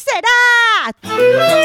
Montserrat.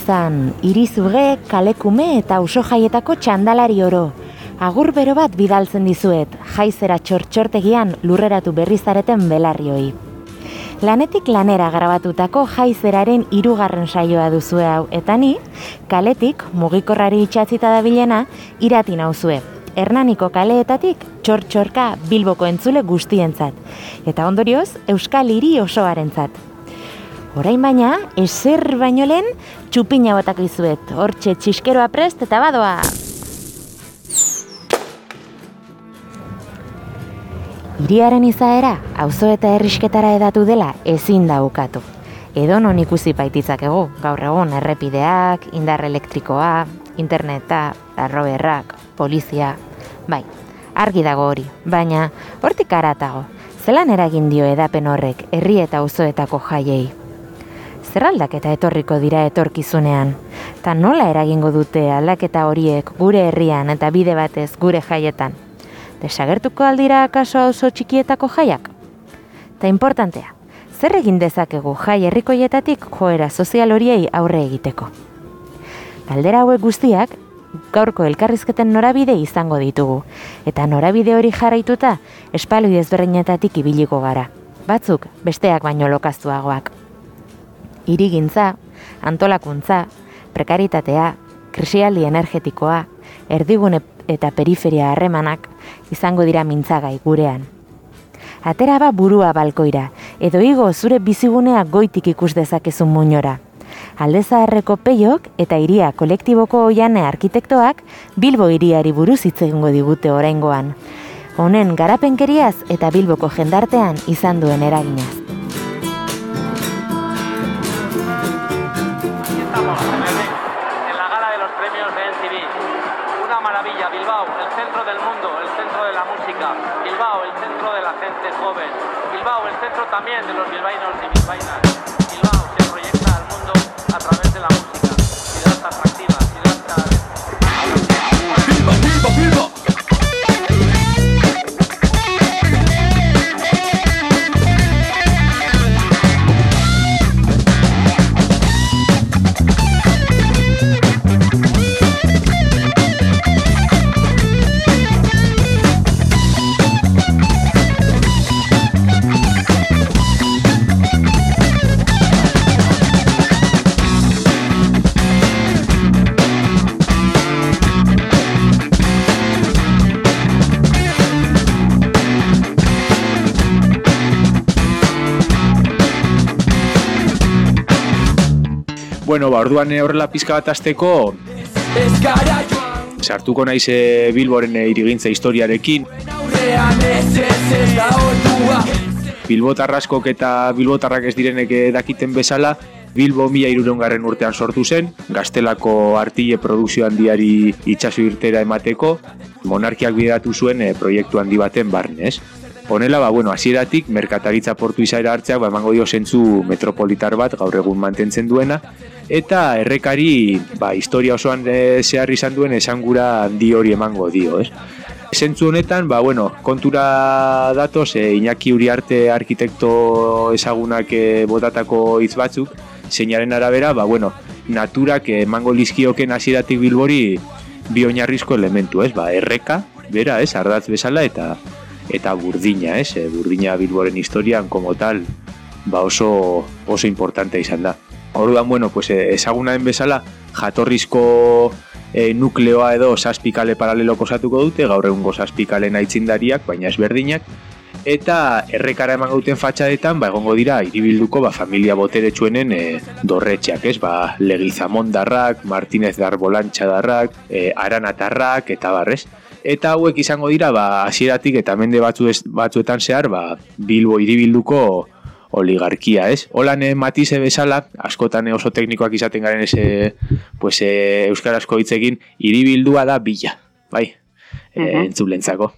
Izan, irizuge, kalekume eta auso jaietako txandalari oro. Agur bero bat bidaltzen dizuet, jaizera txortxortegian lurreratu berrizareten belarrioi. Lanetik lanera grabatutako jaizeraren hirugarren saioa duzue hau, eta ni, kaletik mugikorrari itxatzita dabilena, irati nauzue. Hernaniko kaleetatik txortxorka bilboko entzule guztientzat, eta ondorioz Euskal Hiri osoarentzat. Orain baina, ezer baino lehen, txupina batako izuet. Hortxe txiskeroa prest eta badoa. Iriaren izaera, auzo eta herrisketara edatu dela ezin da ukatu. Edo non ikusi baititzakegu, gaur egun errepideak, indar elektrikoa, interneta, arroberrak, polizia, bai, argi dago hori, baina hortik aratago, zelan eragin dio edapen horrek herri eta auzoetako jaiei zer aldaketa etorriko dira etorkizunean? Ta nola eragingo dute aldaketa horiek gure herrian eta bide batez gure jaietan? Desagertuko aldira kaso oso txikietako jaiak? Ta importantea, zer egin dezakegu jai herrikoietatik joera sozial horiei aurre egiteko? Galdera hauek guztiak gaurko elkarrizketen norabide izango ditugu, eta norabide hori jarraituta espaloi ezberdinetatik ibiliko gara. Batzuk besteak baino lokaztuagoak irigintza, antolakuntza, prekaritatea, krisialdi energetikoa, erdigune eta periferia harremanak izango dira mintzagai gurean. Atera ba burua balkoira, edo igo zure bizigunea goitik ikus dezakezun muñora. Aldezaharreko peiok eta iria kolektiboko oiane arkitektoak Bilbo iriari buruz hitz egingo digute oraingoan. Honen garapenkeriaz eta Bilboko jendartean izan duen eraginaz. Bueno, ba, orduan eh, horrela pizka bat azteko, sartuko naiz e, Bilboren eh, irigintza historiarekin, aurrean ez ez ez da ordua Bilbotar askok eta Bilbotarrak ez direnek dakiten bezala, Bilbo mila irurongarren urtean sortu zen, gaztelako artile produkzio handiari itxaso irtera emateko, monarkiak bidatu zuen eh, proiektu handi baten barnez. Honela, ba, bueno, hasieratik merkataritza portu izaera hartzeak ba, emango dio zentzu metropolitar bat gaur egun mantentzen duena, eta errekari ba, historia osoan e, zehar izan duen esangura handi hori emango dio, ez? Zentzu honetan, ba, bueno, kontura datoz, e, Iñaki Uriarte arkitekto ezagunak e, botatako hitz batzuk, zeinaren arabera, ba, bueno, naturak emango lizkioken hasieratik bilbori bi oinarrizko elementu, ez? Ba, erreka, bera, ez, ardatz bezala, eta eta burdina, ez? Burdina Bilboren historian, como tal, ba oso, oso importante izan da. Orduan, bueno, pues, e, ezagunaren bezala, jatorrizko e, nukleoa edo saspikale paralelo kosatuko dute, gaur egungo saspikalen aitzindariak, baina ezberdinak, eta errekara eman gauten fatxadetan, ba, egongo dira, iribilduko ba, familia boteretsuenen e, dorretxeak, ez? Ba, Legizamondarrak, Martinez Darbolantxa darrak, e, Aranatarrak, eta barrez. Eta hauek izango dira, ba, hasieratik eta mende batzu batzuetan zehar, ba, Bilbo iribilduko oligarkia, ez? Holan matize bezala, askotan oso teknikoak izaten garen ese, pues, e, euskarazko hitzekin, iribildua da bila, bai? Uh -huh. entzulentzako.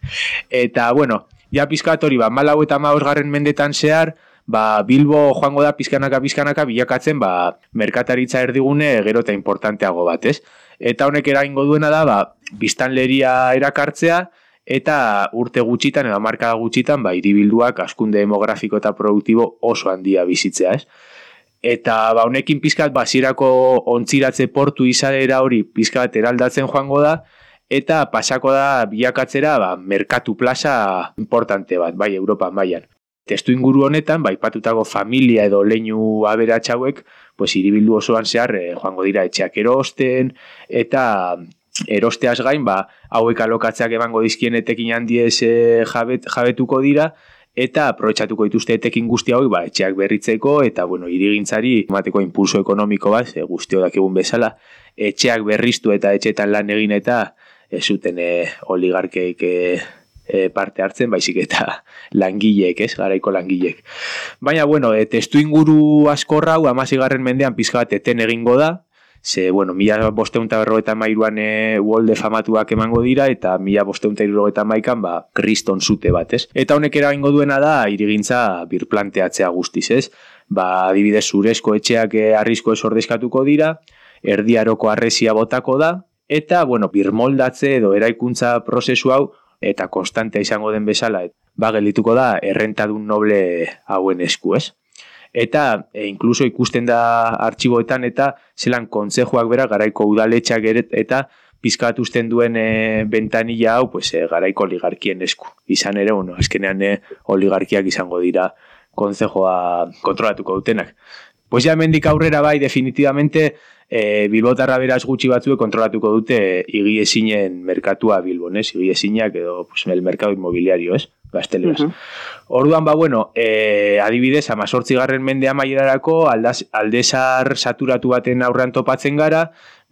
eta, bueno, ja pizkat hori, ba, malau eta maus garren mendetan zehar, ba, Bilbo joango da pizkanaka pizkanaka bilakatzen, ba, merkataritza erdigune gero eta importanteago bat, ez? Eta honek eraingo duena da, ba, biztanleria erakartzea, eta urte gutxitan, edo marka gutxitan, ba, iribilduak askunde demografiko eta produktibo oso handia bizitzea, ez? Eta ba, honekin pizkat basirako ontziratze portu izadera hori pizkat eraldatzen joango da, eta pasako da bilakatzera ba, merkatu plaza importante bat, bai, Europa mailan. Testu inguru honetan, bai, patutako familia edo leinu aberatxauek, pues, iribildu osoan zehar, eh, joango dira etxeak erosten, eta erosteaz gain, ba, hauek alokatzeak emango dizkien etekin handiez eh, jabet, jabetuko dira, eta aprobetsatuko dituzte etekin guzti hauek, ba, etxeak berritzeko, eta, bueno, irigintzari, emateko impulso ekonomiko bat, e, guztio dakigun bezala, etxeak berriztu eta etxetan lan egin eta, ez zuten e, oligarkeik e, parte hartzen, baizik eta langileek, ez, garaiko langileek. Baina, bueno, e, testu inguru askorra, hau, amazigarren mendean pizka eten egingo da, ze, bueno, mila bosteunta berro eta mairuan e, uolde famatuak emango dira, eta mila bosteunta irro eta maikan, ba, kriston zute bat, ez. Eta honek eragingo duena da, irigintza birplanteatzea guztiz, ez. Ba, adibidez, zurezko etxeak e, arrisko ez ordezkatuko dira, erdiaroko arresia botako da, eta, bueno, birmoldatze edo eraikuntza prozesu hau, eta konstantea izango den bezala, ba, gelituko da, errentadun noble hauen esku, ez? Eta, e, inkluso ikusten da artxiboetan, eta zelan kontzejuak bera, garaiko udaletxak eret, eta pizkatuzten duen e, bentanilla hau, pues, e, garaiko oligarkien esku. Izan ere, bueno, azkenean e, oligarkiak izango dira kontzejoa kontrolatuko dutenak. Pues ya mendik aurrera bai, definitivamente, e, bilbotarra beraz gutxi batzue kontrolatuko dute igi esinen merkatua bilbon, ez? Igi esinak edo pues, el merkado inmobiliario, ez? Gazteleraz. Orduan, ba, bueno, e, adibidez, amazortzi garren mende amaierarako aldaz, aldezar saturatu baten aurrean topatzen gara,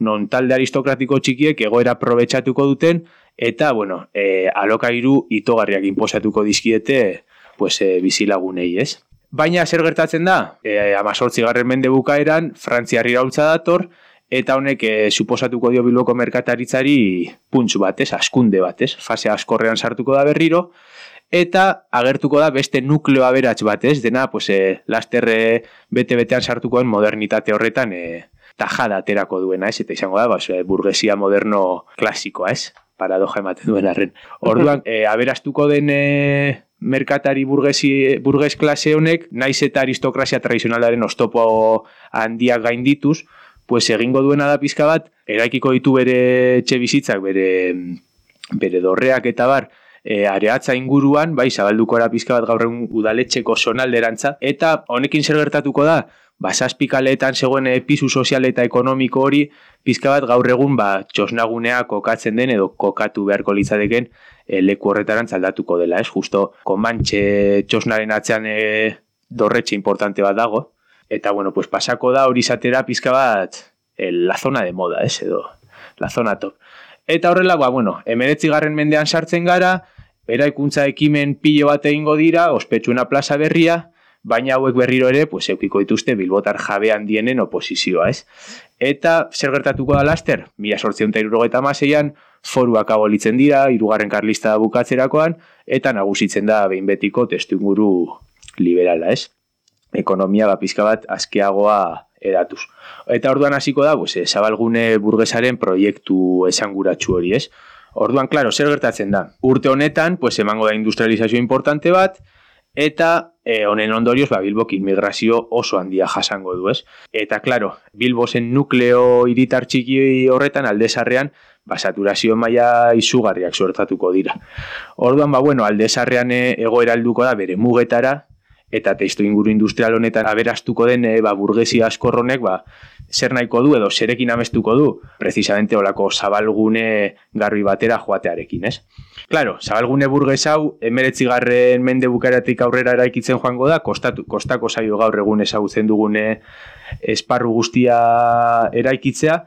non talde aristokratiko txikiek egoera probetxatuko duten, eta, bueno, e, alokairu itogarriak inposatuko dizkiete, pues, e, bizilagunei, ez? Baina zer gertatzen da, e, amazortzi garren mende bukaeran, frantziarri iraultza dator, eta honek e, suposatuko dio bilboko merkataritzari puntsu batez, askunde batez, fase askorrean sartuko da berriro, eta agertuko da beste nukleo aberats batez, dena, pues, e, lasterre bete-betean sartukoen modernitate horretan e, tajada aterako duena, ez, eta izango da, bas, e, burguesia moderno klasikoa, ez, paradoja ematen duen arren. Orduan, e, aberastuko den e, merkatari burgesi, burges klase honek, naiz eta aristokrazia tradizionalaren ostopo handiak gaindituz, pues egingo duena da pizka bat, eraikiko ditu bere etxe bizitzak, bere, bere dorreak eta bar, e, areatza inguruan, bai, zabalduko era pizka bat gaur egun udaletxeko sonalderantza, eta honekin zer gertatuko da, ba, zazpikaletan zegoen e, pisu sozial eta ekonomiko hori, pizka bat gaur egun, ba, txosnagunea kokatzen den edo kokatu beharko litzadeken, e, leku horretaran zaldatuko dela, ez? Justo, konbantxe txosnaren atzean e, dorretxe importante bat dago. Eta, bueno, pues pasako da hori zatera pizka bat e, la zona de moda, ez? Edo, la zona top. Eta horrela, ba, bueno, emeretzi garren mendean sartzen gara, eraikuntza ekimen pilo bat egingo dira, ospetsuna plaza berria, baina hauek berriro ere, pues, eukiko dituzte bilbotar jabean dienen oposizioa, ez? Eta, zer gertatuko da laster? Mila sortzion eta maseian, foruak abolitzen dira, irugarren karlista bukatzerakoan, eta nagusitzen da behin betiko testu inguru liberala, ez? Ekonomia bapizka bat azkeagoa edatuz. Eta orduan hasiko da, pues, zabalgune burgesaren proiektu esanguratsu hori, ez? Orduan, klaro, zer gertatzen da? Urte honetan, pues, emango da industrializazio importante bat, eta e, honen ondorioz ba, Bilbok inmigrazio oso handia jasango du, ez? Eta, klaro, Bilbo zen nukleo iritar txiki horretan aldezarrean, ba, saturazio maila izugarriak suertatuko dira. Orduan, ba, bueno, aldezarrean e, egoera alduko da bere mugetara, eta testo inguru industrial honetan aberastuko den e, ba, burgesi askorronek ba, zer nahiko du edo zerekin amestuko du precisamente olako zabalgune garbi batera joatearekin, ez? Claro, zabalgune burges hau emeretzi garren mende bukaratik aurrera eraikitzen joango da, kostatu, kostako zaio gaur egun ezagutzen dugune esparru guztia eraikitzea,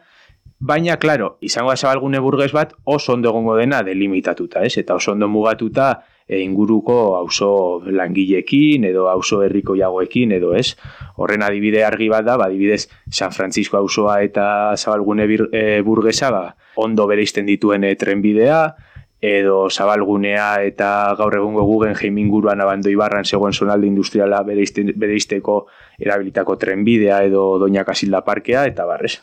Baina, claro, izango da zabalgune burges bat oso ondo egongo dena delimitatuta, ez? Eta oso ondo mugatuta e, inguruko auzo langileekin edo auzo herriko jagoekin edo ez. Horren adibide argi bat da, adibidez San Francisco auzoa eta Zabalgune bir, e, burgesa ba, ondo bereizten dituen e, trenbidea edo Zabalgunea eta gaur egungo Guggenheim inguruan abando ibarran zegoen zonalde industriala bereizteko erabilitako trenbidea edo Doña Casilda parkea eta barrez.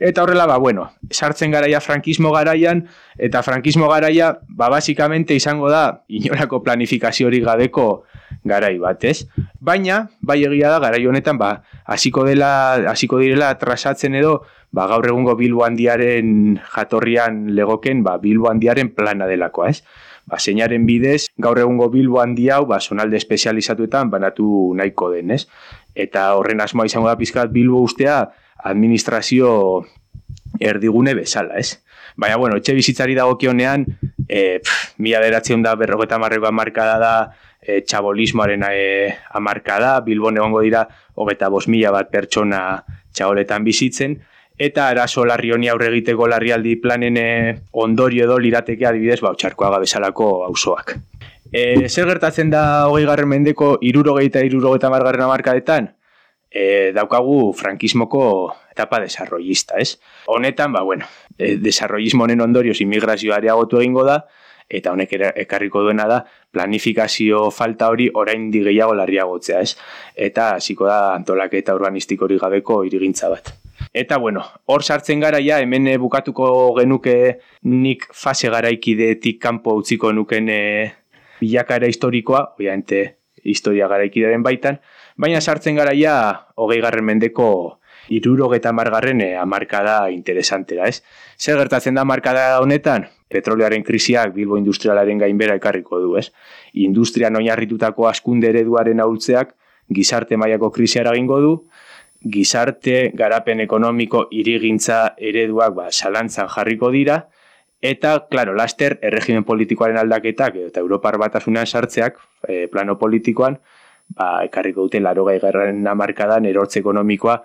Eta horrela, ba, bueno, sartzen garaia frankismo garaian, eta frankismo garaia, ba, basikamente izango da, inorako planifikazio hori gadeko garai bat, ez? Baina, bai egia da, garai honetan, ba, hasiko dela, hasiko direla trasatzen edo, ba, gaur egungo Bilbo handiaren jatorrian legoken, ba, Bilbo handiaren plana delakoa, ez? Ba, seinaren bidez, gaur egungo Bilbo handi hau, ba, sonalde espezializatuetan banatu nahiko den, ez? Eta horren asmoa izango da pizkat Bilbo ustea, administrazio erdigune bezala, ez? Baina, bueno, etxe bizitzari dagokionean, e, pff, mila beratzen da berrogeta marreko amarkada da, e, txabolismoaren e, amarkada, Bilbon egongo dira, hogeta bos mila bat pertsona txaboletan bizitzen, eta arazo larri honi aurre egiteko larrialdi planen e, ondorio edo lirateke adibidez, ba, txarkoaga bezalako auzoak. E, zer gertatzen da hogei garren mendeko irurogeita irurogeita margarren amarkadetan? e, daukagu frankismoko etapa desarrollista, ez? Honetan, ba, bueno, e, desarrollismo honen ondorioz immigrazio areagotu egingo da, eta honek ekarriko duena da, planifikazio falta hori orain gehiago larriagotzea, ez? Eta hasiko da antolaketa urbanistik hori gabeko irigintza bat. Eta bueno, hor sartzen gara ja, hemen bukatuko genuke nik fase garaikidetik kanpo utziko nuken e, bilakara historikoa, oiante, historia garaikidaren baitan, baina sartzen garaia hogei garren mendeko irurogeta margarren eh, amarkada interesantera, ez? Zer gertatzen da amarkada honetan? Petrolearen krisiak Bilbo industrialaren gainbera ekarriko du, ez? Industrian oinarritutako askunde ereduaren ahultzeak gizarte mailako krisia eragingo du, gizarte garapen ekonomiko irigintza ereduak ba, salantzan jarriko dira, eta, klaro, laster, erregimen politikoaren aldaketak, eta Europar batasunean sartzeak, e, plano politikoan, ba, ekarriko dute laro gaigarren amarkadan erortze ekonomikoa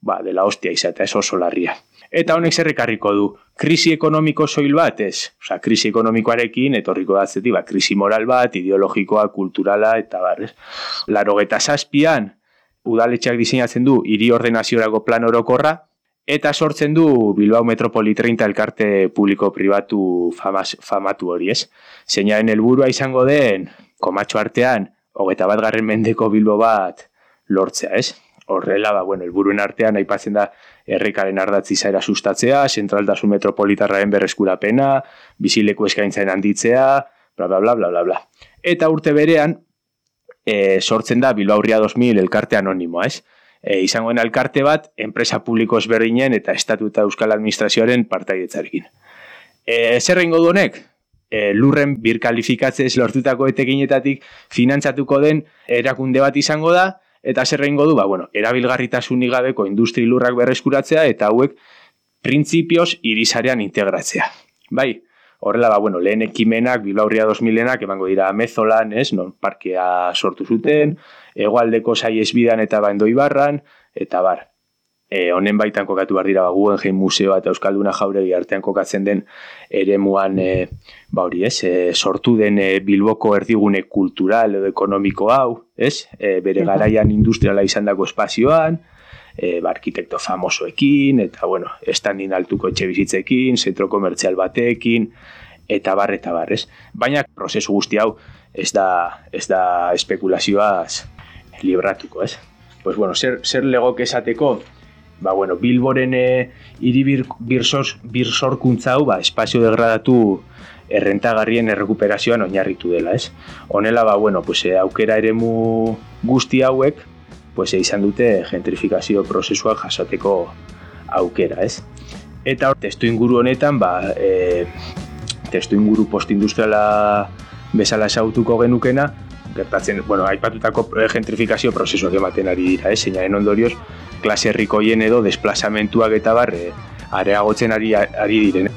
ba, dela hostia izatea, ez oso larria. Eta honek zer ekarriko du, krisi ekonomiko soil bat, ez? Osa, krisi ekonomikoarekin, etorriko da zeti, ba, krisi moral bat, ideologikoa, kulturala, eta barrez. Laro geta zazpian, udaletxeak diseinatzen du, hiri ordenaziorako plan orokorra, eta sortzen du Bilbao Metropoli 30 elkarte publiko-pribatu famatu hori, ez? Zeinaren helburua izango den, komatxo artean, hogeta bat garren mendeko bilbo bat lortzea, ez? Horrela, ba, bueno, elburuen artean aipatzen da errekaren ardatzi zaira sustatzea, zentraltasun metropolitarraren berreskurapena, bizileku eskaintzen handitzea, bla, bla, bla, bla, bla, bla. Eta urte berean, e, sortzen da Bilbao 2000 elkarte anonimoa, ez? E, izangoen elkarte bat, enpresa publiko ezberdinen eta estatu eta euskal administrazioaren partaidetzarekin. E, zer du honek? e, lurren birkalifikatzez lortutako etekinetatik finantzatuko den erakunde bat izango da, eta zerreingo du, ba, bueno, erabilgarritasunik gabeko industri lurrak berreskuratzea, eta hauek printzipioz irisarean integratzea. Bai, horrela, ba, bueno, lehen ekimenak, Bilbaurria 2000enak, emango dira mezolan, ez, non, parkea sortu zuten, egoaldeko saiesbidan eta bandoi barran, eta bar, e, honen baitan kokatu behar dira ba, Guggenheim Museoa eta Euskalduna jauregi artean kokatzen den ere muan e, ba hori, ez, e, sortu den e, Bilboko erdigune kultural edo ekonomiko hau, ez, e, bere garaian industriala izan dago espazioan, e, ba, arkitekto famosoekin, eta bueno, estandin altuko etxe bizitzekin, zentro komertzial batekin, eta bar, eta bar, ez. Baina prozesu guzti hau ez da, ez da espekulazioaz libratuko, ez. Pues bueno, zer, zer legok esateko, ba, bueno, Bilboren e, iri bir, birsorkuntza hau, ba, espazio degradatu errentagarrien errekuperazioan oinarritu dela, ez? Honela, ba, bueno, pues, e, aukera eremu guzti hauek, pues, e, izan dute gentrifikazio prozesua jasoteko aukera, ez? Eta hor, testu inguru honetan, ba, e, testu inguru postindustriala bezala esagutuko genukena, gertatzen, bueno, aipatutako gentrifikazio prozesuak ematen ari dira, ez? Zeinaren ondorioz, klase herrikoien edo desplazamentuak eta bar, e, areagotzen ari, ari diren.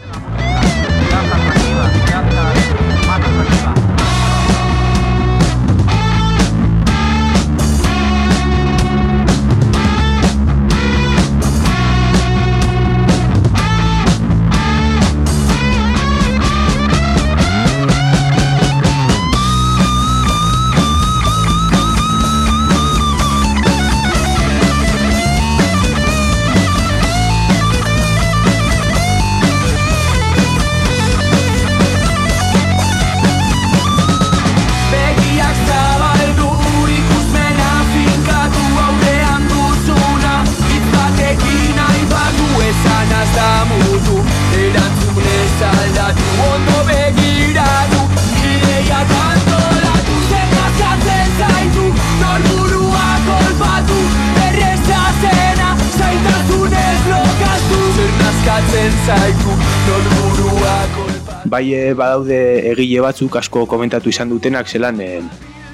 Bai e, badaude egile batzuk asko komentatu izan dutenak zelan e,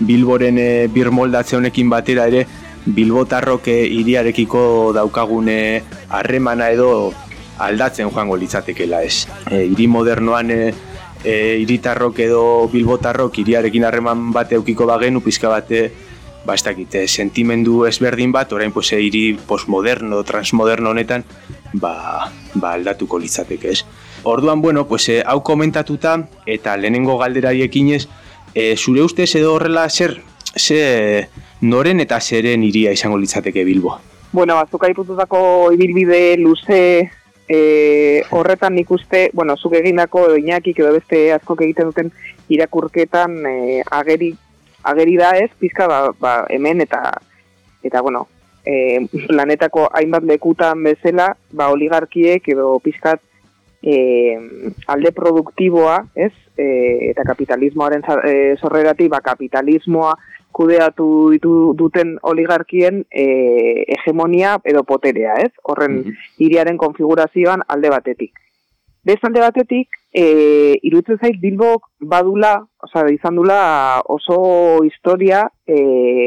Bilboren e, birmoldatze honekin batera ere Bilbotarrok e, hiriarekiko daukagune harremana edo aldatzen joango litzatekela ez. E, hiri modernoan e, e, hiritarrok edo bilbotarrok hiriarekin harreman bate eukiko bagenu pizka bate ba ez dakit, eh, sentimendu ezberdin bat, orain pues, eh, hiri postmoderno, transmoderno honetan, ba, ba aldatuko litzateke ez. Orduan, bueno, pues, eh, hau komentatuta, eta lehenengo galderari ekinez, eh, zure ustez edo horrela zer, ze noren eta zeren iria izango litzateke Bilbo? Bueno, bazuk aipututako ibilbide luze e, horretan nik uste, bueno, zuk egindako edo inakik edo beste askok egiten duten irakurketan e, ageri, ageri da ez, pizka ba, ba, hemen eta eta bueno, e, planetako hainbat lekutan bezala, ba, oligarkiek edo pizkat e, alde produktiboa, ez, e, eta kapitalismoaren e, sorreratik, ba, kapitalismoa kudeatu ditu duten oligarkien e, hegemonia edo poterea, ez? Horren hiriaren konfigurazioan alde batetik. Bez alde batetik, e, iruditzen zait Bilbok badula, osea, izan dula oso historia, e,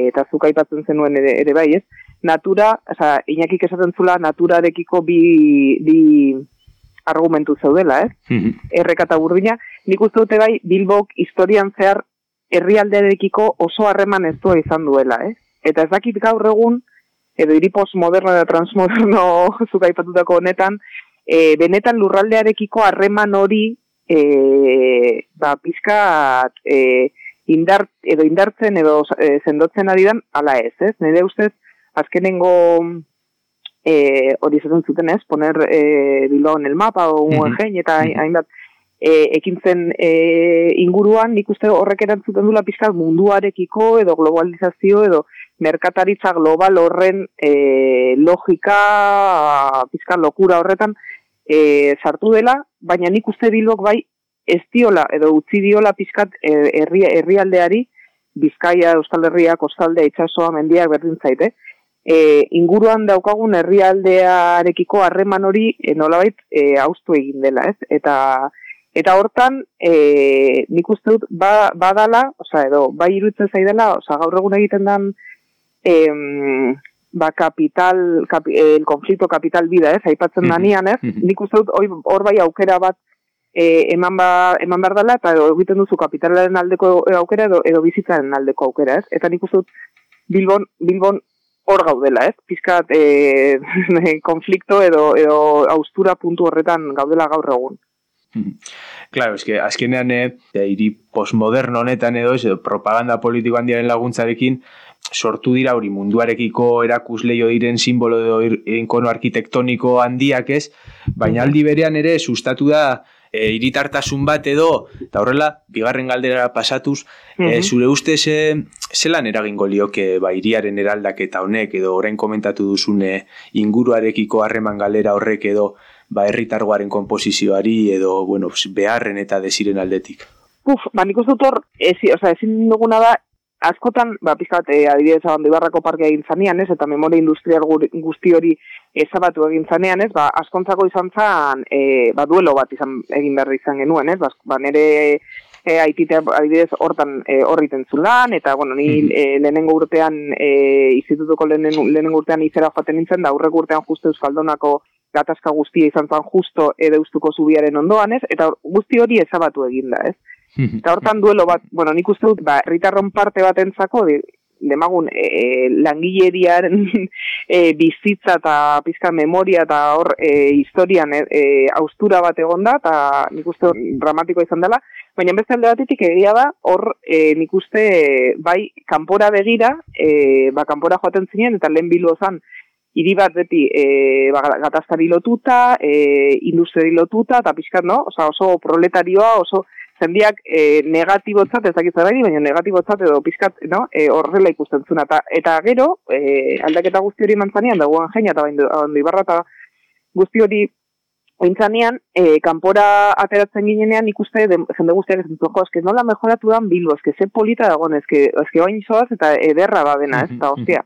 eta zuk aipatzen zenuen ere, ere bai, ez? Natura, osea, inakik esaten zula naturarekiko bi, bi argumentu zeudela, ez? erreka eta burdina, nik uste dute bai Bilbok historian zehar herrialdearekiko oso harreman ez izan duela, eh? Eta ez dakit gaur egun, edo hiri postmoderno eta transmoderno zuk aipatutako honetan, e, benetan lurraldearekiko harreman hori e, ba, pizkat e, indar, edo indartzen edo e, sendotzen ari dan, ala ez, ez? Nire ustez, azkenengo eh, hori izaten zuten ez, poner eh, Bilbao en el mapa o Mhm. Guggenheim eta hainbat eh, ekintzen eh, inguruan nik uste horrek erantzuten dula pizkat munduarekiko edo globalizazio edo merkataritza global horren eh, logika pizkat lokura horretan eh, sartu dela, baina nik uste Bilbok bai ez diola edo utzi diola pizkat eh, herri, herrialdeari Bizkaia, Euskal Herria, Kostaldea, Itsasoa, Mendiak berdin zaite, e, inguruan daukagun herrialdearekiko harreman hori e, nolabait e, austu egin dela, ez? Eta eta hortan e, nik uste dut ba, badala, osea edo bai iruditzen zaidala, osea gaur egun egiten dan em, ba kapital kapi, el conflicto capital vida, ez? Aipatzen Mhm. danean, ez? Mhm. Nik uste dut hor bai aukera bat e, eman, ba, eman behar dela, eta edo egiten duzu kapitalaren aldeko aukera edo, edo bizitzaren aldeko aukera, ez? Eta nik uste dut Bilbon, Bilbon hor gaudela, ez? Pizkat e, konflikto edo, edo austura puntu horretan gaudela gaur egun. Claro, es que azkenean eh, hiri postmoderno honetan edo ez, edo propaganda politiko handiaren laguntzarekin sortu dira hori munduarekiko erakusleio diren simbolo edo inkono arkitektoniko handiak ez, baina aldi berean ere sustatu da e, hiritartasun bat edo, eta horrela, bigarren galdera pasatuz, e, Mhm. zure ustez e, zelan eragingo lioke ba, iriaren eraldaketa honek edo orain komentatu duzune inguruarekiko harreman galera horrek edo ba, herritargoaren komposizioari edo, bueno, beharren eta desiren aldetik. Uf, ba, nik uste dut hor, ezin duguna da, askotan, ba, pizkat, e, adibidez, abando ibarrako parkea egin zanean, ez, eta memoria industrial gu- guzti hori ezabatu egin zanean, ez, ba, askontzako izan zan, e, ba, duelo bat izan egin behar izan genuen, ez, ba, ba nire e, aitite, adibidez, hortan e, horriten zulan, eta, bueno, ni Mhm. e, lehenengo urtean, e, institutuko lehenengo, lehenengo urtean izera joaten nintzen, da, aurreko urtean justo Euskaldonako gatazka guztia izan zan justo edeustuko zubiaren ondoan, ez, eta guzti hori ezabatu egin da, ez. Eta hortan duelo bat, bueno, nik uste dut, ba, herritarron parte bat entzako, de, demagun, e, langileriaren e, bizitza eta pizka memoria eta hor e, historian e, e, austura bat egon da, eta nik uste dramatikoa izan dela, baina beste alde batetik egia da, hor e, nik uste bai kanpora begira, e, ba kanpora joaten zinen, eta lehen bilbo zan, hiri bat beti e, ba, gatazkari lotuta, e, industriari lotuta, eta pixkat, no? Osa, oso proletarioa, oso zendiak e, negatibotzat, ez dakit zerari, baina negatibotzat edo pixkat, no? E, horrela ikusten zuna. Ta, eta gero, e, aldaketa guzti hori mantzanean, dagoen jeina eta baindu, ibarra eta guzti hori Ointzanean, e, kanpora ateratzen ginenean ikuste de, jende guztiak ez jo, eske nola mejoratu dan Bilbo, eske ze polita dagoen, eske, eske oain zoaz eta ederra da dena, ez, eta ostia.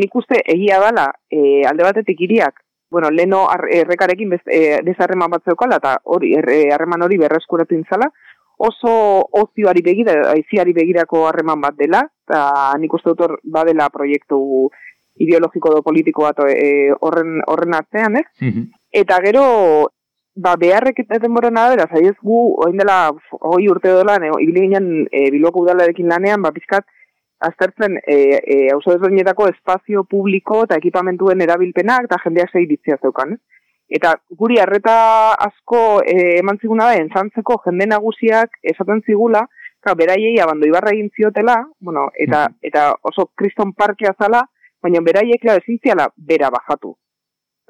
Nik uste egia dala, e, alde batetik iriak, bueno, leno ar- errekarekin bez, e, desarreman bat zeukala, eta hori, erre- harreman hori berreskuratu intzala, oso ozioari begira, aiziari begirako harreman bat dela, eta nik uste dut hor badela proiektu ideologiko edo politiko bat e, horren, horren atzean, ez? Eta gero, ba, beharrek eta denboran arabera, zaiez gu, oin dela, hoi urte dola, ne, ibili ginen e, Bilboko udalarekin lanean, ba, pizkat, aztertzen, e, e, auzo desberdinetako espazio publiko eta ekipamentuen erabilpenak eta jendeak zei ditzia zeukan, ez? Eta guri harreta asko e, eman ziguna da, entzantzeko jende nagusiak esaten zigula, ka, beraiei abando ibarra egin ziotela, bueno, eta, eta oso kriston parkea zala, baina beraiek, klar, ezin ziala bera bajatu.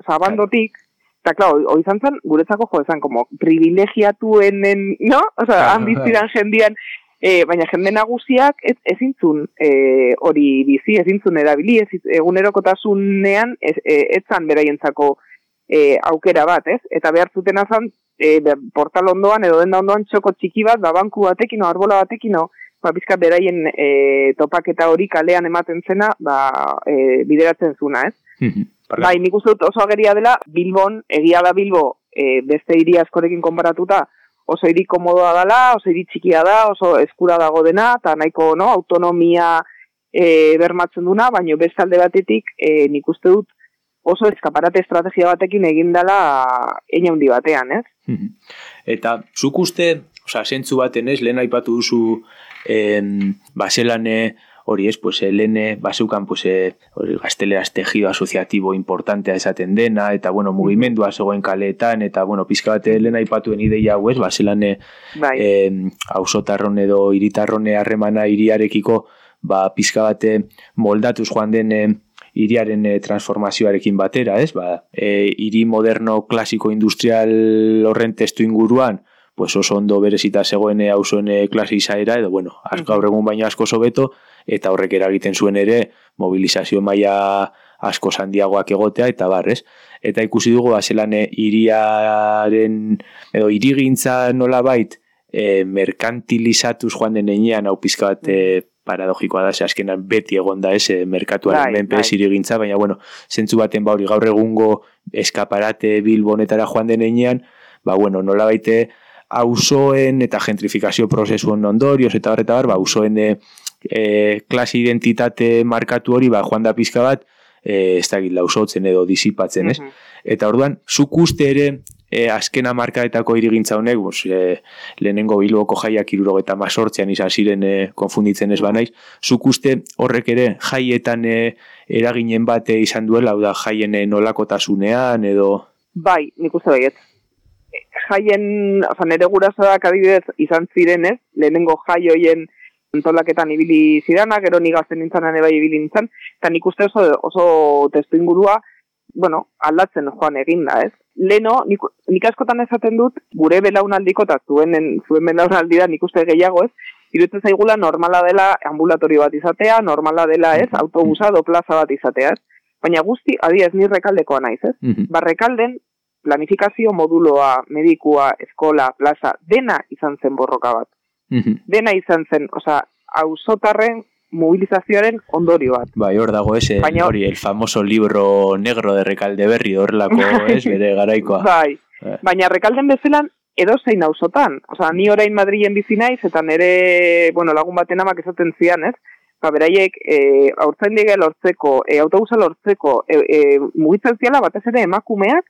Osa, abandotik, eta, klar, hoi izan zen, guretzako jo, ezan, como, privilegiatuenen, no? Osa, han biziran jendian, e, baina jende nagusiak ez, ezintzun e, hori bizi, ezintzun erabili, ez, egunerokotasunean ez, e, etzan beraientzako e, aukera bat, ez? Eta behar zuten azan, e, portal ondoan edo denda ondoan txoko txiki bat, ba, banku batekin o arbola batekin o, ba, bizkat beraien e, topaketa hori kalean ematen zena, ba, e, bideratzen zuna, ez? Bai, nik uste dut oso ageria dela, Bilbon, egia da Bilbo, e, beste hiri askorekin konparatuta, oso hiri komodoa dela, oso hiri txikia da, oso eskura dago dena, eta nahiko no, autonomia e, bermatzen duna, baina beste alde batetik, e, nik uste dut oso eskaparate estrategia batekin egin dela eina handi batean, ez? Eta zuk uste, osea, zentzu baten ez, lehen aipatu duzu em, baselane hori ez, pues, eh, lehen eh, baseukan pues, eh, hori, gazteleraz tejido asociatibo importantea esaten dena, eta bueno, mugimendua zegoen kaleetan, eta bueno, pizka bat eh, lehen aipatuen ideia hau ez, baselane Bai, eh, ausotarron edo hiritarrone harremana hiriarekiko ba, pizka bate moldatuz joan den eh, hiriaren eh, transformazioarekin batera, ez? Ba, eh, hiri moderno klasiko industrial horren testu inguruan, pues oso ondo berezita zegoen eh, auzoen eh, klase izaera, edo bueno, asko gaur egun baino asko sobeto, eta horrek eragiten zuen ere mobilizazio maila asko handiagoak egotea, eta barrez. Eta ikusi dugu, ba, zelan eh, hiriaren, edo hirigintza nola bait, e, merkantilizatuz joan den enean, hau pizka bat e, paradogikoa da, ze azkenan beti egon da ez, merkatuaren Bai, menpe bai. zirigintza, baina bueno, zentzu baten ba hori gaur egungo eskaparate bilbonetara joan den enean, ba bueno, nola baite auzoen eta gentrifikazio prozesuen ondorioz eta bar, eta bar, ba, auzoen e, klase identitate markatu hori, ba, joan da pizka bat, e, ez da lausotzen edo disipatzen, ez? Mhm. Eta orduan, zuk uste ere, e, azkena markaetako irigintza honek, bos, e, lehenengo bilboko jaiak irurogeta mazortzean izan ziren e, konfunditzen ez banaiz, zuk uste horrek ere jaietan e, eraginen bate izan duela, hau da jaien e, nolakotasunean edo... Bai, nik uste baiet. Jaien, oza, nire gurasoak adibidez izan zirenez, lehenengo jai hoien antolaketan ibili zidana, gero ni gazten nintzen ere bai ibili nintzen, eta nik uste oso, oso testu ingurua, bueno, aldatzen joan egin da, ez? Leno, nik, nik askotan esaten dut, gure belaunaldiko eta zuen, zuen belaunaldi da nik uste gehiago, ez? Irutzen zaigula normala dela ambulatorio bat izatea, normala dela, ez? Autobusa edo plaza bat izatea, ez? Baina guzti, adiez, ni rekaldekoa naiz, ez? Mhm. Barrekalden, planifikazio moduloa, medikua, eskola, plaza, dena izan zen borroka bat. Mhm. Dena izan zen, osea, auzotarren mobilizazioaren ondorio bat. Bai, hor dago ese, Baina- hori, el famoso libro negro de Recalde Berri, horrelako, ez, bere garaikoa. Bai, Eh. baina rekalden bezelan edozein auzotan. Osea, ni orain Madrilen bizi naiz eta nere, bueno, lagun baten amak esaten zian, ez? Ba, beraiek, e, aurtzaindege lortzeko, e, autobusa lortzeko, e, e, mugitzen ziala batez ere emakumeak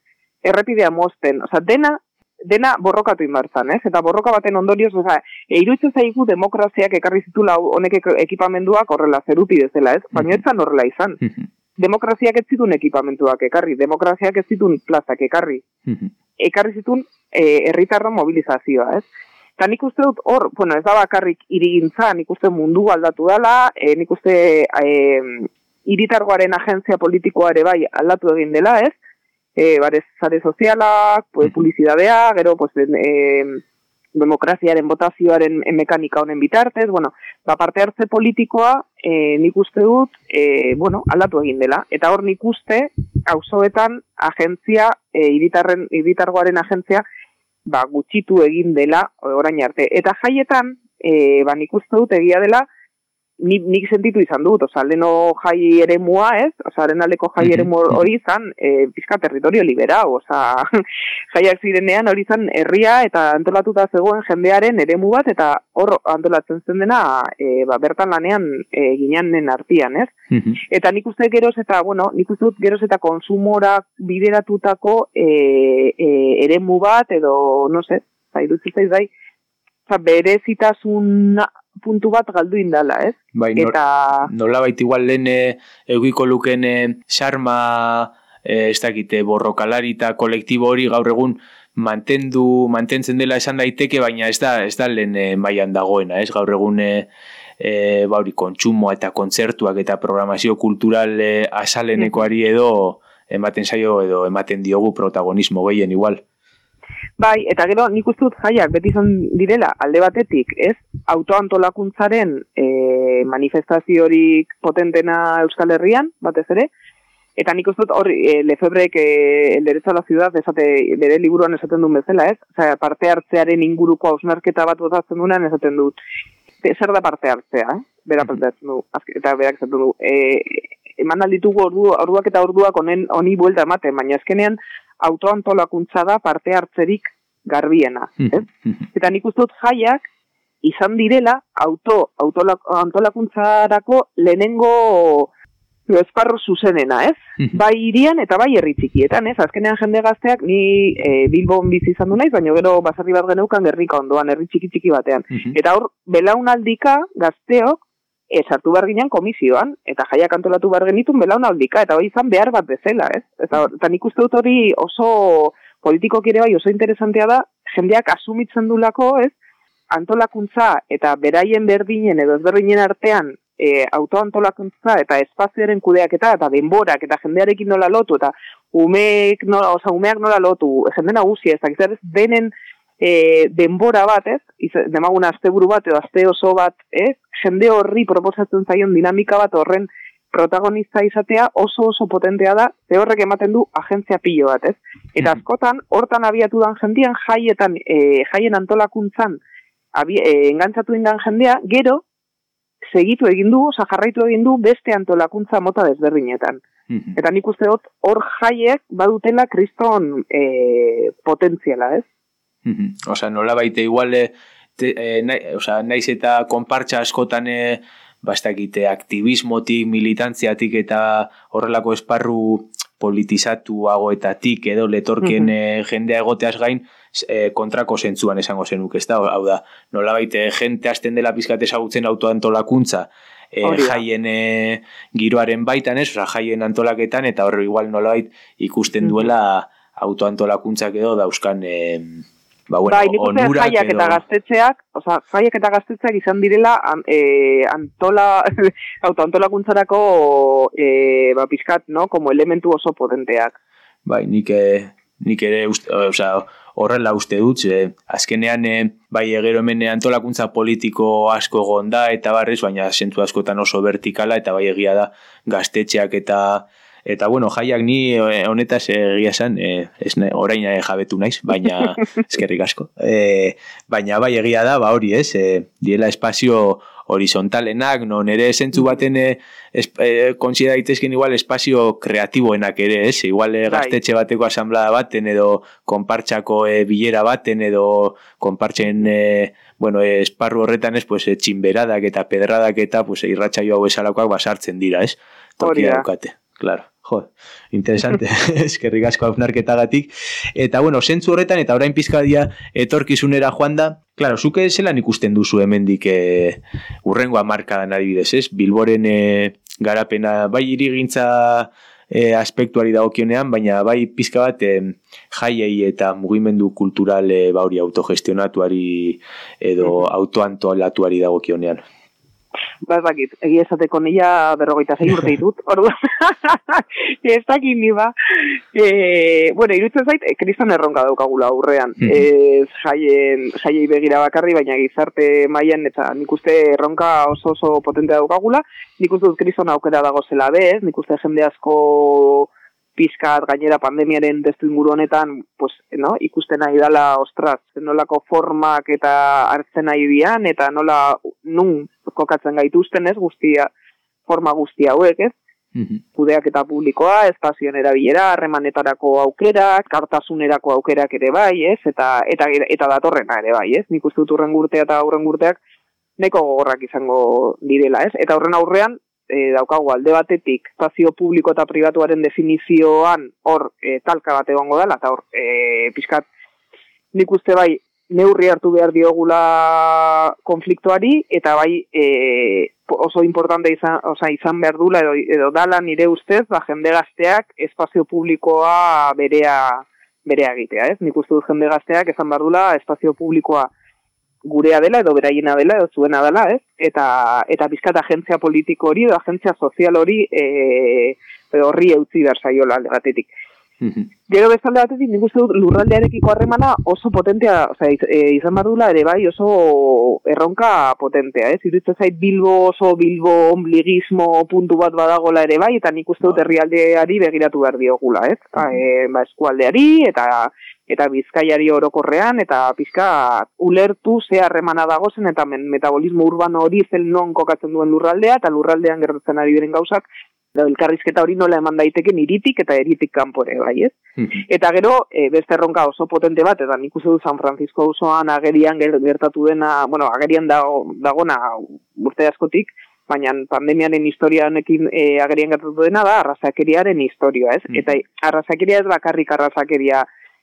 errepidea mozten. Osea, dena dena borrokatu inbartzan, ez? Eta borroka baten ondorioz, osea, e, iruditzen zaigu demokraziak ekarri zitula honek ek- ekipamenduak horrela zeruti bezala, ez? Baina ez zan horrela izan. Mhm. Demokraziak ez zituen ekipamentuak ekarri, demokraziak ez zituen plazak ekarri Mhm. ekarri zituen eh, herritarron mobilizazioa, ez? Eta nik uste dut hor, bueno, ez da bakarrik irigintza, nik uste mundu aldatu dela, e, nik uste e, iritargoaren agentzia politikoa ere bai aldatu egin dela, ez? E, bare, zare sozialak, pues, publizidadea, gero, pues, e, demokraziaren botazioaren mekanika honen bitartez, bueno, ba, parte hartze politikoa e, nik uste dut, e, bueno, aldatu egin dela. Eta hor nik uste, auzoetan agentzia, e, iritarren, iritargoaren agentzia, ba, gutxitu egin dela orain arte. Eta jaietan, e, ba, nik uste dut egia dela, ni, nik sentitu izan dut, oza, leno jai ere mua, ez? Oza, haren aldeko jai ere hori izan, e, pizka territorio liberau, oza, jaiak zirenean hori izan herria eta antolatuta zegoen jendearen eremu bat, eta hor antolatzen zen dena, e, ba, bertan lanean e, gineanen artian, ez? Mhm. Eta nik uste geroz eta, bueno, nik uste dut geroz eta konsumora bideratutako e, e, eremu bat, edo, no se, zairutzen zaiz bai, berezitasun puntu bat galdu indala, ez? Bai, nor, Eta, nolabait igual lehen eh, eugiko luken eh, sarma eh, ez dakite borrokalari eta kolektibo hori gaur egun mantendu, mantentzen dela esan daiteke, baina ez da, ez da lehen eh, mailan dagoena, ez gaur egun eh, eh, bauri kontsumoa eta kontzertuak eta programazio kultural eh, asalenekoari edo ematen zaio edo ematen diogu protagonismo gehien igual. Bai, eta gero nik uste dut jaiak beti izan direla alde batetik, ez? Autoantolakuntzaren e, manifestaziorik potentena Euskal Herrian, batez ere, Eta nik uste dut hor, e, Lefebrek e, el derecho a la ciudad, esate, bere liburuan esaten duen bezala, ez? Osea, parte hartzearen inguruko hausnarketa bat botatzen duenan esaten dut. Ze- Zer da parte hartzea, eh? Bera parte hartzen du. Eta berak esaten du. E, eman alditugu ordu, orduak eta orduak honen honi buelta ematen, baina azkenean autoantolakuntza da parte hartzerik garbiena, ez? Eta nik uste dut jaiak izan direla auto autoantolakuntzarako lehenengo esparru zuzenena, ez? bai irian eta bai herri txikietan, ez? Azkenean jende gazteak ni e, Bilbon bizi izan du naiz, baina gero basarri bat geneukan gerrika ondoan, herri txiki txiki batean. Eta hor, belaunaldika gazteok e, sartu behar ginen komisioan, eta jaiak antolatu behar genitun belaunaldika, eta hori izan behar bat bezala, ez? Eta, eta nik uste dut hori oso politikok ere bai oso interesantea da, jendeak asumitzen dulako, ez? Antolakuntza eta beraien berdinen edo ezberdinen artean e, autoantolakuntza eta espazioaren kudeaketa eta denborak eta jendearekin nola lotu eta umeek nola, oza, umeak nola lotu, jende nagusia ez ez denen e, denbora bat, ez? Demagun asteburu bat edo aste oso bat, ez? Jende horri proposatzen zaion dinamika bat horren protagonista izatea oso oso potentea da, ze horrek ematen du agentzia pilo bat, ez? Eta askotan, hortan abiatu dan jendian, jaietan, e, jaien antolakuntzan, abi, e, engantzatu indan jendea, gero, segitu egin du, oza, jarraitu egin du beste antolakuntza mota desberdinetan. Eta nik uste dut, hor jaiek badutela kriston e, potentziala, ez? Mhm. Osea, nola baite igual, eh, te, eh, nahi, osea, naiz eta konpartxa askotan eh, bastakite aktivismotik, militantziatik eta horrelako esparru politizatuagoetatik edo letorken Mhm. eh, jendea egoteaz gain eh, kontrako zentzuan esango zenuk, ez da? Hau da, nola baite jente hasten dela pizkat ezagutzen autoantolakuntza da. jaien eh, giroaren baitan ez, osea, jaien antolaketan eta horre igual nolabait ikusten Mhm. duela autoantolakuntzak edo dauzkan eh, ba, bueno, bai, nik jaiak edo- eta gaztetxeak, oza, jaiak eta gaztetxeak izan direla an, e, antola, autoantolakuntzarako e, ba, pizkat, no? Como elementu oso potenteak. Bai, nik, eh, nik ere uste, osea, horrela uste dut, eh, azkenean eh, bai egero hemen antolakuntza politiko asko egon da eta barrez, baina zentu askotan oso vertikala eta bai egia da gaztetxeak eta Eta, bueno, jaiak ni eh, honetaz egia esan, eh, ez ne, orain eh, jabetu naiz, baina eskerrik asko. Eh, baina bai egia da, ba hori ez, eh, diela espazio horizontalenak, non ere esentzu baten eh, es, eh, konsidera daitezken igual espazio kreatiboenak ere, ez? Igual eh, Bai. gaztetxe bateko asamblea baten edo konpartxako eh, bilera baten edo konpartxen eh, bueno, eh, esparru horretan ez, pues, eh, txinberadak eta pedradak eta pues, irratsaio hau esalakoak basartzen dira, ez? Tokia da. daukate, claro. Jo, interesante, eskerrik asko hausnarketagatik. Eta, bueno, zentzu horretan, eta orain pizkadia etorkizunera joan da, claro, zuke zelan ikusten duzu hemendik e, urrengo amarkadan adibidez, ez? Bilboren e, garapena, bai irigintza e, aspektuari dagokionean, baina bai pizka bat e, jaiei eta mugimendu kultural e, bauri autogestionatuari edo autoantolatuari dagokionean. Ba, ez dakit, egia esateko nila berrogeita zei urte ditut, orduan, ez dakit ni ba. E, bueno, irutzen zait, e, kriston erronka daukagula aurrean. Mhm. Ez jaien, jaiei begira bakarri, baina gizarte mailan eta nik uste erronka oso oso potente daukagula. Nik uste dut kriston aukera dago zela bez, nik uste jende asko pizkat gainera pandemiaren testu inguru honetan, pues, no, ikusten nahi dala, ostras, nolako formak eta hartzen nahi dian, eta nola, nun kokatzen gaituzten ez, guztia, forma guzti hauek, ez? kudeak eta publikoa, espazioen erabilera, harremanetarako aukerak, kartasunerako aukerak ere bai, ez? Eta, eta, eta datorrena ere bai, ez? Nik uste dut urren urtea eta aurren urteak neko gogorrak izango direla, ez? Eta horren aurrean, e, daukagu alde batetik espazio publiko eta pribatuaren definizioan hor e, talka bat egongo dela, eta hor e, pixkat nik uste bai neurri hartu behar diogula konfliktuari, eta bai e, oso importante izan, oza, izan behar dula edo, edo dala nire ustez, ba, jende gazteak espazio publikoa berea, berea egitea, ez? Nik uste dut jende gazteak esan behar dula espazio publikoa gurea dela edo beraiena dela edo zuena dela, ez? Eta eta bizkat agentzia politiko hori edo agentzia sozial hori e, horri eutzi behar zaiola alde batetik. Gero bestalde batetik nik uste dut lurraldearekiko harremana oso potentea, osea, iz, e, izan badula ere bai oso erronka potentea, ez? Iruditzen zait Bilbo oso Bilbo ombligismo puntu bat badagola ere bai, eta nik uste dut herrialdeari begiratu behar diogula, ez? E, ba, eskualdeari eta eta bizkaiari orokorrean, eta pizka ulertu ze harremana dagozen, eta men, metabolismo urbano hori zel non kokatzen duen lurraldea, eta lurraldean gertatzen ari diren gauzak, edo elkarrizketa hori nola eman daiteken iritik eta eritik kanpore, bai, ez? Eta gero, e, beste erronka oso potente bat, eta nik uste du San Francisco osoan agerian ger- gertatu dena, bueno, agerian dago, dagona urte askotik, baina pandemiaren historia honekin e, agerian gertatu dena da arrazakeriaren historia, ez? Mhm. Eta arrazakeria ez bakarrik arrazakeria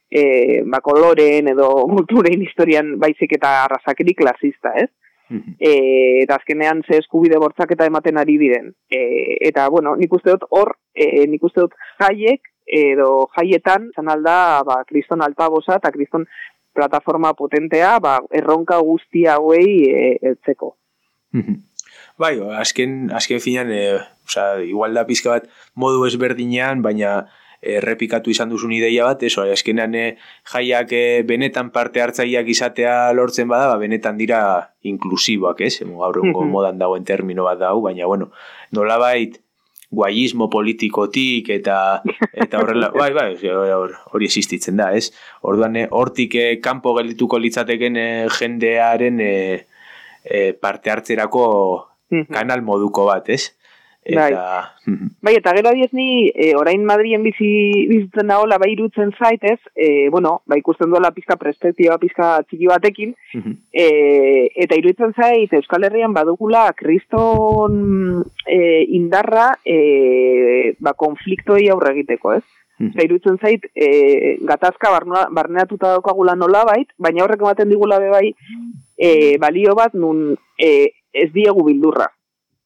e, ba, koloren edo kulturen historian baizik eta arrazakeri klasista, ez? E, eta azkenean ze eskubide bortzaketa ematen ari diren. E, eta, bueno, nik uste dut hor, e, nik uste dut jaiek, edo jaietan, zan alda, ba, kriston altabosa eta kriston plataforma potentea, ba, erronka guzti hauei e, eltzeko. Bai, azken, azken finan, e, oza, igual da pizka bat modu ezberdinean, baina errepikatu izan duzun ideia bat, eso, azkenean e, jaiak e, benetan parte hartzaileak izatea lortzen bada, ba, benetan dira inklusiboak, ez? Gaur egungo Mhm. modan dagoen termino bat dau, baina, bueno, nolabait guaiismo politikotik eta eta horrela, bai, bai, hor- hori existitzen da, ez? Orduan, eh, hortik eh, kanpo geldituko litzateken eh, jendearen eh, eh, parte hartzerako kanal moduko bat, ez? Eta, Bai, eta gero adiez ni, e, orain Madrien bizi bizitzen dagoela bai irutzen zait, ez? E, bueno, ba ikusten duela pizka perspektiba pizka txiki batekin, e, eta iruditzen zait Euskal Herrian badugula kriston e, indarra e, ba, konfliktoi aurre egiteko, ez? Eta iruditzen zait, e, gatazka barneatuta daukagula nola bait, baina horrek ematen digula be bai, e, balio bat nun e, ez diegu bildurra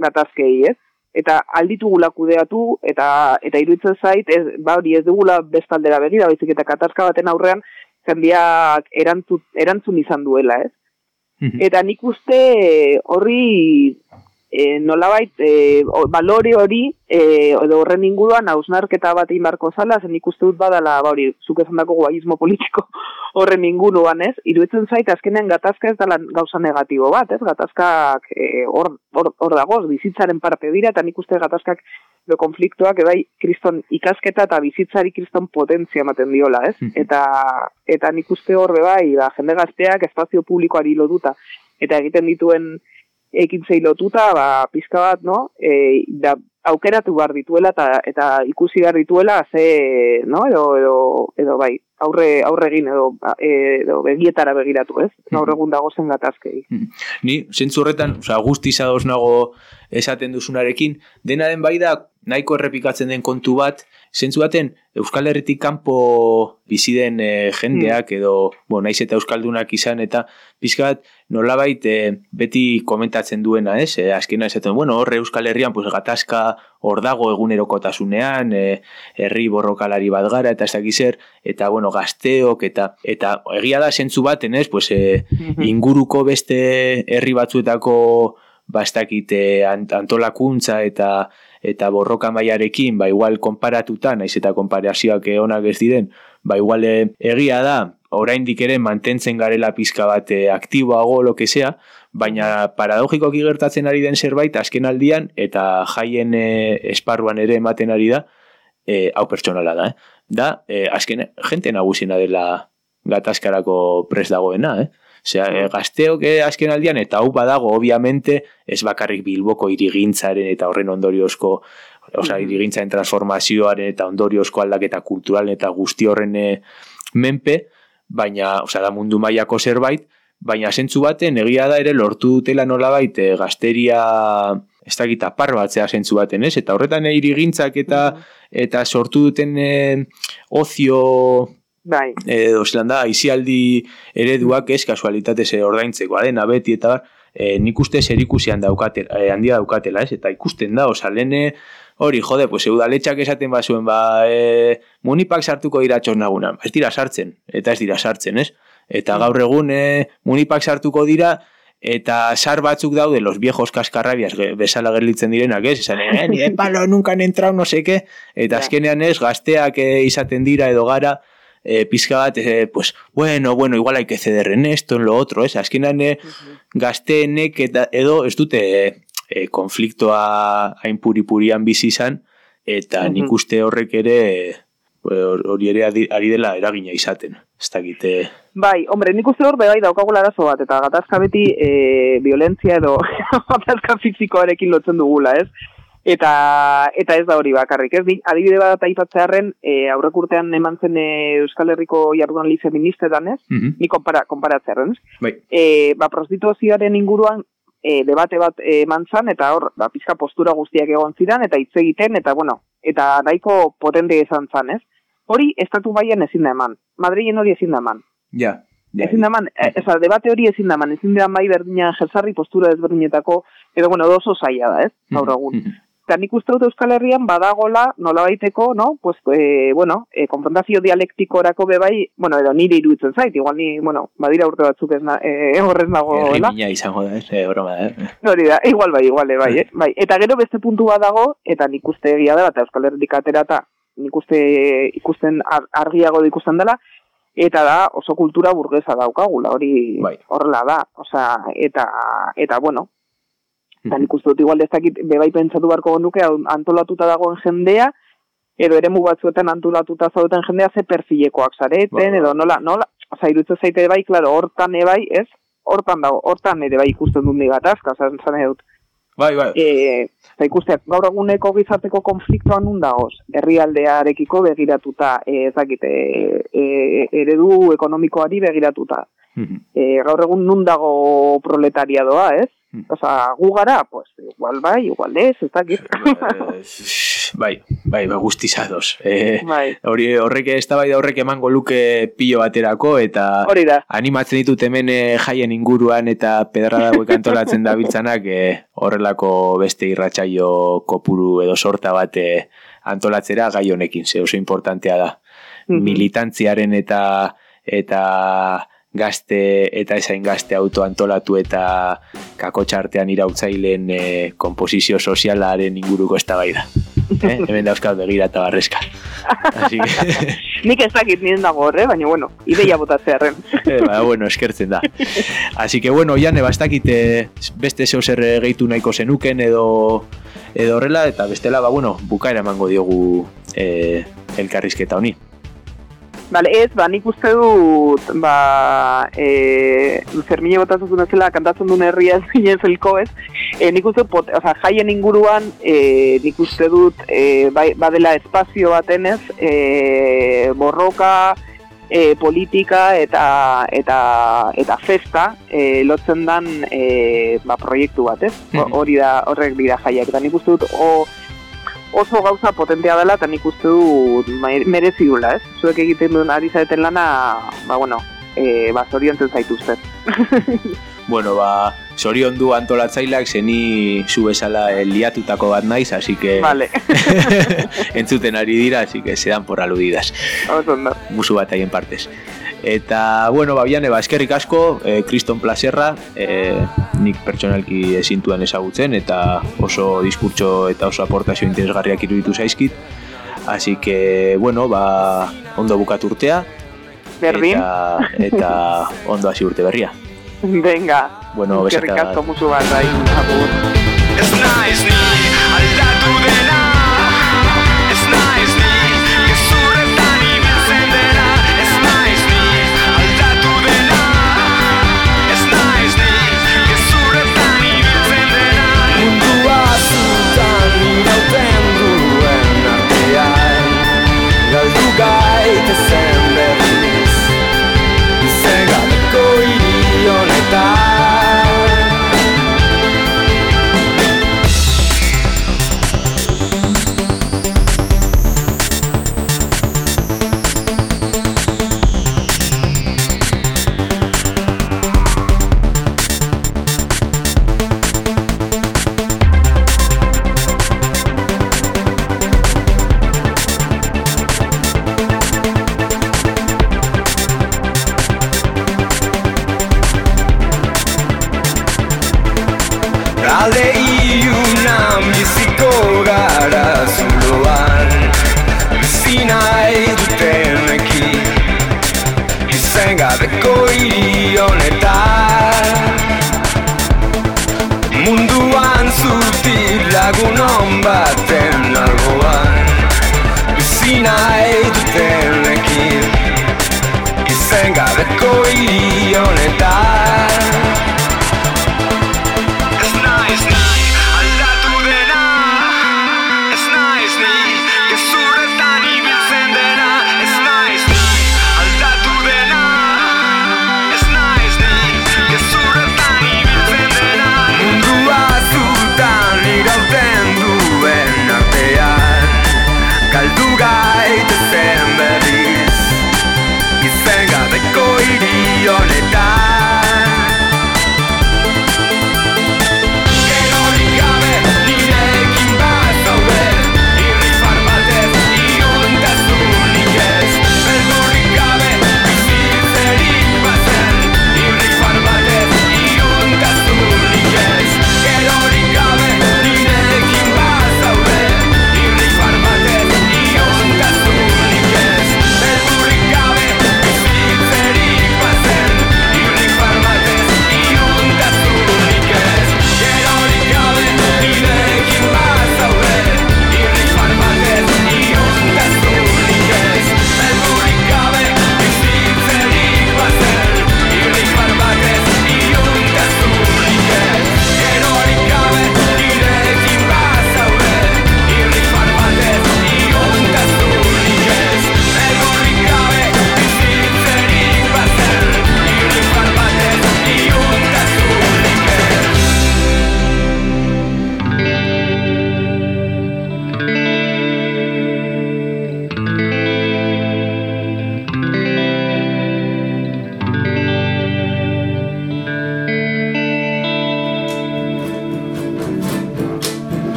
gatazkei, ez? Eta alditugula kudeatu, eta eta iruditzen zait, ez, ba hori ez dugula bestaldera begira, baizik eta katazka baten aurrean, jendeak erantzun, erantzun izan duela, ez? Eta nik uste horri e, nolabait e, o- balore hori e, edo horren inguruan hausnarketa bat egin beharko zala, zen ikuste dut badala, ba hori, zuk esan dako guaismo politiko horren inguruan, ez? Iruditzen zait, azkenean gatazka ez dela gauza negatibo bat, ez? Gatazkak e, hor, hor, hor dagoz, bizitzaren parte dira, eta nik uste gatazkak edo konfliktoak ebai kriston ikasketa eta bizitzari kriston potentzia ematen diola, ez? Eta, eta nik uste hor be bai, ba, jende gazteak espazio publikoari lotuta, eta egiten dituen ekintzei lotuta, ba, pizka bat, no? E, da, aukeratu behar dituela eta, eta ikusi behar dituela ze, no? Edo, edo, edo bai, aurre, aurre egin edo, ba, edo begietara begiratu, ez? Gaur egun dago zen gatazkei. Ni, zentzu horretan, oza, guztiz ados nago esaten duzunarekin, dena den bai da, nahiko errepikatzen den kontu bat, zentzu baten, Euskal Herritik kanpo bizi den eh, jendeak, edo, bo, naiz eta Euskaldunak izan, eta pizka bat, nolabait eh, beti komentatzen duena, ez? Eh, azkena esaten, bueno, horre Euskal Herrian, pues, gatazka hor dago egunerokotasunean, eh, herri borrokalari bat gara, eta ez dakiz zer, eta, bueno, gazteok, eta, eta egia da zentzu baten, ez? Pues, eh, inguruko beste herri batzuetako ba ez dakit eh, ant- antolakuntza eta eta borroka mailarekin ba igual konparatuta naiz eta konparazioak onak ez diren ba igual eh, egia da oraindik ere mantentzen garela pizka bat eh, aktiboago lo que sea baina paradogikoki gertatzen ari den zerbait azken aldian eta jaien eh, esparruan ere ematen ari da eh, hau pertsonala da eh? da eh, azken jente nagusiena dela gatazkarako pres dagoena eh? Osea, e, gazteok eh, azken aldian, eta hau badago, obviamente, ez bakarrik bilboko irigintzaren eta horren ondoriozko, osea, irigintzaren transformazioaren eta ondoriozko aldaketa kulturalen eta guzti horren eh, menpe, baina, osea, da mundu mailako zerbait, baina zentzu baten egia da ere lortu dutela nolabait eh, gazteria ez dakit apar batzea zentzu baten, ez? Eta horretan eh, irigintzak eta eta sortu duten eh, ozio Bai, edo zelan da, aizialdi ereduak ez kasualitatez eh, ordaintzeko adena beti eta bar, e, nik uste zerikusian daukate, e, handia daukatela ez, eta ikusten da, oza, lehene hori, jode, pues eudaletxak esaten bazuen, ba, e, munipak sartuko dira txosnaguna, ez dira sartzen, eta ez dira sartzen, ez? Eta gaur egun e, munipak sartuko dira, eta sar batzuk daude los viejos kaskarrabias bezala gerlitzen direnak, ez? Esan, eh, ni de palo nunca han entrado no sé qué, eta Ja. azkenean ez, gazteak eh, izaten dira edo gara, eh, pizka bat, eh, pues, bueno, bueno, igual hay que ceder en esto, en lo otro, ez? Azkenean eh, gazteenek eta edo ez dute eh, eh, konfliktoa hain puripurian bizi izan, eta nik Mhm. uste horrek ere eh, hori ere ari dela eragina izaten. Ez dakite... Bai, hombre, nik uste hor bai daukagula arazo bat, eta gatazka beti e, violentzia edo gatazka fizikoarekin lotzen dugula, ez? Eta, eta ez da hori bakarrik, ez? Adibide bat aipatzearren, e, aurrek urtean eman zen e, Euskal Herriko jardunaldi feministetan, ez? Mhm. Ni konpara, konparatzearren, ez? Bai. E, ba, prostituzioaren inguruan e, debate bat eman zan, eta hor, ba, pizka postura guztiak egon zidan, eta hitz egiten, eta bueno, eta nahiko potente izan zan, ez? Hori, estatu baian ezin da eman. Madrilen hori ezin da eman. Ja. ja. Ezin da eman, e, eza, debate hori ezin da eman, ezin da bai berdina jesarri postura ezberdinetako, edo bueno, oso zaila da, ez? Gaur egun. Mhm. Eta nik uste dut Euskal Herrian badagola nola baiteko, no? Pues, e, bueno, e, konfrontazio dialektikorako bebai, bueno, edo nire iruditzen zait, igual ni, bueno, badira urte batzuk ez na, e, horrez nagoela. Herrimina izango da, ez? Eh, broma, eh? Hori da, igual bai, igual, bai, eh? bai. Eta gero beste puntu bat dago, eta nik uste egia dela, eta Euskal Herrik atera eta nik uste ikusten ar, argiago da ikusten dela, eta da oso kultura burgesa daukagula, hori Bai. horrela da, osea, eta, eta bueno, eta Mhm. nik uste dut igual ez dakit bebai pentsatu beharko hau antolatuta dagoen jendea, edo eremu batzuetan antolatuta zaudeten jendea ze perfilekoak zareten, Bai, bai. edo nola, nola, osea, iruditzen zaite bai, claro, hortan ebai, ez, hortan dago, hortan ere bai ikusten dut gatazka, osea, esan nahi dut. Bai, bai. E, eta ikusteak, gaur eguneko gizarteko konfliktoan nun dagoz, herrialdearekiko begiratuta, e, ez dakit, e, e, eredu ekonomikoari begiratuta. Mhm. E, gaur egun nun dago proletariadoa, ez? Hmm. Osa, gu gara, pues, igual bai, igual ez, ez dakit. Eh, bai, bai, bai, guztizados. Eh, bai, hori horrek ez da horrek emango luke pilo baterako eta hori da. animatzen ditut hemen eh, jaien inguruan eta pedrada hauek antolatzen dabiltzanak eh, horrelako beste irratsaio kopuru edo sorta bat antolatzera gai honekin, ze oso importantea da. Mhm. militantziaren eta eta gazte eta ezain gazte auto antolatu eta kakotxartean irautzaileen e, komposizio sozialaren inguruko ez da. Eh? Hemen dauzkat begira eta barrezka. Así que... Nik ez dakit nien dago horre, baina bueno, ideia botatzearen. eh, ba, bueno, eskertzen da. Así que bueno, Jane, bastakite beste zeu zer gehitu nahiko zenuken edo edo horrela, eta bestela, ba, bueno, bukaera emango diogu eh, elkarrizketa honi. Bale, ez, ba, nik uste dut, ba, e, Fermine botatzen duen zela, kantatzen duen herria zinen zelko ez, e, nik uste dut, pot, oza, jaien inguruan, e, nik uste dut, e, bai, badela espazio batenez, e, borroka, e, politika eta eta eta festa e, lotzen dan e, ba, proiektu bat, ez? Mhm. Hori da, horrek dira jaiak, eta nik uste dut, o, oso gauza potentea dela eta nik uste ma- merezi dula, ez? Zuek egiten duen ari zaeten lana, ba, bueno, e, ba, zoriontzen zaituzte. Bueno, ba, zorion du antolatzaileak zeni zu bezala eh, liatutako bat naiz, así que Vale, entzuten ari dira, así que se dan por aludidas. oso ondo. musu bat haien partez. Eta, bueno, ba, biane, ba, eskerrik asko, eh, Kriston Plaserra, eh, nik pertsonalki ezintuan ezagutzen, eta oso diskurtso eta oso aportazio interesgarriak iruditu zaizkit. Así que, bueno, ba, ondo bukatu urtea, Berdin, eta, eta ondo hasi urte berria. venga. Bueno, Eskerrik besarka asko musu bat, bai. Ez naiz ni aldatu dena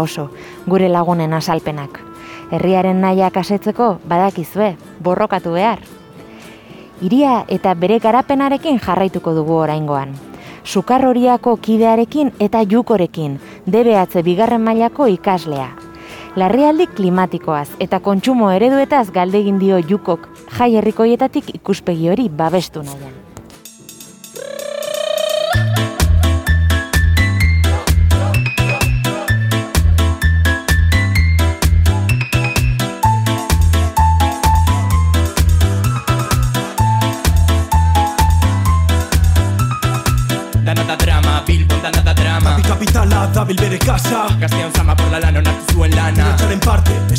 oso, gure lagunen asalpenak. Herriaren nahiak asetzeko badakizue, borrokatu behar. Iria eta bere garapenarekin jarraituko dugu oraingoan. Sukarroriako kidearekin eta jukorekin, DBH bigarren mailako ikaslea. Larrialdi klimatikoaz eta kontsumo ereduetaz galdegin dio jukok jai herrikoietatik ikuspegi hori babestu nahian.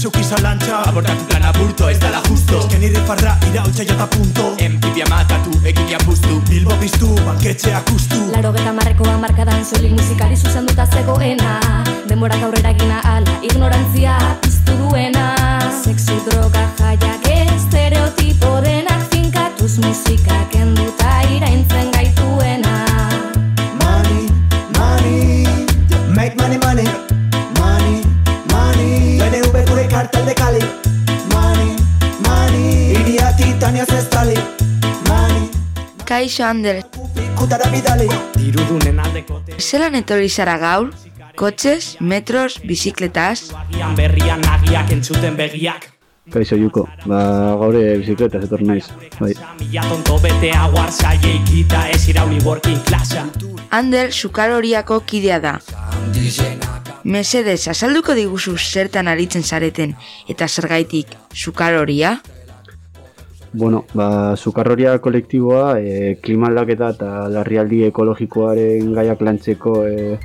Esauki zalantza Abortatu plan aburto, ez dala justo Ezken irri farra irautza jata punto. Empipia matatu, eginia puztu. Bilbo piztu, banketxea kustu. Laro geta marreko amarkadan soilik musikari zuzenduta zegoena. Denborak aurrera gina ala, ignorantzia piztu duena. Sexu, droga, jaiak, estereotipo denak finkatuz musika kenduta Kaixo Ander, zelan etorri zara gaur? Kotxez, metros, bizikletaz? Agian berrian nagiak entzuten begiak Kaixo Juko, ba gaure bizikleta etor naiz, bai. Ander sukaroriako kidea da. Mesedez, azalduko diguzu zertan aritzen zareten eta zergaitik sukaroria? Bueno, ba, Zukarroria kolektiboa e, klima aldaketa eta larrialdi ekologikoaren gaiak lantzeko e,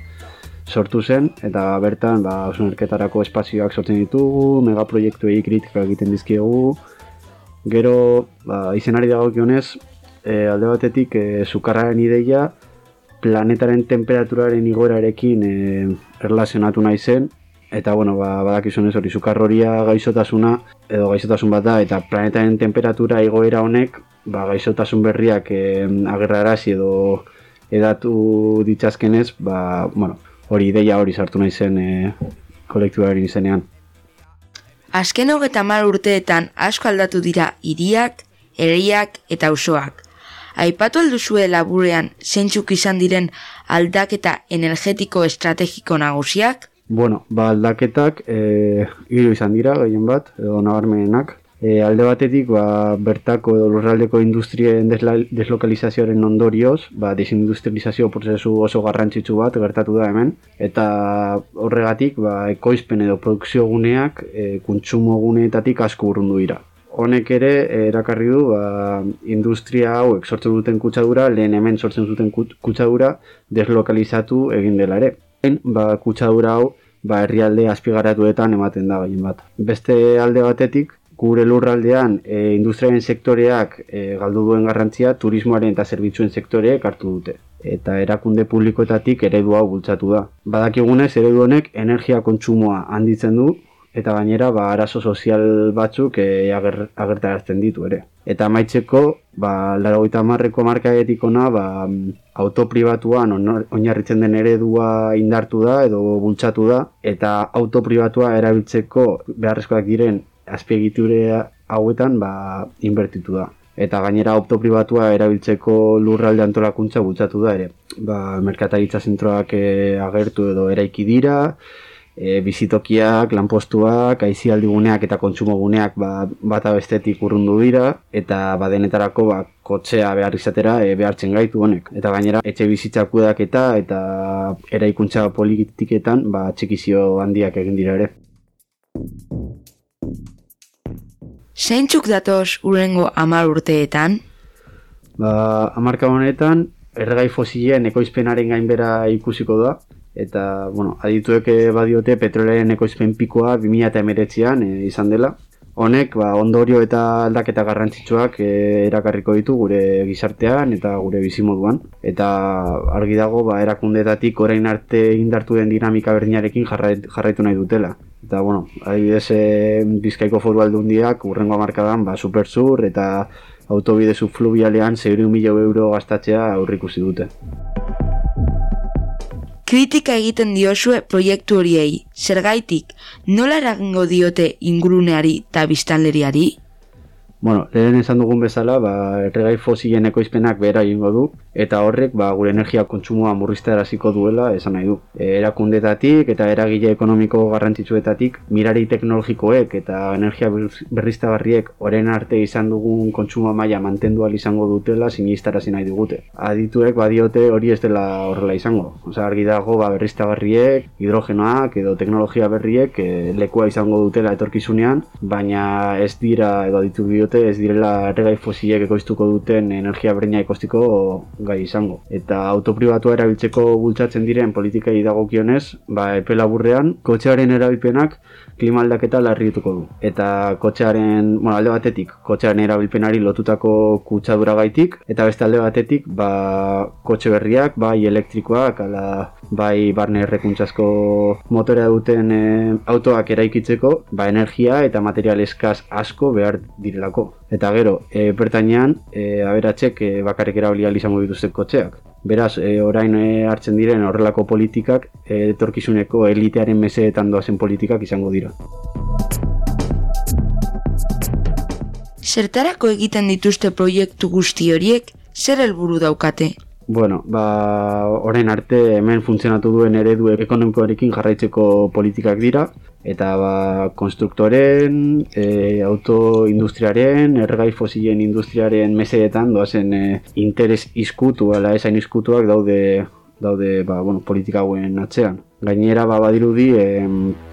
sortu zen, eta bertan ba, osunerketarako espazioak sortzen ditugu, megaproiektuei kritika egiten dizkiegu, gero ba, izenari dagokionez, e, alde batetik e, Zukarraren ideia planetaren temperaturaren igoerarekin e, erlazionatu nahi zen, eta bueno, ba, badakizunez hori sukarroria gaixotasuna edo gaixotasun bat da eta planetaren temperatura igoera honek ba, gaixotasun berriak e, agerrarazi edo edatu ditzazkenez, ba, bueno, hori ideia hori sartu nahi zen e, kolektiboaren izenean. Azken hogeta mar urteetan asko aldatu dira hiriak, herriak eta auzoak. Aipatu alduzue laburean zeintzuk izan diren aldaketa energetiko estrategiko nagusiak? Bueno, ba aldaketak e, hiru izan dira, gehien bat, edo nabarmenenak. E, alde batetik, ba, bertako edo lurraldeko industrien deslokalizazioaren ondorioz, ba, desindustrializazio prozesu oso garrantzitsu bat gertatu da hemen. Eta horregatik, ba, ekoizpen edo produkzio guneak e, kontsumo guneetatik asko urrundu dira. Honek ere erakarri du ba, industria hauek sortzen duten kutsadura, lehen hemen sortzen duten kut- kutsadura deslokalizatu egin dela ere. Ba, kutsadura hau ba, herrialde azpigaratuetan ematen da gehien bat. Beste alde batetik, gure lurraldean e, industriaren sektoreak e, galdu duen garrantzia turismoaren eta zerbitzuen sektoreek hartu dute. Eta erakunde publikoetatik eredu hau bultzatu da. Badakigunez eredu honek energia kontsumoa handitzen du eta gainera ba, arazo sozial batzuk e, ager, agertarazten ditu ere. Eta amaitzeko, ba, laragoita marreko markaetik ona, ba, auto pribatuan ono- oinarritzen den eredua indartu da edo bultzatu da, eta auto pribatua erabiltzeko beharrezkoak diren azpiegiture hauetan ba, inbertitu da. Eta gainera auto pribatua erabiltzeko lurralde antolakuntza bultzatu da ere. Ba, merkataritza zentroak e, agertu edo eraiki dira, e, bizitokiak, lanpostuak, aizialdi guneak eta kontsumo guneak ba, bata bestetik urrundu dira eta badenetarako ba, kotxea behar izatera e, behartzen gaitu honek. Eta gainera etxe bizitzak kudeaketa eta eraikuntza politiketan ba, txikizio handiak egin dira ere. Zeintzuk datoz urengo amar urteetan? Ba, amarka honetan, erregai fosilen ekoizpenaren gainbera ikusiko da, eta, bueno, adituek eh, badiote petrolaren ekoizpen pikoa 2008an e, izan dela. Honek, ba, ondorio eta aldaketa garrantzitsuak e, erakarriko ditu gure gizartean eta gure bizimoduan. Eta argi dago, ba, erakundeetatik orain arte indartu den dinamika berdinarekin jarrait, jarraitu nahi dutela. Eta, bueno, adibidez, e, Bizkaiko foru aldundiak urrengo hamarkadan ba, superzur eta autobide subfluvialean 6.000 euro gastatzea aurrikusi dute. Kritika egiten diozue proiektu horiei. Zergaitik, nola eragingo diote inguruneari eta biztanleriari? Bueno, lehen esan dugun bezala, ba, erregai fosilen ekoizpenak behera egingo du, eta horrek ba, gure energia kontsumoa murriztaraziko duela esan nahi du. E, erakundetatik eta eragile ekonomiko garrantzitsuetatik mirari teknologikoek eta energia berriztagarriek orain arte izan dugun kontsumo maila mantendu izango dutela sinistarazi nahi digute. Adituek badiote hori ez dela horrela izango. Osa, argi dago ba, berriztagarriek, hidrogenoak edo teknologia berriek e, lekua izango dutela etorkizunean, baina ez dira edo aditu diote ez direla erregai fosilek ekoiztuko duten energia berreina ekostiko gai izango. Eta autopribatua erabiltzeko bultzatzen diren politikai dagokionez, ba, epe laburrean, kotxearen erabilpenak klima aldaketa larrituko du. Eta kotxearen, bueno, alde batetik, kotxearen erabilpenari lotutako kutsadura gaitik, eta beste alde batetik, ba, kotxe berriak, bai elektrikoak, ala, bai barne errekuntzasko motorea duten e, autoak eraikitzeko, ba, energia eta material eskaz asko behar direlako. Eta gero, e, bertainean, e, aberatzek e, bakarrik erabili izango dituzten kotxeak. Beraz, e, orain e, hartzen diren horrelako politikak, e, etorkizuneko elitearen meseetan doazen politikak izango dira. Zertarako egiten dituzte proiektu guzti horiek, zer helburu daukate? Bueno, ba, orain arte hemen funtzionatu duen eredu ekonomikoarekin jarraitzeko politikak dira, eta ba, konstruktoren, e, autoindustriaren, ergai fosilen industriaren meseetan doazen e, interes izkutu, ala esain izkutuak daude daude ba, bueno, politika hauen atzean. Gainera ba, badirudi e,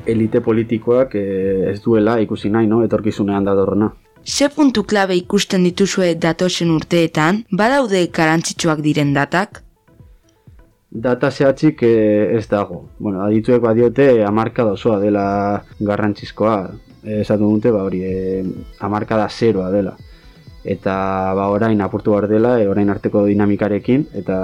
elite politikoak e, ez duela ikusi nahi, no? etorkizunean da dorrona. Ze puntu klabe ikusten dituzue datosen urteetan, badaude garantzitsuak diren datak? Data zehatzik eh, ez dago. Bueno, adituek badiote amarka osoa dela garrantzizkoa. Esatu dute, ba hori, eh, amarka da zeroa dela. Eta ba orain apurtu behar dela, e, orain arteko dinamikarekin, eta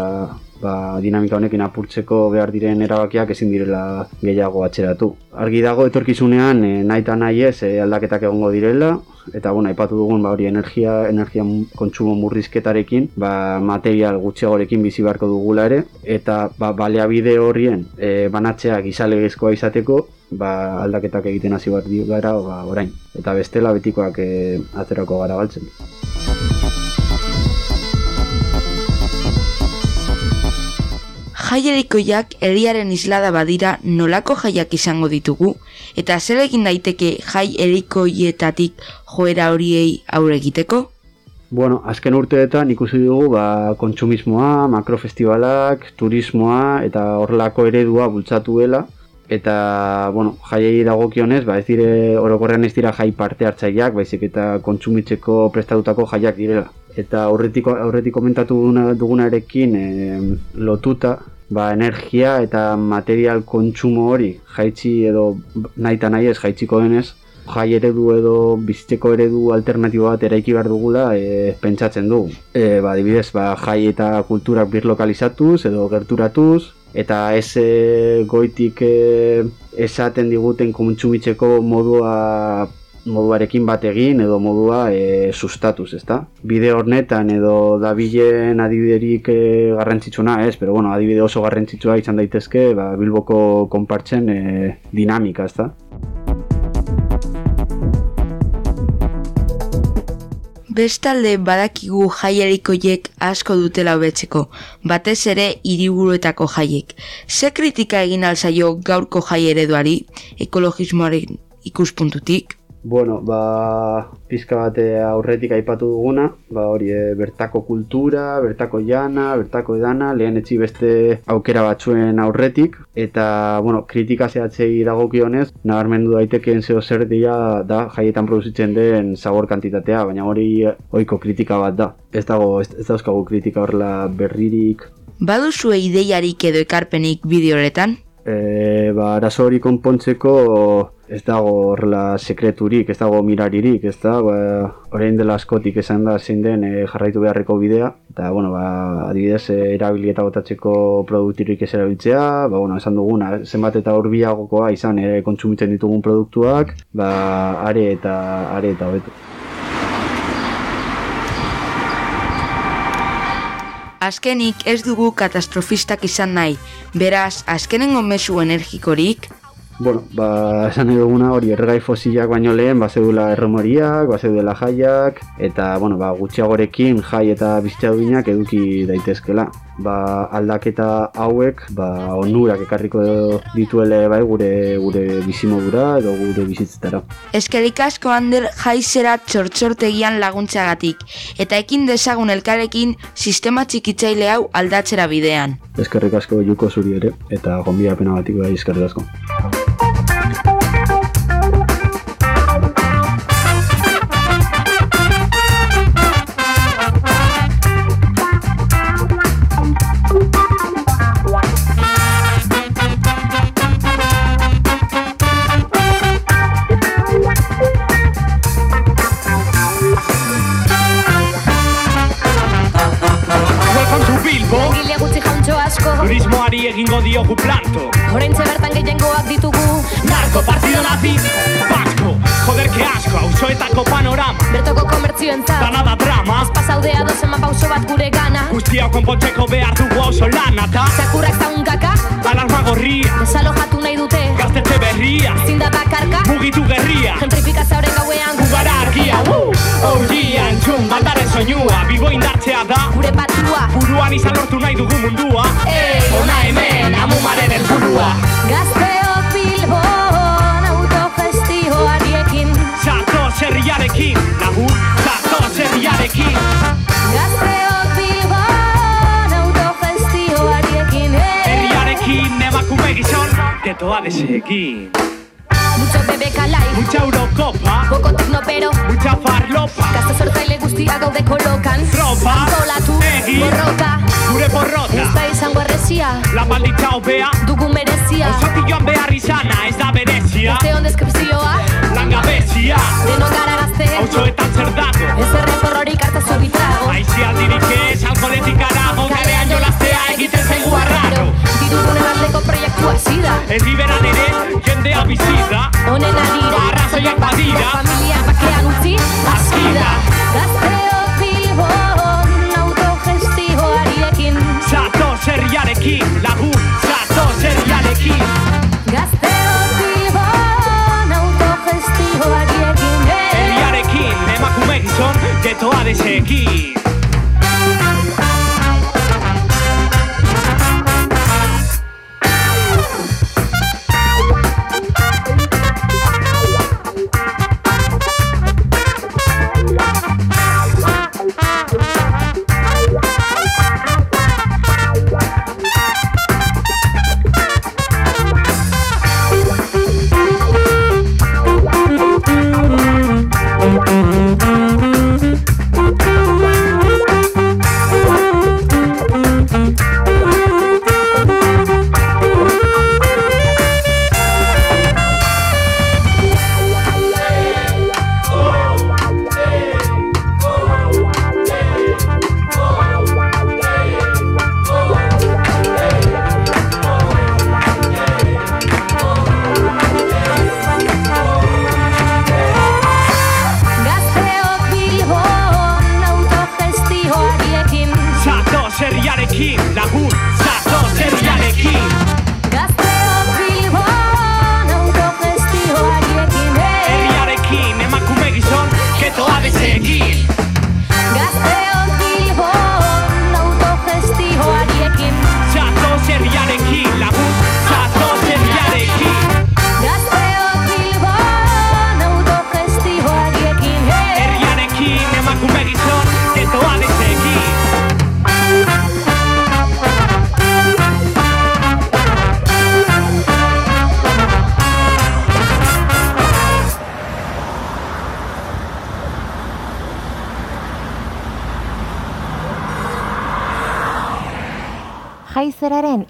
ba, dinamika honekin apurtzeko behar diren erabakiak ezin direla gehiago atxeratu. Argi dago etorkizunean e, nahi eta nahi ez e, aldaketak egongo direla, eta bueno, aipatu dugun ba hori energia energia kontsumo murrizketarekin, ba, material gutxiagorekin bizi beharko dugula ere eta ba baleabide horrien e, banatzea gizalegezkoa izateko, ba, aldaketak egiten hasi behar gara ba, orain. Eta bestela betikoak e, atzerako gara galtzen. Jaierikoiak herriaren islada badira nolako jaiak izango ditugu eta zer egin daiteke jai erikoietatik joera horiei aurre egiteko? Bueno, azken urteetan ikusi dugu ba, kontsumismoa, makrofestivalak, turismoa eta horrelako eredua bultzatuela eta bueno, jaiei dagokionez, ba ez dire orokorrean ez dira jai parte hartzaileak, baizik eta kontsumitzeko prestatutako jaiak direla. Eta aurretik komentatu dugunarekin e, lotuta, ba, energia eta material kontsumo hori jaitsi edo nahi eta nahi ez jaitziko denez, jai eredu edo bizitzeko eredu alternatibo bat eraiki behar dugula e, pentsatzen du. E, ba, dibidez, ba, jai eta kulturak birlokalizatuz edo gerturatuz, eta ez e, goitik e, esaten diguten kontsumitzeko modua moduarekin bat egin edo modua e, sustatuz, ezta? Bide hornetan edo dabilen adibiderik e, garrantzitsuna, ez? Pero bueno, adibide oso garrantzitsua izan daitezke, ba, Bilboko konpartzen e, dinamika, ezta? Bestalde badakigu jaiarikoiek asko dutela hobetzeko, batez ere hiriburuetako jaiek. Ze kritika egin alzaio gaurko jai ereduari, ekologismoaren ikuspuntutik? Bueno, ba, pizka bate eh, aurretik aipatu duguna, ba, hori e, bertako kultura, bertako jana, bertako edana, lehen etxi beste aukera batzuen aurretik, eta, bueno, kritika zehatzei dagokionez, nabarmendu daitekeen zeo zer dira da jaietan produzitzen den zabor kantitatea, baina hori ohiko kritika bat da. Ez dago, ez, ez dauzkagu kritika horrela berririk. Baduzue ideiarik edo ekarpenik bideo horretan? E, ba, arazo hori konpontzeko ez dago horrela sekreturik, ez dago miraririk, ez da, ba, orain dela askotik esan da zein den e, jarraitu beharreko bidea, eta, bueno, ba, adibidez, e, erabili eta botatzeko produktirik ez erabiltzea, ba, bueno, esan duguna, zenbat eta urbiagokoa izan ere kontsumitzen ditugun produktuak, ba, are eta, are eta hobetu. Azkenik ez dugu katastrofistak izan nahi, beraz, azkenengo mesu energikorik, Bueno, ba, esan duguna hori erregai fosilak baino lehen, ba, zeudela erromoriak, ba, zeudela jaiak, eta, bueno, ba, gutxiagorekin jai eta biztea duinak eduki daitezkela. Ba, aldaketa hauek, ba, onurak ekarriko dituele bai gure gure bizimodura edo gure bizitzetara. eskerik asko Ander jaizera txortxortegian laguntzagatik, eta ekin dezagun elkarekin sistema txikitzaile hau aldatzera bidean. Eskerrik asko juko zuri ere, eta gonbidapena batik bai eskerrik asko. Turismoari egingo diogu planto. Oraintxe bertan gehiengoak ditugu. Narko partido nazi Basko Joder que asko Auzoetako panorama. Bertoko komertzioentzat. Dana da drama. Pasaudea dozen pauso bat gure gana. Guzti hau konpontzeko behar dugu oso lana Ta Txakurrak zaunkaka alarma gorria. Desalojatu nahi dute berria. Zinda bakarka. Mugitu gerria. Gentrifikazioaren gauean. Gugara argia uh! Orgia entzun Baldaren soinua. Bilbo indartzea da. Gure patua. Buruan izan lortu nahi dugu mundua. Ei, Ona hemen amumaren helburua. Gazteok Bilbon autogestioariekin. Zato zerriarekin. Lagun Zato zerriarekin. Gazteok Emakume gizon Tetoa desekin. Mucho bebe kalai Mucha Eurocopa. Boko teknopero Mucha farlopa. Gazte sortzaile guztia gaude kolokan. Tropa Antolatu Egi Borroka. Gure porrota. Ez da izango errezia La maldita hobea. Dugu merezia Osotik joan behar izana ez da berezia. Gazteon deskripzioa Langabezia Denon gara gazte. Auzoetan zer dago? Ez errekorrorik hartazu bitrago. Aizia aldirik ez alkoletik jolaztea egiten zaigu arraro Dirudunen aldeko proiektua zida Ez liberan ere jendea bizida Honen adira Arrazoiak badira. Familia bakean utzi Azkida Gazteok Bilbon autogestioariekin. Zato zerriarekin Lagun Zato zerriarekin. Gazteok Bilbon autogestioariekin eh. Herriarekin emakume gizon Getoa desekin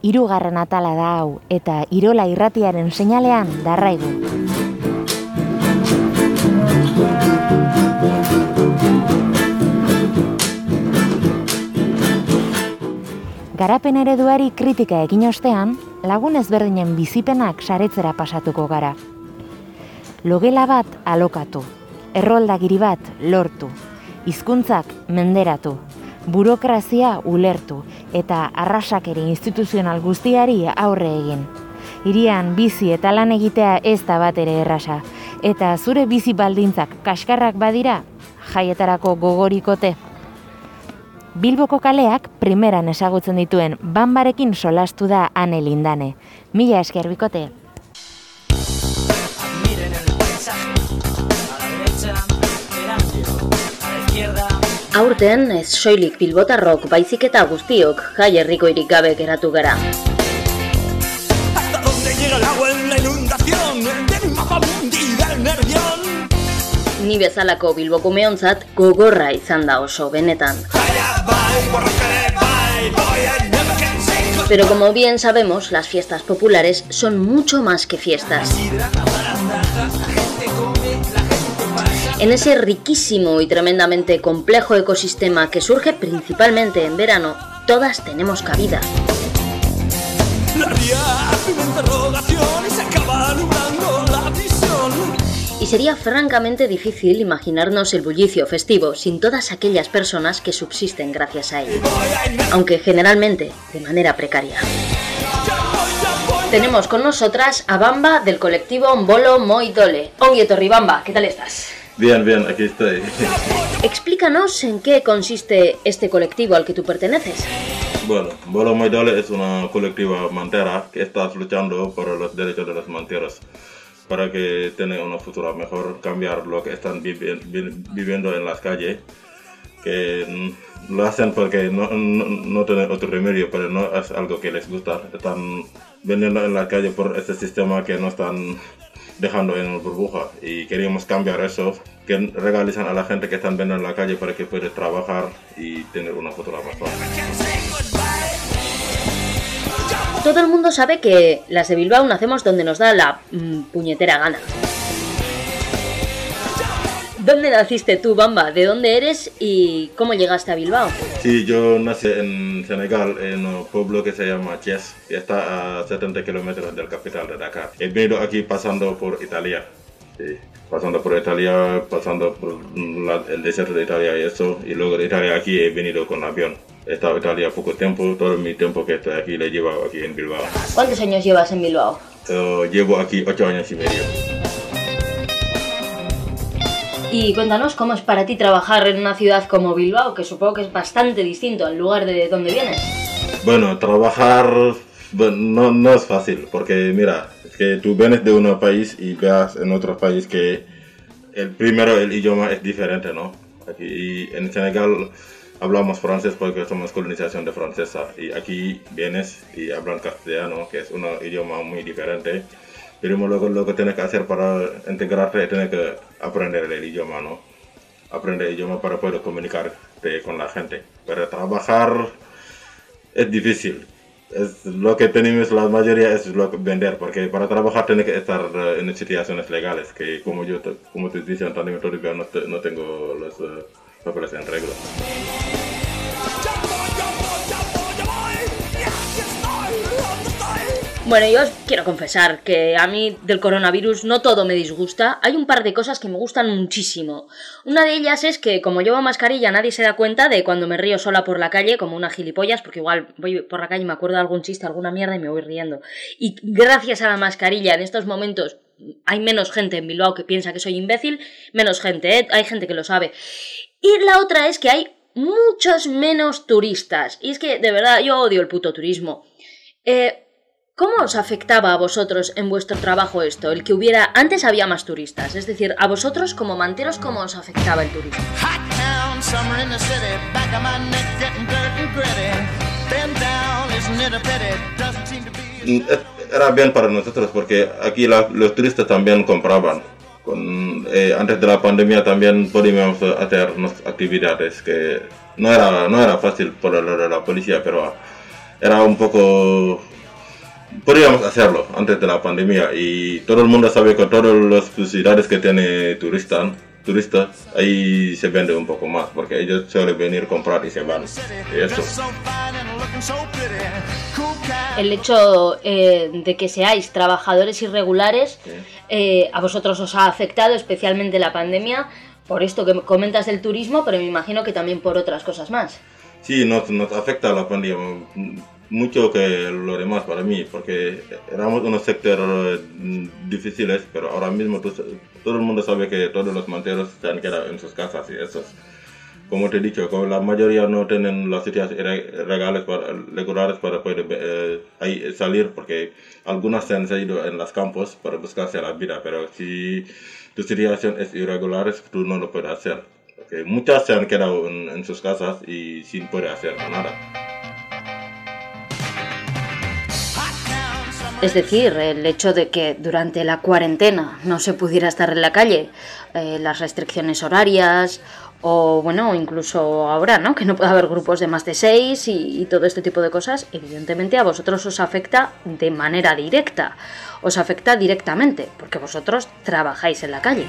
hirugarren atala da hau eta Irola irratiaren seinalean darraigu. Garapen ereduari kritika egin ostean, lagun ezberdinen bizipenak saretzera pasatuko gara. Logela bat alokatu, erroldagiri bat lortu, hizkuntzak menderatu, burokrazia ulertu eta arrasakeri instituzional guztiari aurre egin. Irian bizi eta lan egitea ez da bat ere errasa, eta zure bizi baldintzak kaskarrak badira, jaietarako gogorikote. Bilboko kaleak primeran ezagutzen dituen bambarekin solastu da ane lindane. Mila esker bikote. Aurten ez soilik bilbotarrok baizik eta guztiok jai herrikoirik gabe geratu gara. Ni bezalako bilbokumeontzat gogorra izan da oso benetan. Pero como bien sabemos, las fiestas populares son mucho más que fiestas. En ese riquísimo y tremendamente complejo ecosistema que surge principalmente en verano, todas tenemos cabida. Y sería francamente difícil imaginarnos el bullicio festivo sin todas aquellas personas que subsisten gracias a él, aunque generalmente de manera precaria. Tenemos con nosotras a Bamba del colectivo Mbolo Moi Dole. Onguietorri Bamba, ¿qué tal estás? Bien, bien, aquí estoy. Explícanos en qué consiste este colectivo al que tú perteneces. Bueno, Bolo Moidole es una colectiva mantera que está luchando por los derechos de los manteros para que tengan una futura mejor, cambiar lo que están vivi- vi- viviendo en las calles, que mm, lo hacen porque no, no, no tienen otro remedio, pero no es algo que les gusta. Están vendiendo en la calle por este sistema que no están dejando en una burbuja y queríamos cambiar eso, que regalizan a la gente que están vendiendo en la calle para que pueda trabajar y tener una futura mejor. Todo el mundo sabe que las de Bilbao nacemos donde nos da la mm, puñetera gana. ¿Dónde naciste tú, Bamba? ¿De dónde eres y cómo llegaste a Bilbao? Sí, yo nací en Senegal, en un pueblo que se llama Thiès, que está a 70 kilómetros del capital de Dakar. He venido aquí pasando por Italia, sí, pasando por Italia, pasando por la- el desierto de Italia y eso, y luego de Italia aquí he venido con avión. He estado en Italia poco tiempo, todo mi tiempo que estoy aquí le he llevado aquí en Bilbao. ¿Cuántos años llevas en Bilbao? Eh, llevo aquí 8 años y medio. Y cuéntanos cómo es para ti trabajar en una ciudad como Bilbao, que supongo que es bastante distinto al lugar de donde vienes. Bueno, trabajar no, no es fácil, porque mira, es que tú vienes de un país y veas en otro país que el primero el idioma es diferente, ¿no? Aquí en Senegal hablamos francés porque somos colonización de francesa y aquí vienes y hablan castellano, que es un idioma muy diferente. Pero luego lo que tienes que hacer para integrarte es tener que aprender el idioma, ¿no? Aprender el idioma para poder comunicarte con la gente. Pero trabajar es difícil. Es lo que tenemos la mayoría es lo que vender, porque para trabajar tiene que estar eh, en situaciones legales, que como yo, como te dicen también todavía no, no tengo los eh, papeles en regla. Bueno, yo os quiero confesar que a mí del coronavirus no todo me disgusta. Hay un par de cosas que me gustan muchísimo. Una de ellas es que como llevo mascarilla nadie se da cuenta de cuando me río sola por la calle como una gilipollas, porque igual voy por la calle y me acuerdo de algún chiste, alguna mierda y me voy riendo. Y gracias a la mascarilla en estos momentos hay menos gente en Bilbao que piensa que soy imbécil, menos gente, ¿eh? hay gente que lo sabe. Y la otra es que hay muchos menos turistas. Y es que, de verdad, yo odio el puto turismo. Eh, ¿Cómo os afectaba a vosotros en vuestro trabajo esto? El que hubiera... Antes había más turistas, es decir, a vosotros como manteros, ¿cómo os afectaba el turismo? Mm, es- Era bien para nosotros porque aquí la- los turistas también compraban. Con, eh, antes de la pandemia también podíamos hacer actividades que no era, no era fácil por la policía, pero era un poco podríamos hacerlo antes de la pandemia y todo el mundo sabe que todas las ciudades que tiene turistas turistas ahí se vende un poco más porque ellos suelen venir a comprar y se van y eso. El hecho eh, de que seáis trabajadores irregulares, eh, a vosotros os ha afectado especialmente la pandemia, por esto que comentas del turismo, pero me imagino que también por otras cosas más. Sí, nos, nos afecta la pandemia mucho que lo demás para mí, porque éramos unos sectores eh, difíciles, pero ahora mismo todo el mundo sabe que todos los manteros se han quedado en sus casas y eso. es- Como te he dicho, como la mayoría no tienen las re- legales para, regulares para poder eh, salir, porque algunas se han ido en los campos para buscarse la vida, pero si tu situación es irregular, tú no lo puedes hacer. Porque muchas se han quedado en, en sus casas y sin poder hacer nada. Es decir, el hecho de que durante la cuarentena no se pudiera estar en la calle, eh, las restricciones horarias o bueno, incluso ahora, ¿no? Que no puede haber grupos de más de seis y, y todo este tipo de cosas, evidentemente a vosotros os afecta de manera directa, os afecta directamente, porque vosotros trabajáis en la calle.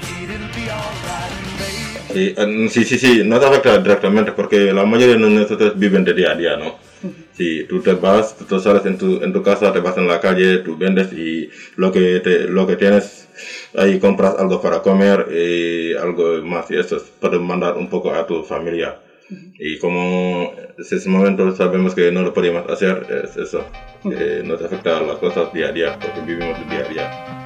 Sí, eh, sí, sí, no te afecta directamente porque la mayoría de nosotros viven de día a día, ¿no? Si tú te vas, tú sales en tu, en tu casa, te vas en la calle, tú vendes y lo que, te, lo que tienes, ahí compras algo para comer y algo más y eso, puedes mandar un poco a tu familia. Y como en ese momento sabemos que no lo podemos hacer, es eso, nos afecta a las cosas día a día, porque vivimos día a día.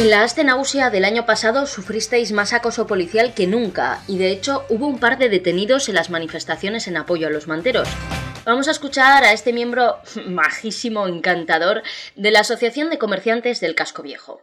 En la Aste Nausea del año pasado sufristeis más acoso policial que nunca y de hecho hubo un par de detenidos en las manifestaciones en apoyo a los manteros. Vamos a escuchar a este miembro majísimo, encantador de la Asociación de Comerciantes del Casco Viejo.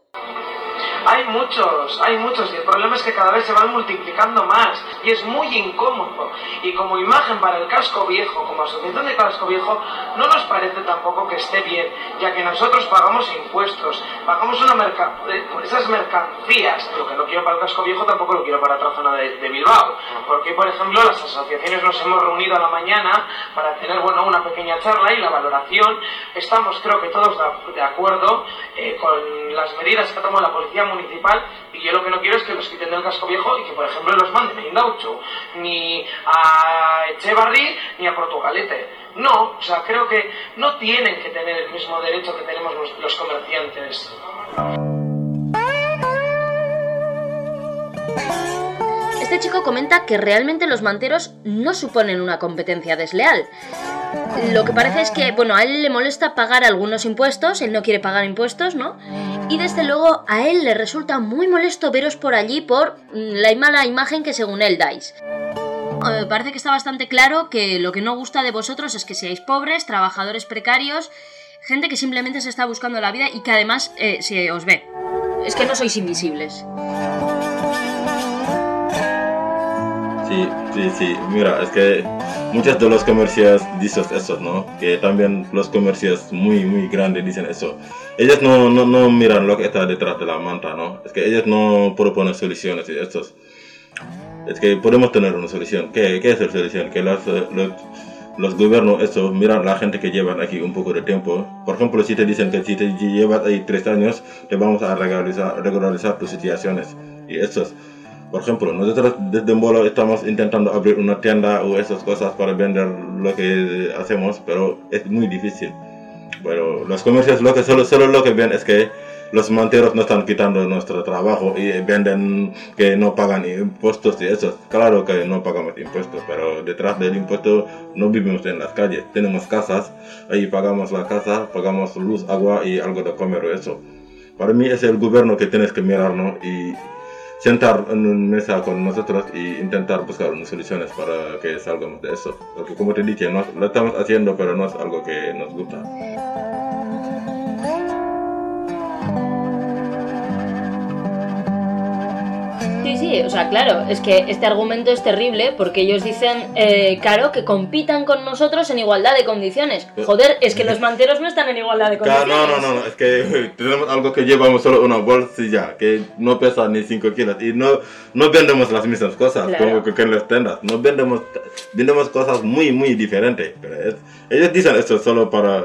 Hay muchos, hay muchos, y el problema es que cada vez se van multiplicando más, y es muy incómodo. Y como imagen para el casco viejo, como asociación de casco viejo, no nos parece tampoco que esté bien, ya que nosotros pagamos impuestos, pagamos una merca eh, esas mercancías. Lo que no quiero para el casco viejo tampoco lo quiero para otra zona de, Bilbao, porque por ejemplo las asociaciones nos hemos reunido a la mañana para tener bueno una pequeña charla y la valoración. Estamos creo que todos de acuerdo eh, con las medidas que ha tomado la policía municipal y yo lo que no quiero es que los quiten del casco viejo y que por ejemplo los manden a Indaucho, ni a Echevarri ni a Portugalete. No, o sea, creo que no tienen que tener el mismo derecho que tenemos los comerciantes. Este chico comenta que realmente los manteros no suponen una competencia desleal. Lo que parece es que, bueno, a él le molesta pagar algunos impuestos, él no quiere pagar impuestos, ¿no? Y desde luego a él le resulta muy molesto veros por allí por mm, la mala imagen que según él dais. Eh, parece que está bastante claro que lo que no gusta de vosotros es que seáis pobres, trabajadores precarios, gente que simplemente se está buscando la vida y que además eh, se os ve. Es que no sois invisibles. Sí, sí, sí. Mira, es que muchos de los comercios dicen eso, ¿no? Que también los comercios muy, muy grandes dicen eso. Ellos no, no, no miran lo que está detrás de la manta, ¿no? Es que ellos no proponen soluciones y estos. Es que podemos tener una solución. ¿Qué, qué es la solución? Que los, eh, los, los gobiernos, eso, miran la gente que llevan aquí un poco de tiempo. Por ejemplo, si te dicen que si te llevas ahí tres años, te vamos a regularizar, regularizar tus situaciones. Y estos. Por ejemplo, nosotros desde Mbolo estamos intentando abrir una tienda o esas cosas para vender lo que hacemos, pero es muy difícil. Pero los comercios lo que solo, solo lo que ven es que los manteros no están quitando nuestro trabajo y venden que no pagan impuestos y eso. Claro que no pagamos impuestos, pero detrás del impuesto no vivimos en las calles. Tenemos casas, ahí pagamos la casa, pagamos luz, agua y algo de comer o eso. Para mí es el gobierno que tienes que mirarnos y sentar en una mesa con nosotros y intentar buscar unas soluciones para que salgamos de eso. Porque como te dije, no, lo estamos haciendo, pero no es algo que nos gusta. Sí, sí, o sea, claro, es que este argumento es terrible porque ellos dicen, eh, claro, que compitan con nosotros en igualdad de condiciones. Joder, es que los manteros no están en igualdad de Claro, condiciones. no, no, no, es que tenemos algo que llevamos solo una bolsilla que no pesa ni 5 kilos y no, no vendemos las mismas cosas Claro. como que, que en las tiendas. No vendemos, vendemos cosas muy, muy diferentes. Pero es- ellos dicen esto solo para.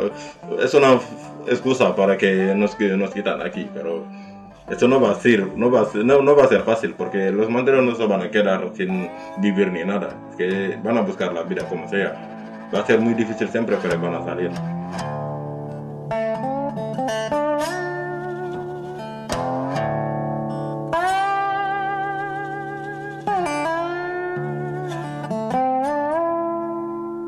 Es una excusa para que nos, nos quitan aquí, pero esto no va a ser, no va a ser, no, va a ser fácil, porque los manteros no se van a quedar sin vivir ni nada, es que van a buscar la vida como sea. Va a ser muy difícil siempre, pero van a salir.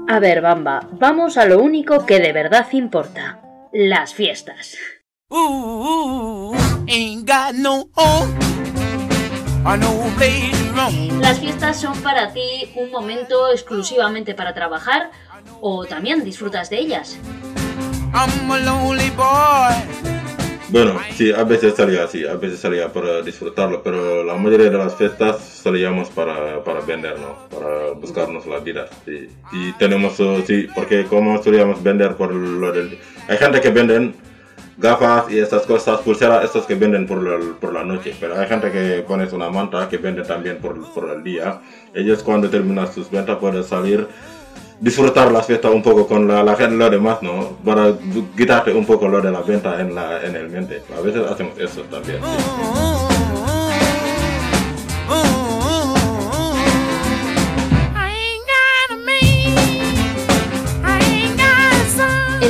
A ver, Bamba, vamos a lo único que de verdad importa, las fiestas. Ooh, ain't got no home. ¿Las fiestas son para ti un momento exclusivamente para trabajar o también disfrutas de ellas? I'm a lonely boy. Bueno, sí, a veces salía así, a veces salía para disfrutarlo, pero la mayoría de las fiestas salíamos para, para vender, ¿no? Para buscarnos la vida. Sí. Y tenemos, uh, sí, porque como solíamos vender por lo del... Hay gente que venden gafas y estas cosas, pulseras, estos que venden por la, por la noche, pero hay gente que pones una manta que vende también por, por el día. Ellos cuando terminan sus ventas pueden salir disfrutar las fiestas un poco con la, la gente, lo demás, ¿no? Para quitarte un poco lo de la venta en, la, en el mente. A veces hacemos eso también. sí.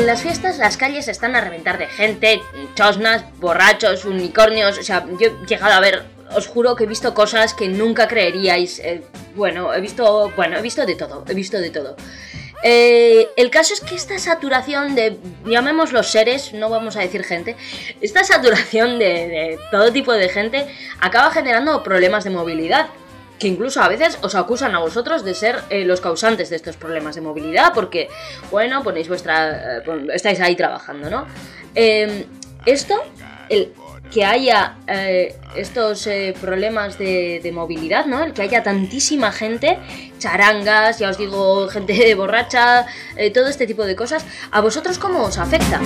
En las fiestas las calles están a reventar de gente, chosnas, borrachos, unicornios, o sea, yo he llegado a ver, os juro que he visto cosas que nunca creeríais. eh, bueno, he visto, bueno, he visto de todo, he visto de todo. Eh, el caso es que esta saturación de, llamémoslo seres, no vamos a decir gente, esta saturación de todo tipo de gente acaba generando problemas de movilidad que incluso a veces os acusan a vosotros de ser eh, los causantes de estos problemas de movilidad, porque, bueno, ponéis vuestra. eh, estáis ahí trabajando, ¿no? Eh, esto, el que haya eh, estos eh, problemas de, de movilidad, ¿no? El que haya tantísima gente, charangas, ya os digo, gente borracha, eh, todo este tipo de cosas, ¿a vosotros cómo os afecta?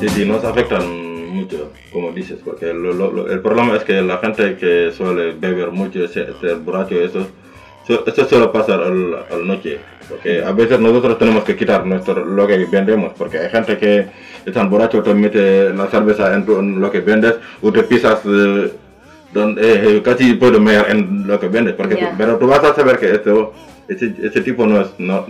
Sí, sí, nos afectan mucho, como dices, porque lo- el problema es que la gente que suele beber mucho, ser, ser borracho, eso, esto suele pasar al, al noche, porque a veces nosotros tenemos que quitar nuestro, lo que vendemos, porque hay gente que están borrachos, te mete la cerveza en, tu- en lo que vendes, o te pisas eh, donde, eh, casi puedo mear en lo que vendes, porque pero tú vas a saber que esto, ese, ese tipo no es... No,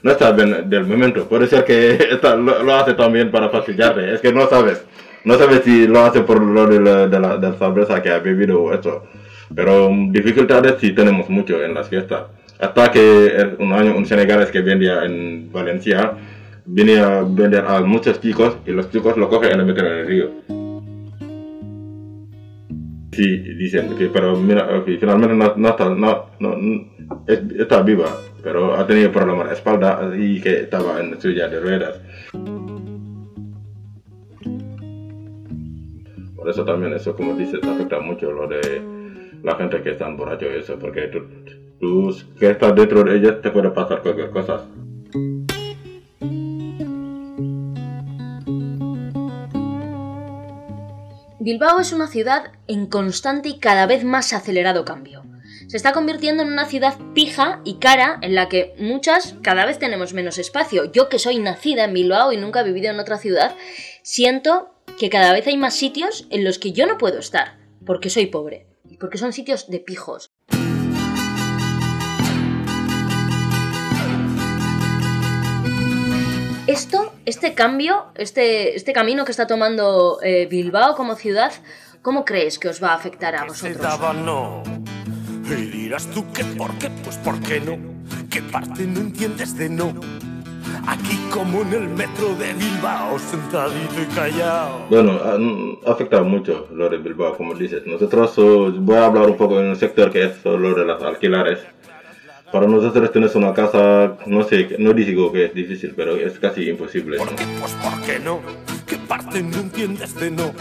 no está bien del momento. Puede ser que está- lo, lo hace también para fastidiarte. Es que no sabes. No sabes si lo hace por lo de la, de la, de la cerveza que ha bebido o eso. Pero um, dificultades sí tenemos mucho en las fiestas. Hasta que un año un senegalés que vendía en Valencia venía a vender a muchos chicos y los chicos lo cogen y lo meten en el río. Sí, dicen que, pero mira, que finalmente no, no está, no, no, es- está viva, pero ha tenido problemas de espalda y que estaba en silla de ruedas. Eso también, eso como dices, afecta mucho lo de la gente que está borracho y eso, porque tú, tú que estás dentro de ellos te puede pasar cualquier cosa. Bilbao es una ciudad en constante y cada vez más acelerado cambio. Se está convirtiendo en una ciudad pija y cara en la que muchas cada vez tenemos menos espacio. Yo que soy nacida en Bilbao y nunca he vivido en otra ciudad, siento que cada vez hay más sitios en los que yo no puedo estar, porque soy pobre, y porque son sitios de pijos. Esto, este cambio, este, este camino que está tomando eh, Bilbao como ciudad, ¿cómo crees que os va a afectar a vosotros? no. Y dirás tú que por qué, pues por qué no. ¿Qué parte no entiendes de no? Aquí como en el metro de Bilbao, sentadito y callado. Bueno, ha- afecta mucho lo de Bilbao, como dices. Nosotros, oh, voy a hablar un poco en un sector que es lo de las alquilares. Para nosotros tener una casa, no sé, no digo que es difícil, pero es casi imposible. ¿no? Pues por qué no. ¿Qué parte no entiendes de no?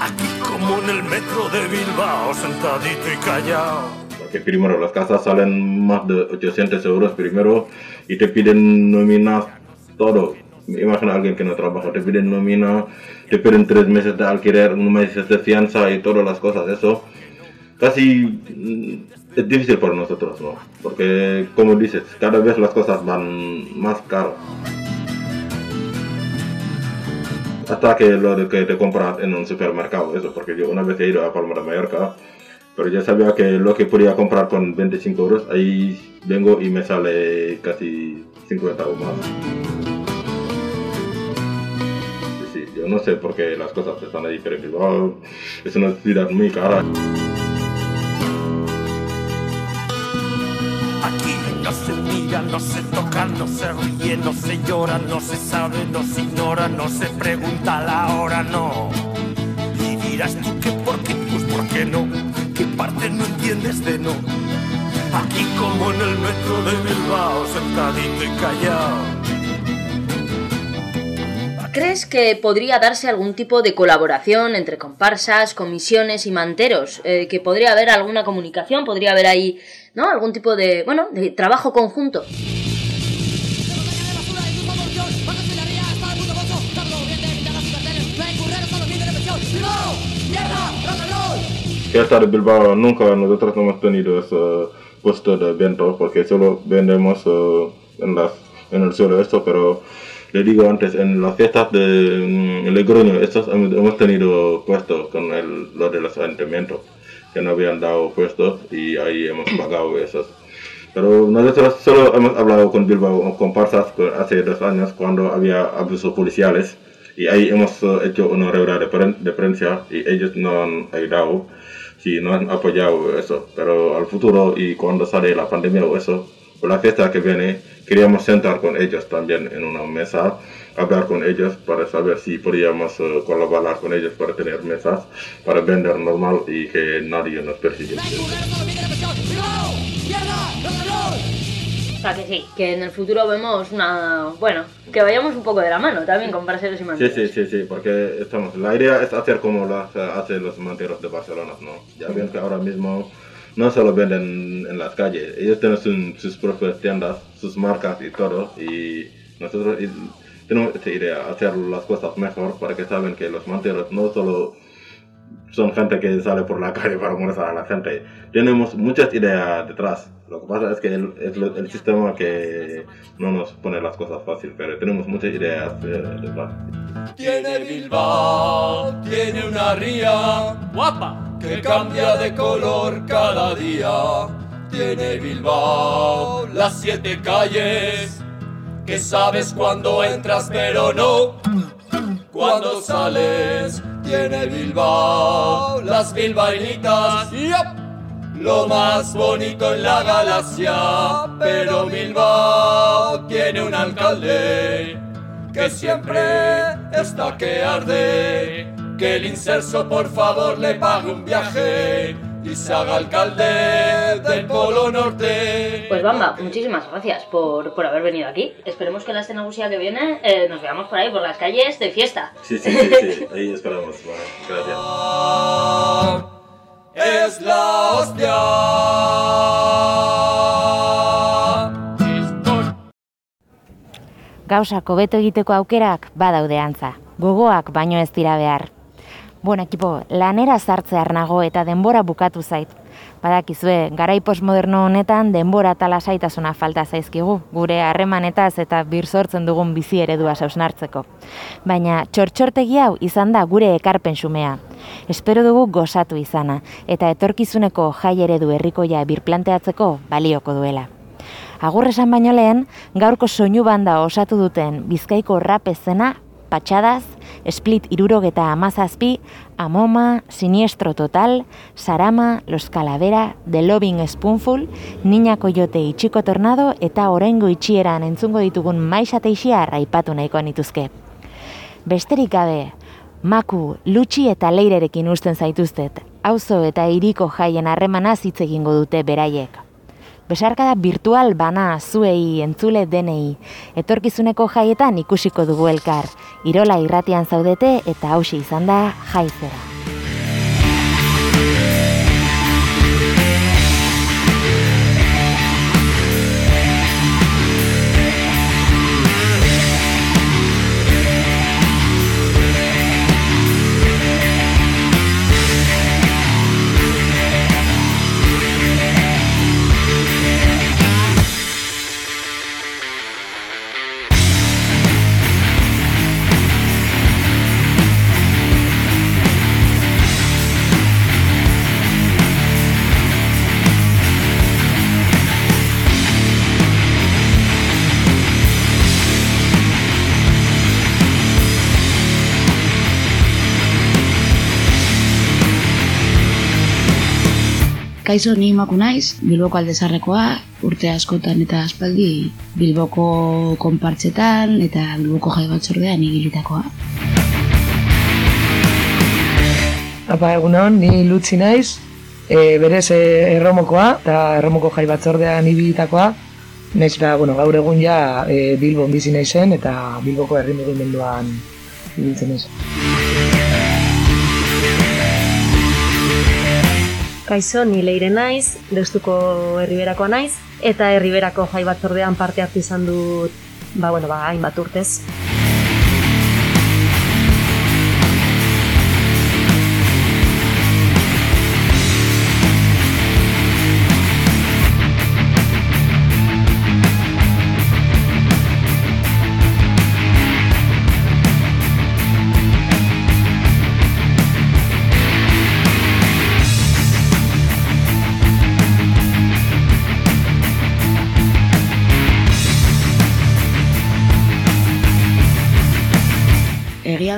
Aquí como en el metro de Bilbao, sentadito y callado. Porque primero las casas salen más de 800 euros primero y te piden nómina todo. Imagina a alguien que no trabaja, te piden nómina, te piden tres meses de alquiler, un mes de fianza y todas las cosas, eso. Casi mm, es difícil para nosotros, ¿no? Porque, como dices, cada vez las cosas van más caro. Hasta que lo de que te compras en un supermercado, eso, porque yo una vez he ido a Palma de Mallorca, pero ya sabía que lo que podía comprar con 25 euros, ahí vengo y me sale casi 50 o más. Sí, sí, yo no sé por qué las cosas están ahí, pero ah, es una ciudad muy cara. Aquí no se miran, no se tocan, no se ríen, no se lloran, no se sabe, no se ignora, no se pregunta la hora, no. Y dirás tú que por qué, pues por qué no qué parte no entiendes de no. Aquí como en el metro de Bilbao, sentadito y callado. ¿Crees que podría darse algún tipo de colaboración entre comparsas, comisiones y manteros? Eh, que podría haber alguna comunicación, podría haber ahí, ¿no? Algún tipo de, bueno, de trabajo conjunto. Fiesta de Bilbao nunca nosotros no hemos tenido ese puesto de venta porque solo vendemos en, las, en el suelo esto, pero le digo antes, en las fiestas de mm, Logroño, estos hemos, tenido puestos con el, lo de los ayuntamientos, que no habían dado puestos y ahí hemos pagado esos. Pero nosotros solo hemos hablado con Bilbao comparsas hace dos años cuando había abusos policiales y ahí hemos hecho una reunión de, pren- de prensa y ellos no han ayudado, sí, no han apoyado eso. Pero al futuro y cuando sale la pandemia o eso, o la fiesta que viene, queríamos sentar con ellos también en una mesa, hablar con ellos para saber si podíamos eh, colaborar con ellos para tener mesas, para vender normal y que nadie nos persigue. O sea, que sí, que en el futuro vemos una... Bueno, que vayamos un poco de la mano también con parceros y Sí, manteros. sí, sí, sí, porque estamos, la idea es hacer como lo hace- hacen los manteros de Barcelona, ¿no? Ya ven que ahora mismo no solo venden en las calles, ellos tienen sus, propias tiendas, sus marcas y todo, y nosotros tenemos esta idea, hacer las cosas mejor para que saben que los manteros no solo son gente que sale por la calle para molestar a la gente, tenemos muchas ideas detrás. Lo que pasa es que el, es lo- el sistema que no nos pone las cosas fácil, pero tenemos muchas ideas eh. Tiene Bilbao, tiene una ría guapa que cambia de color cada día. Tiene Bilbao las siete calles que sabes cuando entras pero no cuando sales. Tiene Bilbao las bilbainitas. Lo más bonito en la galaxia, pero Bilbao tiene un alcalde que siempre está que arde. Que el inserso por favor le pague un viaje y se haga alcalde del Polo Norte. Pues Bamba, muchísimas gracias por, por haber venido aquí. Esperemos que en la escena música que viene eh, nos veamos por ahí, por las calles de fiesta. Sí, sí, sí, sí, ahí esperamos. Bueno, gracias. Es la hostia. Gauzak hobeto egiteko aukerak badaude antza. Gogoak baino ez dira behar. Bueno, ekipo, lanera sartzear nago eta denbora bukatu zait. Badakizue, garai postmoderno honetan denbora eta lasaitasuna falta zaizkigu, gure harremanetaz eta bir sortzen dugun bizi eredua sausnartzeko. Baina txortxortegi hau izan da gure ekarpen xumea. Espero dugu gozatu izana, eta etorkizuneko jai eredu herrikoia birplanteatzeko balioko duela. Agur esan baino lehen, gaurko soinu banda osatu duten Bizkaiko rap ezena, Patxadaz, Split irurogeta amazazpi, Amoma, Siniestro Total, Sarama, Los Calavera, The Loving Spoonful, Niña Coyote Itxiko Tornado eta oraingo itxieran entzungo ditugun maixa teixia raipatu nahiko nituzke. Besterik gabe, Maku, Lutxi eta Leirerekin usten zaituztet, auzo eta hiriko jaien harremanaz hitz egingo dute beraiek. Besarkada virtual bana zuei entzule denei. Etorkizuneko jaietan ikusiko dugu elkar. Irola irratian zaudete eta hausi izan da jaizera. Kaixo ni maku naiz, Bilboko aldezarrekoa, urte askotan eta aspaldi Bilboko konpartzetan eta Bilboko jai batzordean ibilitakoa. Apa, egunon, ni lutzi naiz, e, berez e, erromokoa eta erromoko jai batzordean ibilitakoa, Naiz eta, bueno, gaur egun ja e, Bilbon bizi naizen eta Bilboko herri mugimenduan ibiltzen naiz. Kaixo, ni leire naiz, deustuko herriberakoa naiz, eta herriberako jai batzordean parte hartu izan dut, ba, bueno, ba, hainbat urtez.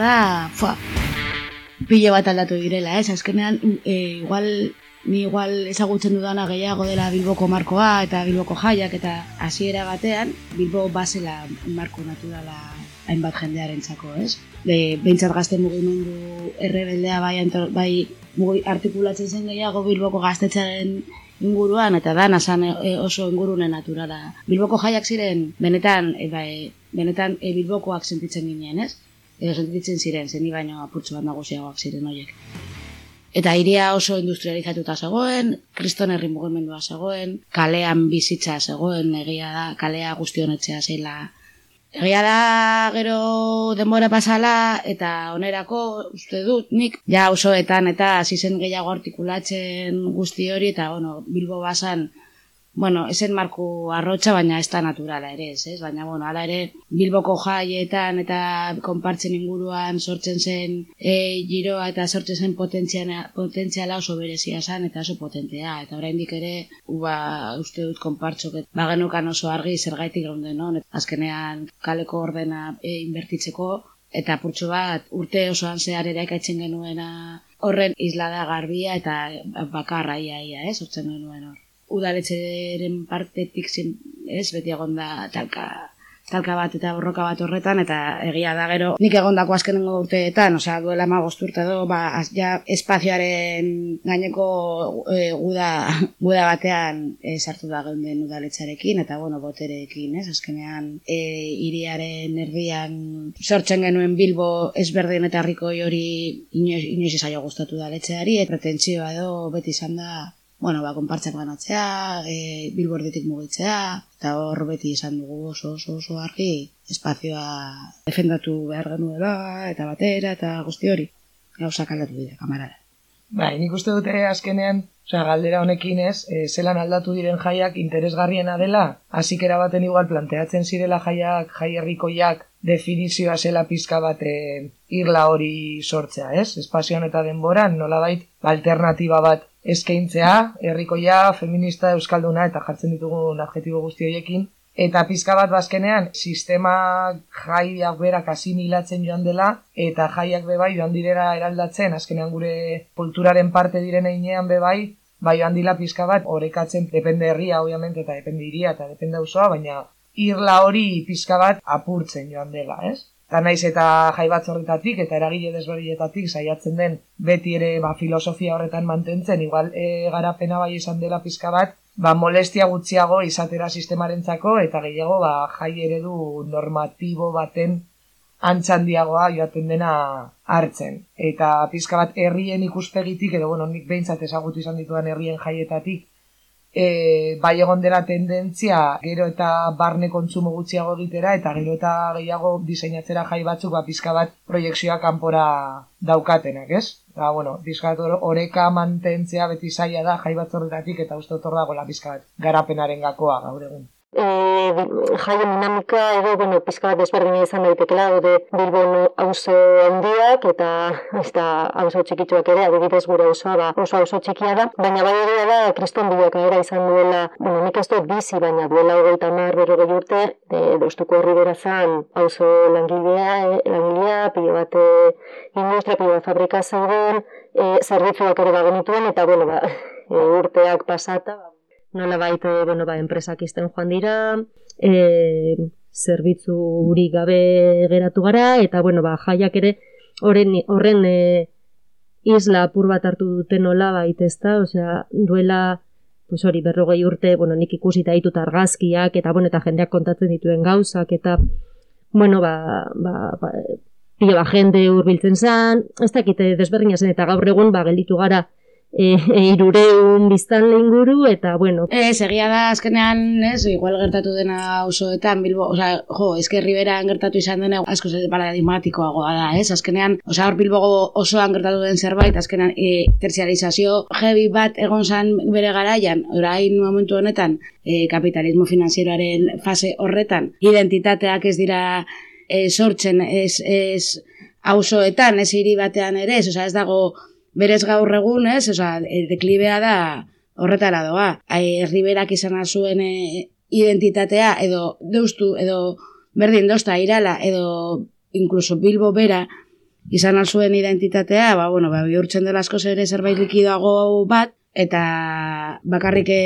Da, fua, pilo bat aldatu direla, ez? Azkenean, e, igual, ni igual ezagutzen dudana gehiago dela Bilboko markoa eta Bilboko jaiak eta hasiera batean, Bilbo basela marko naturala hainbat jendearen txako, ez? De, behintzat gazte mugimendu errebeldea bai, antor, bai mugi, artikulatzen zen gehiago Bilboko gaztetzaren inguruan eta da nasan oso ingurune naturala. Bilboko jaiak ziren benetan e, bai, benetan e, Bilbokoak sentitzen ginen, ez? Edo sentitzen ziren, zen baino apurtzu bat nagusiagoak ziren horiek. Eta iria oso industrializatuta zegoen, kriston herri mugimendua zegoen, kalean bizitza zegoen, egia da, kalea guztionetzea zela. Egia da, gero denbora pasala, eta onerako, uste dut, nik, ja osoetan eta hasi zen gehiago artikulatzen guzti hori, eta, bueno, Bilbo basan, bueno, esen marku arrotxa, baina ez da naturala ere, ez, ez? Baina, bueno, ala ere, Bilboko jaietan eta konpartzen inguruan sortzen zen e, giroa eta sortzen zen potentziala, oso berezia zen eta oso potentea. Eta oraindik ere, uba, uste dut konpartzok, ba genukan oso argi zergaitik gaunden, no? Azkenean kaleko ordena e, inbertitzeko, eta purtsu bat urte osoan zehar ere ekaitzen genuena horren islada garbia eta bakarra ia, ez? Hortzen genuen hor udaletxeren partetik zin, ez, beti egon da talka, talka bat eta borroka bat horretan, eta egia da gero, nik egondako azkenengo urteetan, osea, duela ma gozturte do, ba, ja, espazioaren gaineko e, guda, guda batean e, sartu da geunden udaletxarekin, eta, bueno, boterekin, ez, azkenean, e, iriaren erdian sortzen genuen bilbo ezberdin eta harriko hori inoiz, inoiz izaio gustatu udaletxeari, eta pretentzioa edo beti izan da, bueno, ba, konpartzak banatzea, e, bilbordetik mugitzea, eta hor beti izan dugu oso oso oso argi espazioa defendatu behar genuela, eta batera, eta guzti hori. Gauzak aldatu dira, kamarada. Bai, nik uste dute azkenean, osea, galdera honekin ez, e, zelan aldatu diren jaiak interesgarriena dela, hasikera baten igual planteatzen zirela jaiak, jai herrikoiak definizioa zela pizka bat e, irla hori sortzea, ez? Espazioan eta denboran, nolabait, alternatiba bat eskaintzea, herrikoia, feminista, euskalduna eta jartzen ditugun adjetibo guzti horiekin. Eta pizka bat bazkenean, sistema jaiak berak asimilatzen joan dela, eta jaiak bebai joan direra eraldatzen, azkenean gure kulturaren parte diren einean bebai, bai joan dila pizka bat, orekatzen depende herria, obviamente, eta depende iria, eta depende osoa, baina irla hori pizka bat apurtzen joan dela, ez? Eta naiz eta jai batzordetatik eta eragile desberdinetatik saiatzen den beti ere ba, filosofia horretan mantentzen, igual e, garapena bai izan dela pizka bat, ba, molestia gutxiago izatera sistemarentzako eta gehiago ba, jai eredu normatibo baten antxandiagoa joaten dena hartzen. Eta pizka bat herrien ikuspegitik, edo bueno, nik behintzat ezagutu izan dituan herrien jaietatik, e, bai egon dela tendentzia gero eta barne kontsumo gutxiago egitera eta gero eta gehiago diseinatzera jai batzuk ba pizka bat proiektzioa kanpora daukatenak, ez? Ba, bueno, pizka oreka mantentzea beti zaila da jai batzordetatik eta uste dago la pizka bat garapenaren gakoa gaur egun e, jaien dinamika edo, bueno, pizka bat desberdina izan daitekela, daude Bilbon auzo handiak eta ez da auzo txikitzuak ere, adibidez gure auzoa ba, oso auzo txikia da, baina bai egia da kriston bideak era izan duela, bueno, nik ez dut bizi, baina duela hogeita mar berrogei urte, de, deustuko horri berazan auzo langilea, e, langilea, pilo bat industria, pilo bat fabrika zauden, e, zerbitzuak ere bagenituen, eta bueno, ba, e, urteak pasata, ba, nola baita, bueno, ba, enpresak izten joan dira, e, zerbitzurik gabe geratu gara, eta, bueno, ba, jaiak ere, horren, horren e, isla apur bat hartu duten nola baita ezta, osea, duela, pues hori, berrogei urte, bueno, nik ikusita ditut argazkiak, eta, bueno, eta jendeak kontatzen dituen gauzak, eta, bueno, ba, ba, ba pilo ba, jende hurbiltzen zan, ez dakite desberdina zen, eta gaur egun, ba, gelditu gara, e, e, irureun biztan inguru eta bueno. E, segia da azkenean, ez, igual gertatu dena osoetan, Bilbo, oza, jo, eske Riberan gertatu izan dena asko ze paradigmatikoagoa da, ez, azkenean, oza, hor Bilbo osoan gertatu den zerbait, azkenean, e, terziarizazio heavy bat egon zan bere garaian, orain momentu honetan, e, kapitalismo finanzieroaren fase horretan, identitateak ez dira e, sortzen, ez, ez, auzoetan, ez hiri batean ere, ez, oza, ez dago berez gaur egun, ez, oza, e, deklibea da horretara doa. Herriberak izan zuen e, identitatea, edo deustu, edo berdin dozta irala, edo inkluso Bilbo bera, izan zuen identitatea, ba, bueno, ba, bihurtzen dela asko ere zerbait likidoago bat, eta bakarrik e,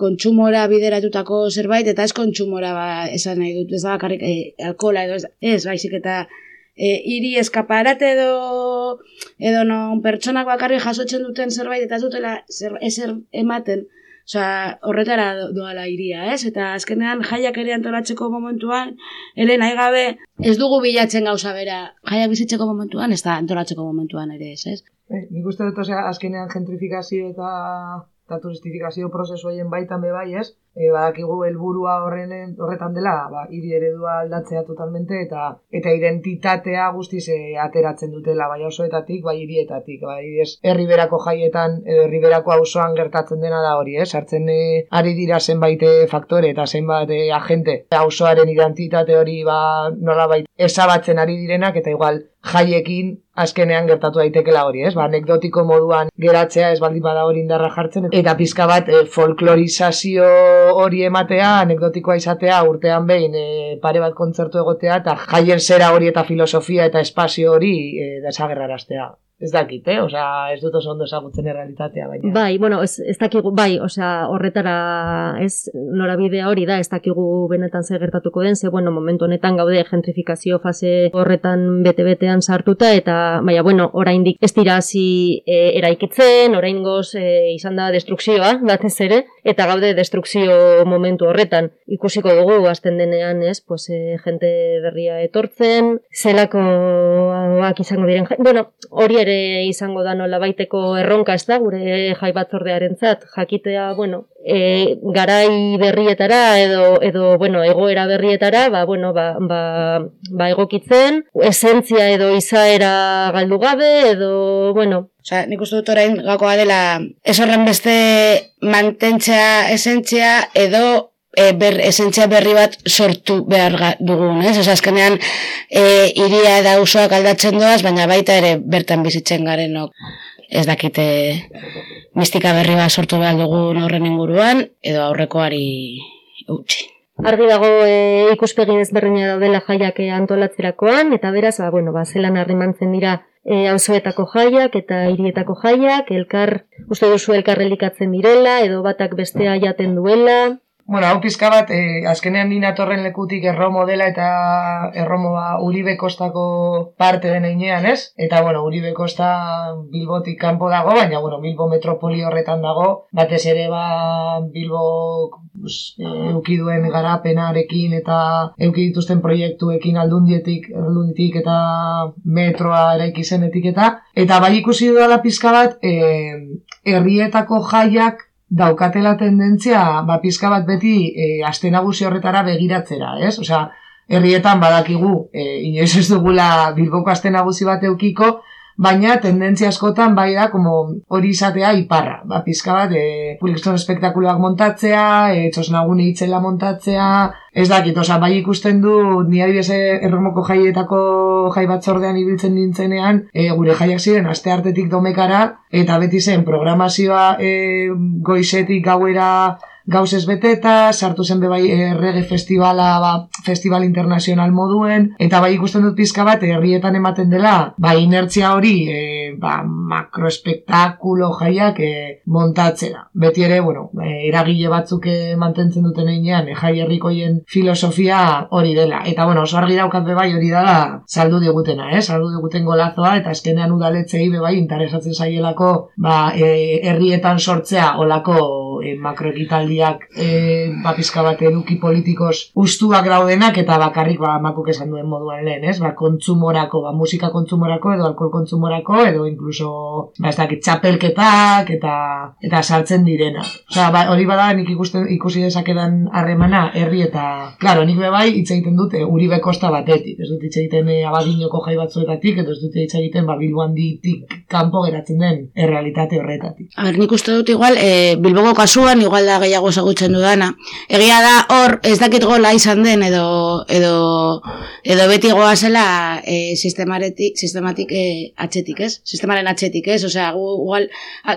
kontsumora bideratutako zerbait, eta ez kontsumora ba, esan nahi dut, ez da bakarrik e, alkola edo ez, ez baizik eta e, iri eskaparate edo edo non pertsonak bakarri jasotzen duten zerbait eta ez zer, ezer ematen Osa, horretara doala iria, ez? Eta azkenean jaiak ere antolatzeko momentuan, ere nahi gabe, ez dugu bilatzen gauza bera, jaiak bizitzeko momentuan, ez da antolatzeko momentuan ere, ez? ez? Eh, nik uste dut, osea, azkenean gentrifikazio eta eta turistifikazio prozesu haien baitan be bai, ez? E, badakigu helburua horren horretan dela, ba hiri eredua aldatzea totalmente eta eta identitatea guztiz e, ateratzen dutela bai osoetatik, bai hirietatik, bai ez herriberako jaietan edo herriberako auzoan gertatzen dena da hori, ez? Sartzen e, ari dira zenbait faktore eta zenbait e, agente auzoaren identitate hori ba nolabait esabatzen ari direnak eta igual jaiekin azkenean gertatu daitekela hori, ez? Ba, anekdotiko moduan geratzea ez baldin bada hori indarra jartzen eta pizka bat e, folklorizazio hori ematea, anekdotikoa izatea urtean behin e, pare bat kontzertu egotea eta jaien zera hori eta filosofia eta espazio hori e, desagerraraztea ez dakit, eh? Osea, ez dut oso ondo ezagutzen errealitatea, baina. Bai, bueno, ez, ez dakigu, bai, osea, horretara, ez, norabidea hori da, ez dakigu benetan zer gertatuko den, ze, bueno, momentu honetan gaude gentrifikazio fase horretan bete-betean sartuta, eta, baina, bueno, oraindik ez dira hasi e, eraikitzen, orain goz e, izan da destrukzioa, batez ere, eta gaude destrukzio momentu horretan. Ikusiko dugu, azten denean, ez, pues, e, jente berria etortzen, zelako izango diren, bueno, hori ere izango da nola baiteko erronka ez da, gure jai batzordearen zat, jakitea, bueno, e, garai berrietara edo, edo bueno, egoera berrietara, ba, bueno, ba, ba, ba egokitzen, esentzia edo izaera galdu gabe, edo, bueno, Osa, nik uste dut orain gakoa dela ez horren beste mantentzea esentzia edo e, ber, esentzia berri bat sortu behar dugun, ez? Osa, azkenean, e, iria eta usoak aldatzen doaz, baina baita ere bertan bizitzen garenok ez dakite mistika berri bat sortu behar dugun horren inguruan, edo aurrekoari utzi. Argi dago e, ikuspegin ezberdina daudela jaiak antolatzerakoan, eta beraz, ba, bueno, ba, zelan harrimantzen dira e, auzoetako jaiak eta hirietako jaiak, elkar, uste duzu elkar elikatzen direla, edo batak bestea jaten duela, Bueno, hau pizka bat, eh, azkenean nina torren lekutik erromo dela eta erromo ba, Uribe Kostako parte den einean, ez? Eta, bueno, Uribe Kosta Bilbotik kanpo dago, baina, bueno, Bilbo metropoli horretan dago, batez ere, ba, Bilbo pues, eh, eukiduen garapenarekin eta eukidituzten proiektuekin aldundietik, aldundietik eta metroa eraiki zenetik eta, eta bai ikusi dudala pizka bat, eh, herrietako jaiak daukatela tendentzia, ba, pizka bat beti e, aste nagusi horretara begiratzera, ez? Osea, herrietan badakigu, e, inoiz ez dugula bilboko aste nagusi bat eukiko, baina tendentzia askotan bai da como hori izatea iparra. Ba, pizka bat, e, publikzon espektakuloak montatzea, e, txosnagune itzela montatzea, ez dakit, oza, bai ikusten du, ni adibes erromoko jaietako jai batzordean ibiltzen nintzenean, e, gure jaiak ziren aste artetik domekara, eta beti zen programazioa e, goizetik gauera gauzez beteta, sartu zen bebai errege festivala, ba, festival internazional moduen, eta bai ikusten dut pizka bat, herrietan ematen dela, ba, inertzia hori, e, ba, makroespektakulo jaiak e, montatzera. Beti ere, bueno, e, eragile batzuk mantentzen duten einean, e, jai herrikoien filosofia hori dela. Eta, bueno, oso argi daukat bebai hori dela saldu digutena, eh? saldu diguten golazoa, eta azkenean udaletzei bebai interesatzen zaielako, ba, herrietan sortzea olako e, makroekitaldiak e, ba, bat eduki politikos ustuak daudenak, eta bakarrik ba, makuk esan duen moduan lehen, ez? Ba, kontsumorako, ba, musika kontsumorako, edo alkohol kontsumorako, edo inkluso, ba, ez dakit, txapelketak, eta eta sartzen direna. Osea, ba, hori bada nik ikusten ikusi dezakedan harremana herri eta claro, nik be bai hitz egiten dute Uribe Kosta batetik. Ez dut hitz egiten e, Abadinoko jai batzuetatik edo ez dut hitz egiten ba Bilboanditik kanpo geratzen den errealitate horretatik. A ber, nik uste dut igual, e, Bilboko kasuan igual da gehiago ezagutzen dudana. Egia da hor ez dakit gola izan den edo edo edo beti goa zela e, sistemaretik sistematik e, atzetik, ez? Sistemaren atzetik, ez? Osea, gu igual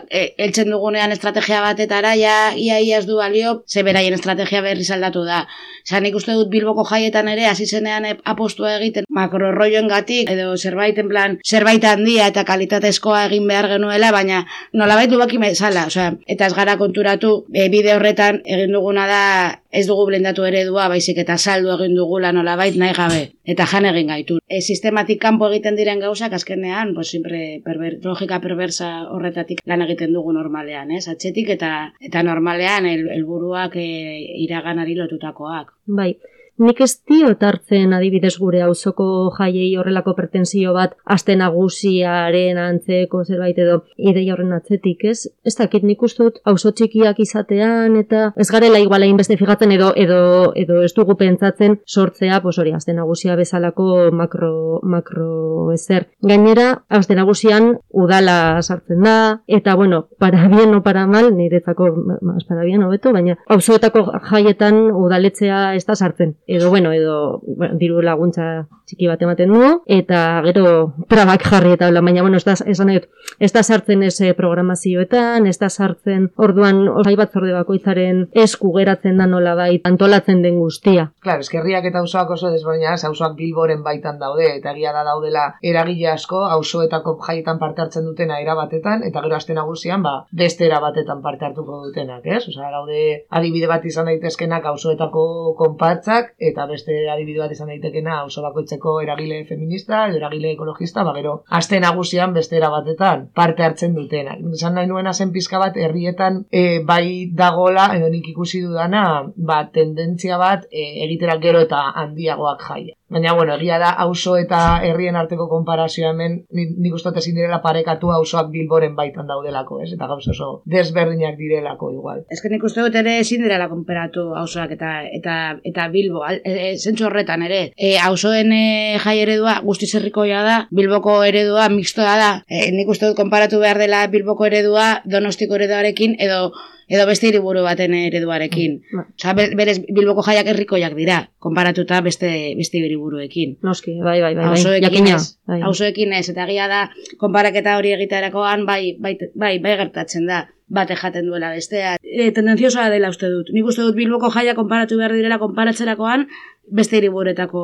e, eltzen dugunean estrategia batetara ja ia ia ez du balio, ze beraien estrategia berri saldatu da. Zan nik uste dut Bilboko jaietan ere hasi zenean e, apostua egiten makrorroioengatik edo zerbait en plan zerbait handia eta kalitatezkoa egin behar genuela, baina nolabait dubaki bezala, osea, eta ez gara konturatu e, bide horretan egin duguna da ez dugu blendatu eredua, baizik eta saldu egin dugula nolabait nahi gabe, eta jan egin gaitu. E, sistematik kanpo egiten diren gauzak azkenean, pues, siempre perver, logika perversa horretatik lan egiten dugu normalean, ez? Atxetik eta eta normalean helburuak el, iraganari lotutakoak. Bai, Nik ez diot hartzen adibidez gure auzoko jaiei horrelako pretensio bat aste nagusiaren antzeko zerbait edo ideia horren atzetik, ez? Ez dakit nik uste dut auzo txikiak izatean eta ez garela igual beste fijatzen edo edo edo ez dugu pentsatzen sortzea, pues hori aste nagusia bezalako makro makro ezer. Gainera, aste nagusian udala sartzen da eta bueno, para bien o para mal, niretzako más para bien hobeto, baina auzoetako jaietan udaletzea ez da sartzen edo bueno, edo bueno, diru laguntza txiki bat ematen du eta gero trabak jarri eta hola, baina bueno, ez da esan dut, ez da sartzen ese programazioetan, ez da sartzen orduan osai batzorde bakoitzaren esku geratzen da nola bai antolatzen den guztia. Claro, eskerriak eta auzoak oso desberdinak, auzoak Bilboren baitan daude eta egia da daudela eragile asko auzoetako jaietan parte hartzen dutena era batetan eta gero aste nagusian ba beste era batetan parte hartuko dutenak, ez? Osea, daude adibide bat izan daitezkenak auzoetako konpartzak eta beste adibide bat izan daitekena oso bakoitzeko eragile feminista edo eragile ekologista, ba gero aste nagusian beste era batetan parte hartzen dutena. Esan nahi nuena zen pizka bat herrietan e, bai dagola edo nik ikusi dudana, ba tendentzia bat e, egitera gero eta handiagoak jaia. Baina, bueno, egia da, auzo eta herrien arteko konparazioa hemen, nik uste ezin direla parekatu auzoak bilboren baitan daudelako, ez? Eta gauza oso desberdinak direlako igual. Ez que nik uste dut ere ezin konparatu auzoak eta eta eta bilbo, e, e, zentzu horretan ere. E, auzoen e, jai eredua guztiz herrikoia da, bilboko eredua mixtoa da. E, nik uste dut konparatu behar dela bilboko eredua donostiko ereduarekin edo edo beste hiriburu baten ereduarekin. Mm, bai. Osea, berez Bilboko jaiak herrikoiak dira, konparatuta beste beste hiriburuekin. Noski, bai, bai, bai. bai. Auzoekin ez, bai. auzoekin ez, eta egia da konparaketa hori egiterakoan bai, bai, bai, bai gertatzen da bate jaten duela bestea. E, tendenciosoa dela uste dut. Nik uste dut Bilboko jaia konparatu behar direla konparatzerakoan beste hiriburetako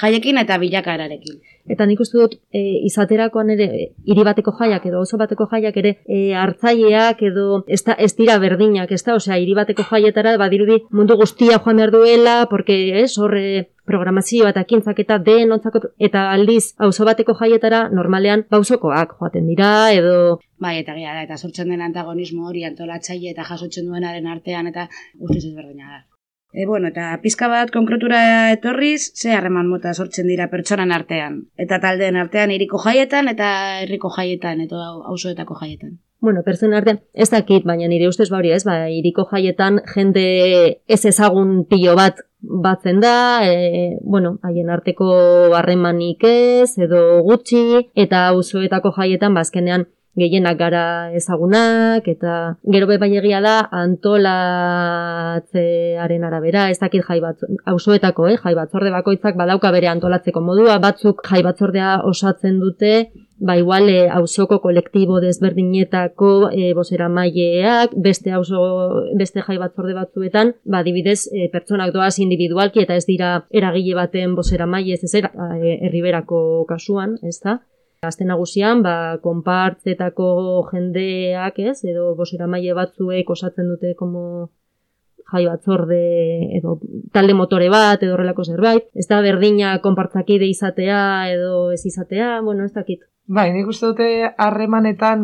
jaiekin eta bilakararekin. Eta nik uste dut e, izaterakoan ere hiri bateko jaiak edo oso bateko jaiak ere e, hartzaileak edo ez, da, ez dira berdinak, ez da, osea, hiri bateko jaietara badirudi mundu guztia joan behar duela, porque ez, horre programazioa eta kintzak eta den eta aldiz auzo bateko jaietara normalean bauzokoak joaten dira edo bai eta gira eta sortzen den antagonismo hori antolatzaile eta jasotzen duenaren artean eta guztiz ezberdina da. E, bueno, eta pizka bat konkretura etorriz, ze harreman mota sortzen dira pertsonan artean. Eta taldeen artean iriko jaietan eta herriko jaietan, eta auzoetako jaietan. Bueno, pertsona artean, ez dakit, baina nire ustez bauri ez, ba, iriko jaietan jende ez ezagun pilo bat batzen da, e, bueno, haien arteko harremanik ez, edo gutxi, eta auzoetako jaietan, bazkenean, ba, gehienak gara ezagunak eta gero be bai egia da antolatzearen arabera ez dakit jai bat auzoetako eh jai batzorde bakoitzak badauka bere antolatzeko modua batzuk jai batzordea osatzen dute ba igual e, auzoko kolektibo desberdinetako e, bosera maileak, beste auzo beste jai batzorde batzuetan, ba adibidez, e, pertsonak doaz individualki eta ez dira eragile baten bosera maile ez ez e, herriberako kasuan, ez da? Azte nagusian, ba, konpartzetako jendeak, ez, edo bosera maile batzuek osatzen dute como jai batzorde edo talde motore bat edo horrelako zerbait. Ez da berdina konpartzakide izatea edo ez izatea, bueno, ez dakit. Bai, nik uste dute harremanetan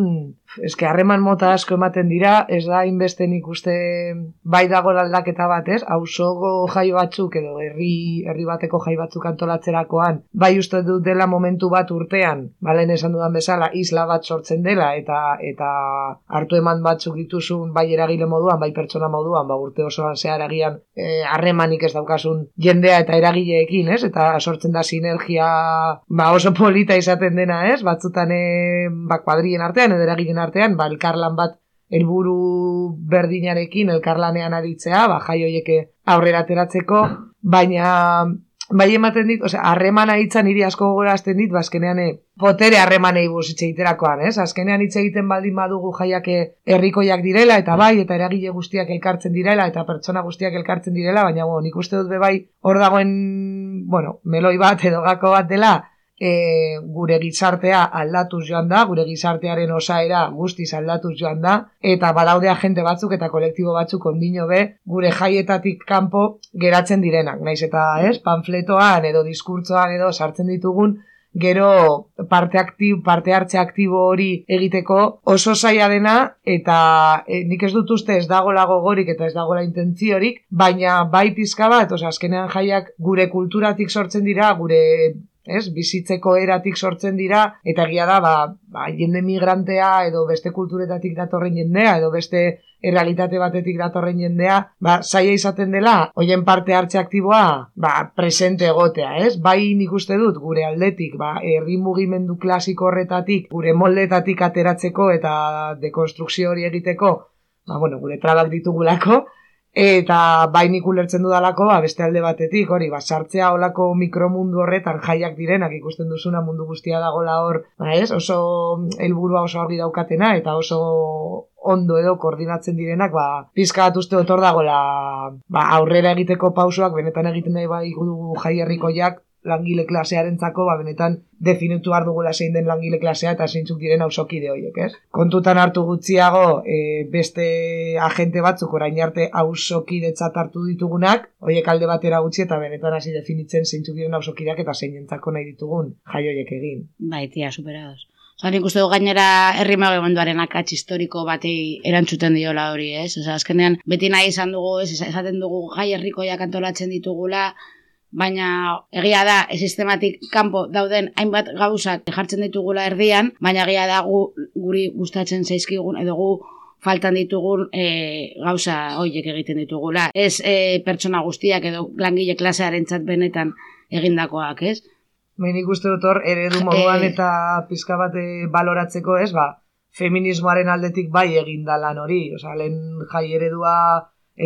eske harreman mota asko ematen dira, ez da inbeste nik uste bai dago aldaketa bat, ez? Auzogo jai batzuk edo herri herri bateko jai batzuk antolatzerakoan, bai uste dut dela momentu bat urtean, balen esan dudan bezala, isla bat sortzen dela eta eta hartu eman batzuk dituzun bai eragile moduan, bai pertsona moduan, ba urte osoan zehar agian eh, harremanik ez daukasun jendea eta eragileekin, ez? Eta sortzen da sinergia ba oso polita izaten dena, ez? Batzutan eh, ba kuadrien artean edo eragileen artean, ba, elkarlan bat helburu berdinarekin elkarlanean aritzea, ba, jai hoieke aurrera ateratzeko, baina bai ematen dit, osea, harremana hitzan niri asko gogorazten dit, ba, potere harremanei buruz hitz egiterakoan, ez? Azkenean hitz egiten baldin badugu jaiak herrikoiak direla eta bai eta eragile guztiak elkartzen direla eta pertsona guztiak elkartzen direla, baina bueno, nik uste dut be bai hor dagoen, bueno, meloi bat edo gako bat dela, e, gure gizartea aldatuz joan da, gure gizartearen osaera guztiz aldatuz joan da, eta badaude agente batzuk eta kolektibo batzuk ondino be, gure jaietatik kanpo geratzen direnak, naiz eta ez, panfletoan edo diskurtzoan edo sartzen ditugun, gero parte, aktib, parte hartze aktibo hori egiteko oso zaila dena eta e, nik ez dut uste ez dagoela gogorik eta ez dagoela intentziorik, baina bai pizka bat, oza, azkenean jaiak gure kulturatik sortzen dira, gure ez, bizitzeko eratik sortzen dira, eta egia da, ba, ba, jende migrantea, edo beste kulturetatik datorren jendea, edo beste errealitate batetik datorren jendea, ba, saia izaten dela, hoien parte hartze aktiboa, ba, presente egotea, ez? Bai nik uste dut, gure aldetik, ba, herri mugimendu klasiko horretatik, gure moldetatik ateratzeko eta dekonstrukzio hori egiteko, ba, bueno, gure trabak ditugulako, eta bainik ulertzen dudalako ba, beste alde batetik, hori, ba, sartzea olako mikromundu horretan jaiak direnak ikusten duzuna mundu guztia dagola hor, ba, ez, oso helburua oso argi daukatena, eta oso ondo edo koordinatzen direnak, ba, pizka bat uste otor dagola ba, aurrera egiteko pausoak, benetan egiten nahi bai dugu jai herrikoiak, langile klasearentzako ba benetan definitu har dugula zein den langile klasea eta zeintzuk diren ausokide horiek, ez? Kontutan hartu gutxiago e, beste agente batzuk orain arte ausokidetzat hartu ditugunak, horiek alde batera gutxi eta benetan hasi definitzen zeintzuk diren ausokideak eta zeinentzako nahi ditugun jai horiek egin. Bai, tia, superados. Zan ikuste du gainera herri mugimenduaren akats historiko batei erantzuten diola hori, ez? Osa, azkenean, beti nahi izan dugu, ez, esaten dugu gai herrikoiak antolatzen ditugula, baina egia da sistematik kanpo dauden hainbat gauzak jartzen ditugula erdian, baina egia da gu, guri gustatzen zaizkigun edo gu faltan ditugun e, gauza hoiek egiten ditugula. Ez e, pertsona guztiak edo langile klasearen benetan egindakoak, ez? Baina nik uste dut hor, eredu moduan e... eta pizka bat baloratzeko, ez, ba, feminismoaren aldetik bai eginda lan hori, oza, lehen jai eredua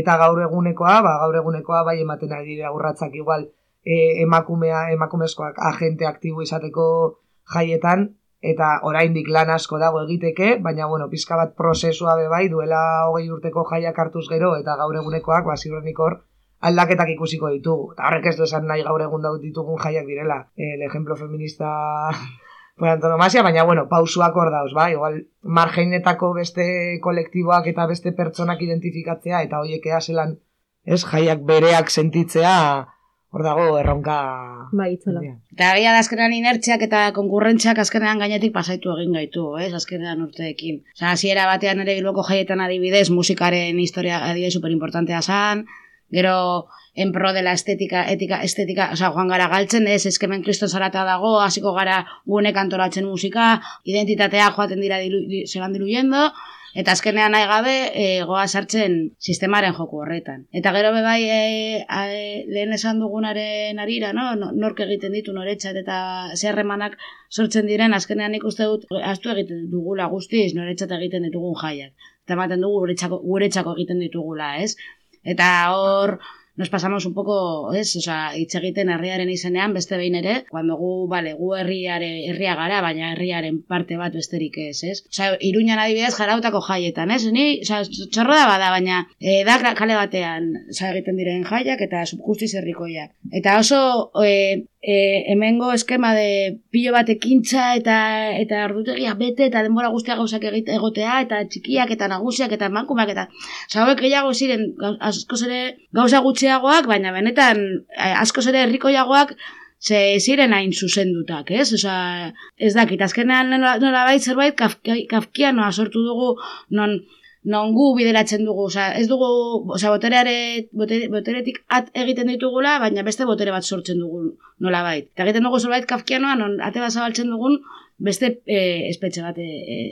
eta gaur egunekoa, ba, gaur egunekoa bai ematen ari dira urratzak igual e, emakumea, emakumezkoak agente aktibo izateko jaietan, eta oraindik lan asko dago egiteke, baina bueno, pizka bat prozesua be bai duela hogei urteko jaiak hartuz gero eta gaur egunekoak ba hor aldaketak ikusiko ditugu. Eta horrek ez du esan nahi gaur egun daut ditugun jaiak direla. E, el ejemplo feminista por antonomasia, baina bueno, pausuak hor dauz, ba? Igual margeinetako beste kolektiboak eta beste pertsonak identifikatzea eta hoiek ea zelan, ez, jaiak bereak sentitzea, hor dago erronka... Bai, itzela. Eta agia da azkenean inertziak eta konkurrentziak azkenean gainetik pasaitu egin gaitu, ez, azkenean urteekin. Osa, hasiera batean ere bilboko jaietan adibidez, musikaren historia adibidez superimportantea zan, gero en pro de la estética, etika, estetika, o sea, joan gara galtzen, ez, eskemen kriston zarata dago, hasiko gara gune kantolatzen musika, identitatea joaten dira dilu, di, segan diluyendo, eta azkenean nahi gabe e, goa sartzen sistemaren joku horretan. Eta gero bebai e, e, lehen esan dugunaren arira, no? nork egiten ditu noretxat eta zerremanak sortzen diren, azkenean ikuste dut, astu egiten dugula guztiz, noretxat egiten ditugun jaiak. Eta ematen dugu guretzako, guretzako egiten ditugula, ez? Eta hor, nos pasamos un poco, ez, osea, hitz egiten herriaren izenean beste behin ere, cuando gu, vale, gu herriare, herria gara, baina herriaren parte bat besterik ez, ez? Osea, Iruñan adibidez jarautako jaietan, ez? Ni, txorro da bada, baina e, da kale batean, osea, egiten diren jaiak eta subjustiz herrikoiak. Eta oso e, e, hemengo eskema de pilo bat ekintza eta eta ordutegia bete eta denbora guztia gauzak egotea eta txikiak eta nagusiak eta emakumeak eta osea, hauek gehiago ziren askoz ere gauza gutxiagoak, baina benetan eh, askoz ere herrikoiagoak ze ziren hain zuzendutak, ez? Osea, ez dakit, azkenean nola, nolabait zerbait kafki- kafkianoa sortu dugu non non gu bideratzen dugu, osea, ez dugu, osea, botereare, botere, boteretik at egiten ditugula, baina beste botere bat sortzen dugu nolabait. Eta egiten dugu zerbait kafkianoa, non ate bat zabaltzen dugun, beste e, espetxe bat, e,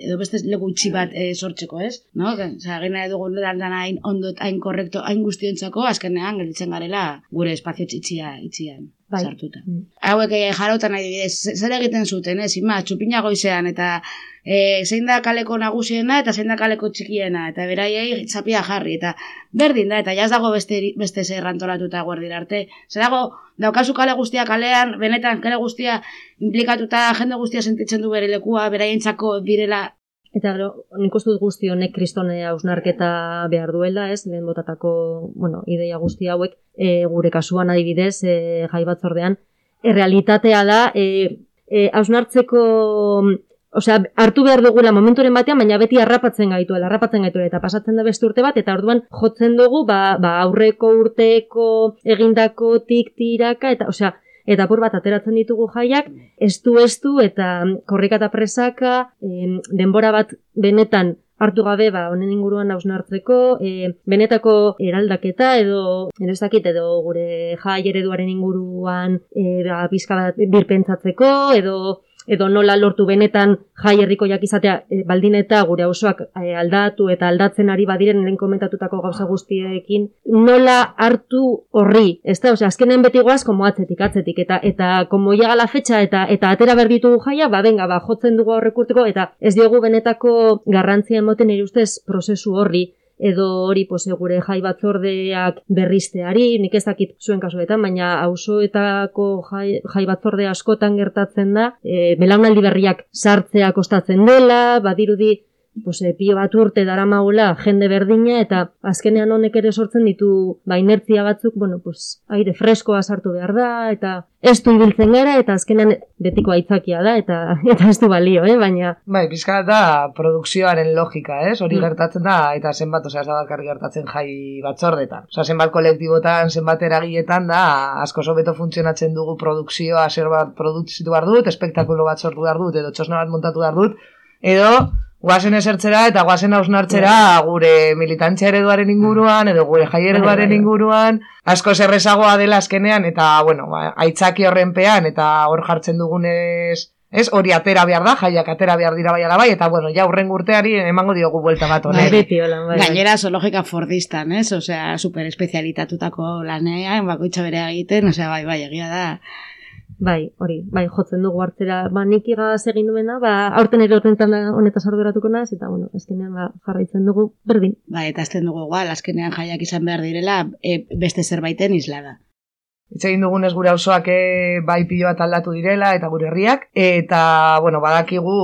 edo beste leku itxi bat e, sortzeko, ez? No? Osea, nahi dugu dan hain ondo, hain korrekto, hain guztiontzako, azkenean gelditzen garela gure espazio txitxia itxian Bai. sartuta. Hauek eh, jarautan adibidez, ze- zer egiten zuten, ez, ima, txupina goizean, eta e, zein da kaleko nagusiena eta zein da kaleko txikiena, eta beraiei txapia jarri, eta berdin da, eta jaz dago beste, beste zer antolatuta guardira arte. Zer dago, daukazu kale guztia kalean, benetan kale guztia implikatuta, jende guztia sentitzen du bere lekua, beraientzako direla Eta gero, nik uste dut guzti honek kristone hausnarketa behar duela, ez, lehen botatako, bueno, ideia guzti hauek, e, gure kasuan adibidez, e, jai batzordean, errealitatea da, e, e, hausnartzeko, osea, hartu behar dugula momenturen batean, baina beti harrapatzen gaituela, harrapatzen gaituela, eta pasatzen da beste urte bat, eta orduan jotzen dugu, ba, ba aurreko urteko egindako tik tiraka, eta, osea, eta apur bat ateratzen ditugu jaiak, estu estu eta korrika eta presaka, em, denbora bat benetan hartu gabe ba honen inguruan hausnartzeko, e, benetako eraldaketa edo edo ez dakit edo gure jai ereduaren inguruan e, ba, pizka bat birpentsatzeko edo edo nola lortu benetan jai herrikoiak izatea e, baldin eta gure auzoak e, aldatu eta aldatzen ari badiren lehen komentatutako gauza guztiekin nola hartu horri, ez da, osea, azkenen beti goaz como atzetik, atzetik, eta eta como llega la fecha eta eta atera behar ditugu jaia, ba, venga, ba, jotzen dugu aurrek urteko, eta ez diogu benetako garrantzia emoten nire ustez prozesu horri, edo hori pues, gure jai batzordeak berrizteari, nik ez dakit zuen kasuetan, baina auzoetako jai, jai batzorde askotan gertatzen da, e, belaunaldi berriak sartzea kostatzen dela, badirudi pues, e, pio bat urte dara jende berdina, eta azkenean honek ere sortzen ditu ba, inertzia batzuk, bueno, pues, aire freskoa sartu behar da, eta ez du ibiltzen gara, eta azkenean betiko aitzakia da, eta, eta ez du balio, eh? baina Bai, pizka da produkzioaren logika, ez? Hori Mm. gertatzen da, eta zenbat, osea, ez da bakarrik gertatzen jai batzordetan. Osea, zenbat kolektibotan, zenbat eragiletan da, asko hobeto funtzionatzen dugu produkzioa, zer bat produzitu behar dut, espektakulo bat sortu behar dut, edo txosna bat montatu behar dut, edo guazen esertzera eta guazen hausnartzera gure militantzia ereduaren inguruan, edo gure jai ereduaren bai. inguruan, asko errezagoa dela azkenean, eta, bueno, ba, aitzaki horrenpean, eta hor jartzen dugunez, Ez, hori atera behar da, jaiak atera behar dira bai ala bai, eta bueno, ja urren urteari emango diogu buelta bat Bai, honen. beti Gainera oso logika fordistan, ez? Osea, super espezialitatutako lanean, bakoitza bere egiten, osea, bai, bai, egia da. Bai, hori, bai, jotzen dugu hartzera, ba, nik igaz egin nuena, ba, aurten ere horretan honetaz arduratuko naz, eta, bueno, azkenean, ba, jarraitzen dugu, berdin. Bai, eta azten dugu igual, azkenean jaiak izan behar direla, e, beste zerbaiten isla da. Hitz egin dugunez gure auzoak eh, bai pilo bat aldatu direla eta gure herriak eta bueno, badakigu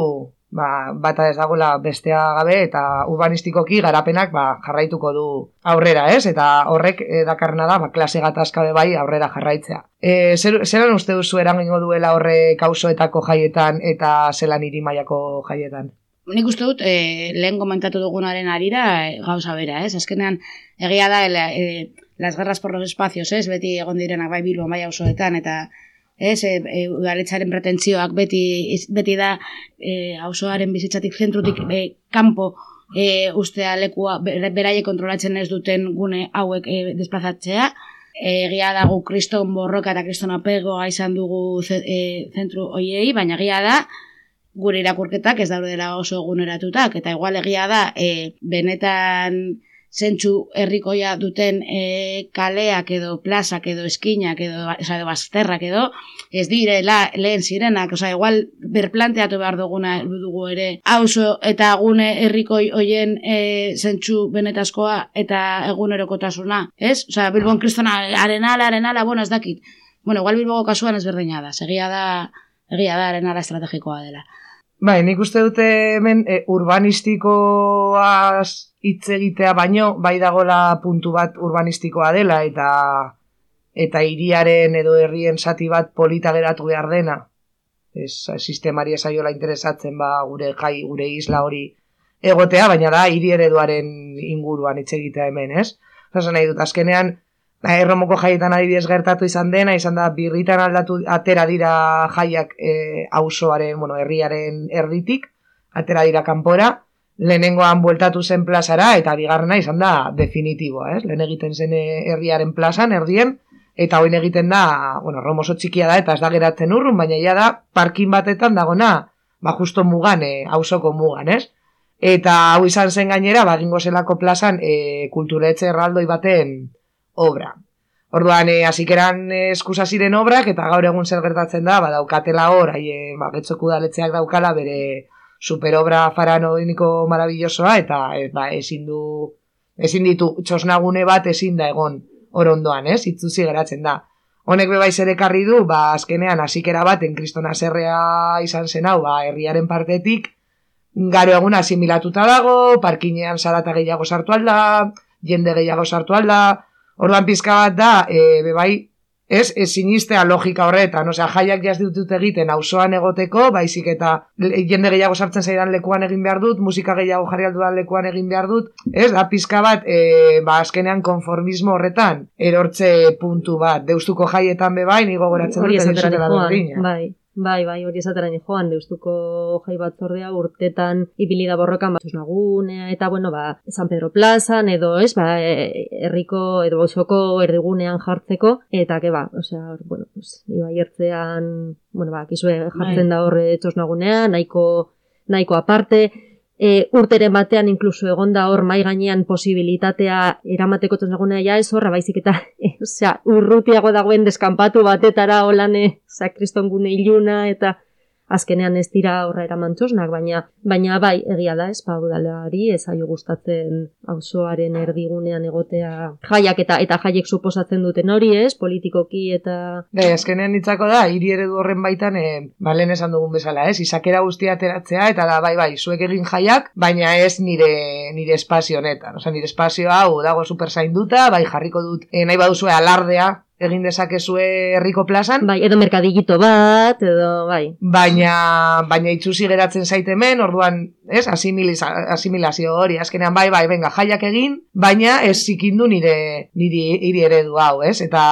ba, bata ez dagoela bestea gabe eta urbanistikoki garapenak ba, jarraituko du aurrera, ez? Eta horrek eh, dakarna da ba, klase gatazka bai aurrera jarraitzea. E, zer, zeran uste duzu eragingo duela horrek auzoetako jaietan eta zelan hiri mailako jaietan? Nik uste dut, e, lehen komentatu dugunaren arira, e, gauza bera, ez? Azkenean, egia da, e, las guerras por los espacios, ez? Beti egon direnak bai bilbon, bai auzoetan, eta ez, e, e, udaletxaren pretentzioak beti, beti da e, auzoaren bizitzatik zentrutik e, kanpo e, ustea lekua, beraiek kontrolatzen ez duten gune hauek e, desplazatzea, egia da gu kriston borroka eta kriston apegoa izan dugu ze, e, zentru hoiei, baina egia da, gure irakurketak ez daudela oso eguneratutak, eta igual egia da, e, benetan zentsu herrikoia duten e, kaleak edo plazak edo eskinak edo, oza, edo bazterrak edo, ez dire la, lehen zirenak, oza, igual berplanteatu behar duguna dugu ere, auzo eta gune herrikoi hoien e, zentsu benetazkoa eta egunerokotasuna, ez? Oza, Bilbon kristona, arenala, arenala, bueno, ez dakit. Bueno, igual Bilbogo kasuan ez berdina da, segia da, egia da arenala estrategikoa dela. Bai, nik uste dute hemen e, urbanistikoaz hitz egitea baino, bai dagola puntu bat urbanistikoa dela, eta eta hiriaren edo herrien zati bat polita geratu behar dena. Ez, sistemari esaiola interesatzen ba gure jai, gure isla hori egotea, baina da hiri ereduaren inguruan hitz egitea hemen, ez? Zasen nahi dut, azkenean, ba, erromoko jaietan adibidez gertatu izan dena, izan da, birritan aldatu atera dira jaiak e, auzoaren, bueno, herriaren erditik, atera dira kanpora, lehenengoan bueltatu zen plazara, eta bigarrena izan da definitiboa, ez? Lehen egiten zen herriaren plazan, erdien, eta hoin egiten da, bueno, Rom oso txikia da, eta ez da geratzen urrun, baina ja da, parkin batetan dagona, ba, justo mugan, e, mugan, ez? Eta hau izan zen gainera, ba, gingo zelako plazan, e, kulturetze erraldoi baten obra. Orduan, e, azikeran eskusa ziren obrak, eta gaur egun zer gertatzen da, ba, daukatela hor, haie, ba, getxoku daletzeak daukala, bere superobra faranoiniko marabillosoa, eta e, ba, ezin du, ezin ditu, txosnagune bat ezin da egon orondoan, ez? Itzuzi geratzen da. Honek bebai zer ekarri du, ba, azkenean hasikera baten kristona zerrea izan zen hau, ba, herriaren partetik, garo egun asimilatuta dago, parkinean zarata gehiago sartu alda, jende gehiago sartu alda, orduan pizka bat da, e, bebai, Ez, ez sinistea logika horretan, osea, jaiak jaz ditut egiten auzoan egoteko, baizik eta jende gehiago sartzen zaidan lekuan egin behar dut, musika gehiago jarri aldudan lekuan egin behar dut, ez, da pizka bat, e, ba, azkenean konformismo horretan, erortze puntu bat, deustuko jaietan bebai, nigo goratzen dut, bai. Bai, bai, hori esatera joan, deustuko jai batzordea urtetan ibili da borrokan bat nagunea, eta bueno, ba, San Pedro Plazan edo, ez, ba, e, herriko edo osoko erdigunean jartzeko, eta ke ba, osea, bueno, pues, iba hiertzean, bueno, ba, kizue jartzen bai. da horre txosnagunea, nahiko, nahiko aparte, e, urteren batean inkluso egonda hor mai gainean posibilitatea eramateko txosnagunea ja ez horra baizik eta e, osea, urrutiago dagoen deskanpatu batetara holane sakriston gune iluna eta azkenean ez dira horra eraman txosnak, baina, baina bai, egia da, ez paudaleari, ez aio gustatzen auzoaren erdigunean egotea jaiak eta eta jaiek suposatzen duten hori, ez, politikoki eta... Bai, azkenean nitzako da, hiri eredu horren baitan, e, balen esan dugun bezala, ez, izakera guztia ateratzea, eta da, bai, bai, zuek egin jaiak, baina ez nire, nire espazio honetan, oza, nire espazio hau dago super zainduta, bai, jarriko dut, e, nahi baduzue alardea, egin dezakezue herriko plazan. Bai, edo merkadigito bat, edo, bai. Baina, baina itxusi geratzen zaite hemen, orduan, ez, asimilazio hori, azkenean, bai, bai, venga, jaiak egin, baina ez zikindu nire, nire, nire eredu hau, ez, eta,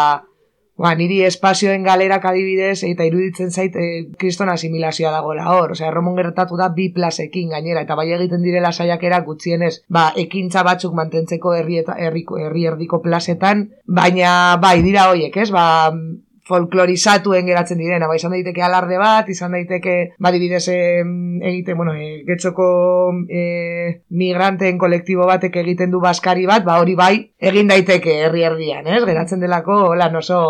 Ba, niri espazioen galerak adibidez, eta iruditzen zait, e, kriston asimilazioa dagoela hor. Osea, erromon gertatu da bi plazekin gainera, eta bai egiten direla saiakera gutxienez, ba, ekintza batzuk mantentzeko herri, eta, herri erdiko plazetan, baina, bai, dira hoiek, ez? Ba, folklorizatuen geratzen direna, ba, izan daiteke alarde bat, izan daiteke, ba, dibidez, egite, bueno, e, getxoko e, migranteen kolektibo batek egiten du baskari bat, ba, hori bai, egin daiteke herri erdian, ez? Geratzen delako, hola, oso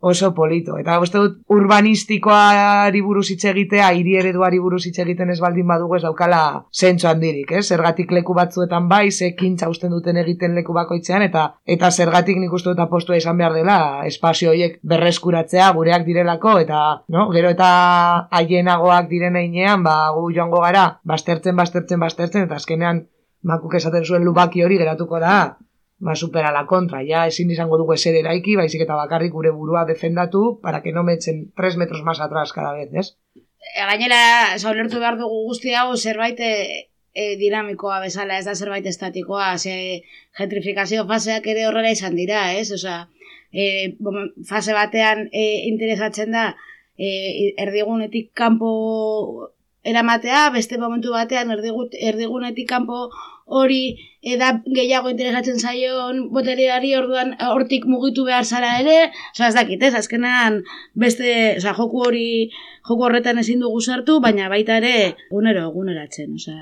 oso polito. Eta uste dut urbanistikoari buruz hitz egitea, hiri ereduari buruz hitz egiten ez baldin badugu ez daukala zentsu handirik, eh? Zergatik leku batzuetan bai, ze kintza usten duten egiten leku bakoitzean, eta eta zergatik nik uste dut apostua izan behar dela, espazio horiek berreskuratzea gureak direlako, eta no? gero eta haienagoak diren einean, ba, gu joango gara, bastertzen, bastertzen, bastertzen, eta azkenean, makuk esaten zuen lubaki hori geratuko da, ba, supera la kontra, ja, ezin izango dugu eser eraiki, baizik eta bakarrik gure burua defendatu, para que no metzen 3 metros más atrás cada vez, ez? E, gainera, saulertu behar dugu guzti hau, zerbait e, dinamikoa bezala, ez da zerbait estatikoa, ze gentrifikazio faseak ere horrela izan dira, ez? Osa, e, fase batean e, interesatzen da, e, erdigunetik kanpo eramatea, beste momentu batean erdigut, erdigunetik kanpo hori eda gehiago interesatzen zaion boteriari orduan hortik mugitu behar zara ere, oza, ez dakit, ez, azkenan beste, oza, joku hori, joku horretan ezin dugu sartu, baina baita ere gunero eguneratzen, oza.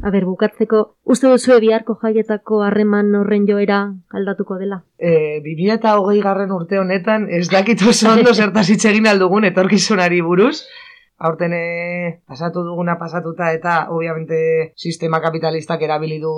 A ber, bukatzeko, uste duzu biharko jaietako harreman horren joera aldatuko dela? E, 2008 garren urte honetan, ez dakit oso ondo zertaz hitz egin aldugun etorkizunari buruz, aurten eh, pasatu duguna pasatuta eta obviamente sistema kapitalistak erabili du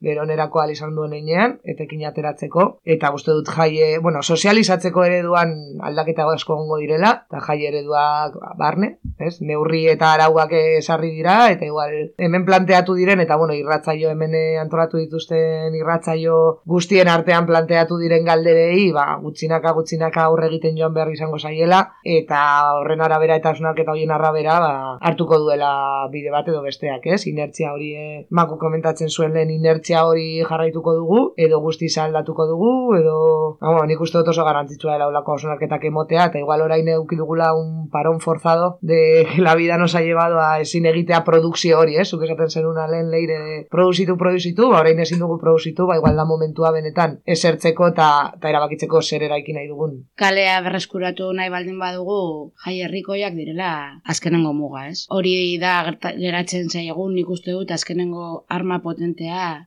beronerako izan duen einean, etekin ateratzeko, eta uste dut jaie, bueno, sozializatzeko ereduan aldaketa asko egongo direla, eta jai ereduak ba, barne, ez? neurri eta arauak esarri dira, eta igual hemen planteatu diren, eta bueno, irratzaio hemen eh, antolatu dituzten irratzaio guztien artean planteatu diren galderei, ba, gutxinaka gutxinaka aurre egiten joan behar izango zaiela, eta horren arabera eta eta horien arabera, ba, hartuko duela bide bat edo besteak, ez? Inertzia hori, eh, maku komentatzen zuen lehen inertzia hori jarraituko dugu, edo guzti aldatuko dugu, edo... Vamos, nik uste dut oso garantzitsua dela olako osonarketak emotea, eta igual orain eukidugula un parón forzado de la vida nos ha llevado a ezin egitea produkzio hori, eh? Zuk esaten zen una lehen leire produzitu, produzitu, ba orain ezin dugu produzitu, ba igual da momentua benetan esertzeko eta, erabakitzeko zer eraiki nahi dugun. Kalea berreskuratu nahi baldin badugu jai herrikoiak direla azkenengo muga, ez? Hori da geratzen zaigun nik uste dut azkenengo arma potentea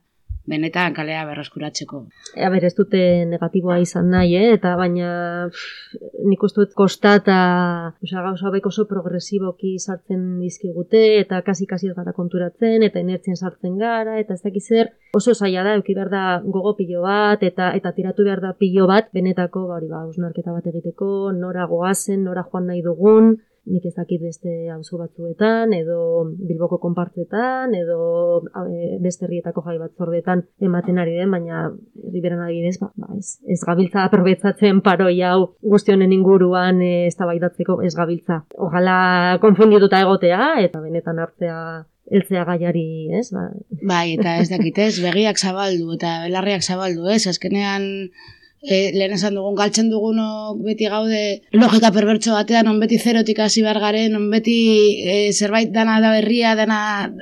benetan kalea berreskuratzeko. A ber, ez dute negatiboa izan nahi, eh? eta baina pff, nik uste dut kostata, osea, gauza baik oso progresiboki sartzen dizkigute, eta kasi-kasi gara konturatzen, eta inertzen sartzen gara, eta ez dakiz zer, oso zaila da, euki behar da gogo pilo bat, eta eta tiratu behar da pilo bat, benetako, ba, hori ba, bat egiteko, nora goazen, nora joan nahi dugun, nik ez dakit beste auzo batzuetan, edo bilboko konpartzetan, edo e, beste herrietako jai batzordetan ematen ari den, baina riberan adibidez, ba, ba, ez, ez gabiltza aprobetzatzen paroi hau guztionen inguruan e, ez ez gabiltza. Ogala konfundituta egotea, eta benetan artea eltzea gaiari, ez? Ba. Bai, eta ez dakit, ez, begiak zabaldu, eta belarriak zabaldu, ez? Azkenean, e, lehen esan dugun galtzen dugunok beti gaude logika perbertso batean on beti zerotik hasi behar garen on beti e, zerbait dana da berria dana,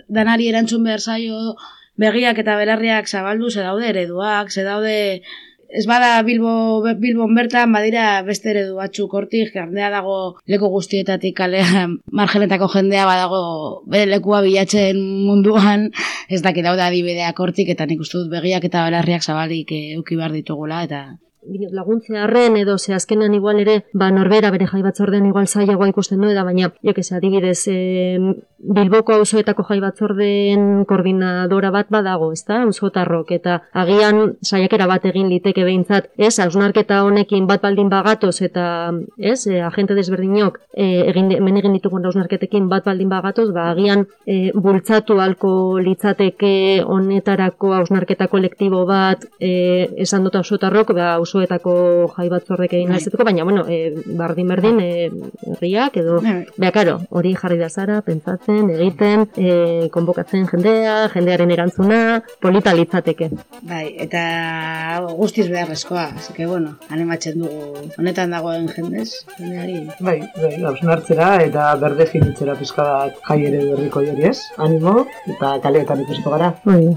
danari erantzun behar zaio begiak eta belarriak zabaldu ze daude ereduak ze daude Ez bada Bilbo, Bilbon bertan, badira beste eredu batzuk hortik, jendea dago leku guztietatik kalea, margenetako jendea badago bere lekua bilatzen munduan, ez dakit daude adibideak hortik, eta nik uste dut begiak eta belarriak zabalik euki behar ditugula, eta laguntze harren edo ze azkenan igual ere ba norbera bere jai batzordean igual zailagoa ikusten du da baina jo que adibidez e, Bilboko auzoetako jai batzordeen koordinadora bat badago, ezta? Auzotarrok eta agian saiakera bat egin liteke beintzat, ez? Ausnarketa honekin bat baldin bagatoz eta, ez? E, agente desberdinok e, egin men egin ditugun ausnarketekin bat baldin bagatoz, ba agian e, bultzatu alko litzateke honetarako ausnarketa kolektibo bat, e, esan dut auzotarrok, ba auzoetako jai batzordek egin bai. baina bueno, e, bardin berdin e, herriak edo bai. bea karo, hori jarri da zara pentsatzen, egiten, e, konbokatzen jendea, jendearen erantzuna, polita litzateke. Bai, eta guztiz beharrezkoa, así que bueno, animatzen dugu honetan dagoen jendez, jendeari. Bai, bai, hartzera eta berde finitzera pizka jai ere berriko hori ez, animo, eta kaleetan ikusiko gara. Bai.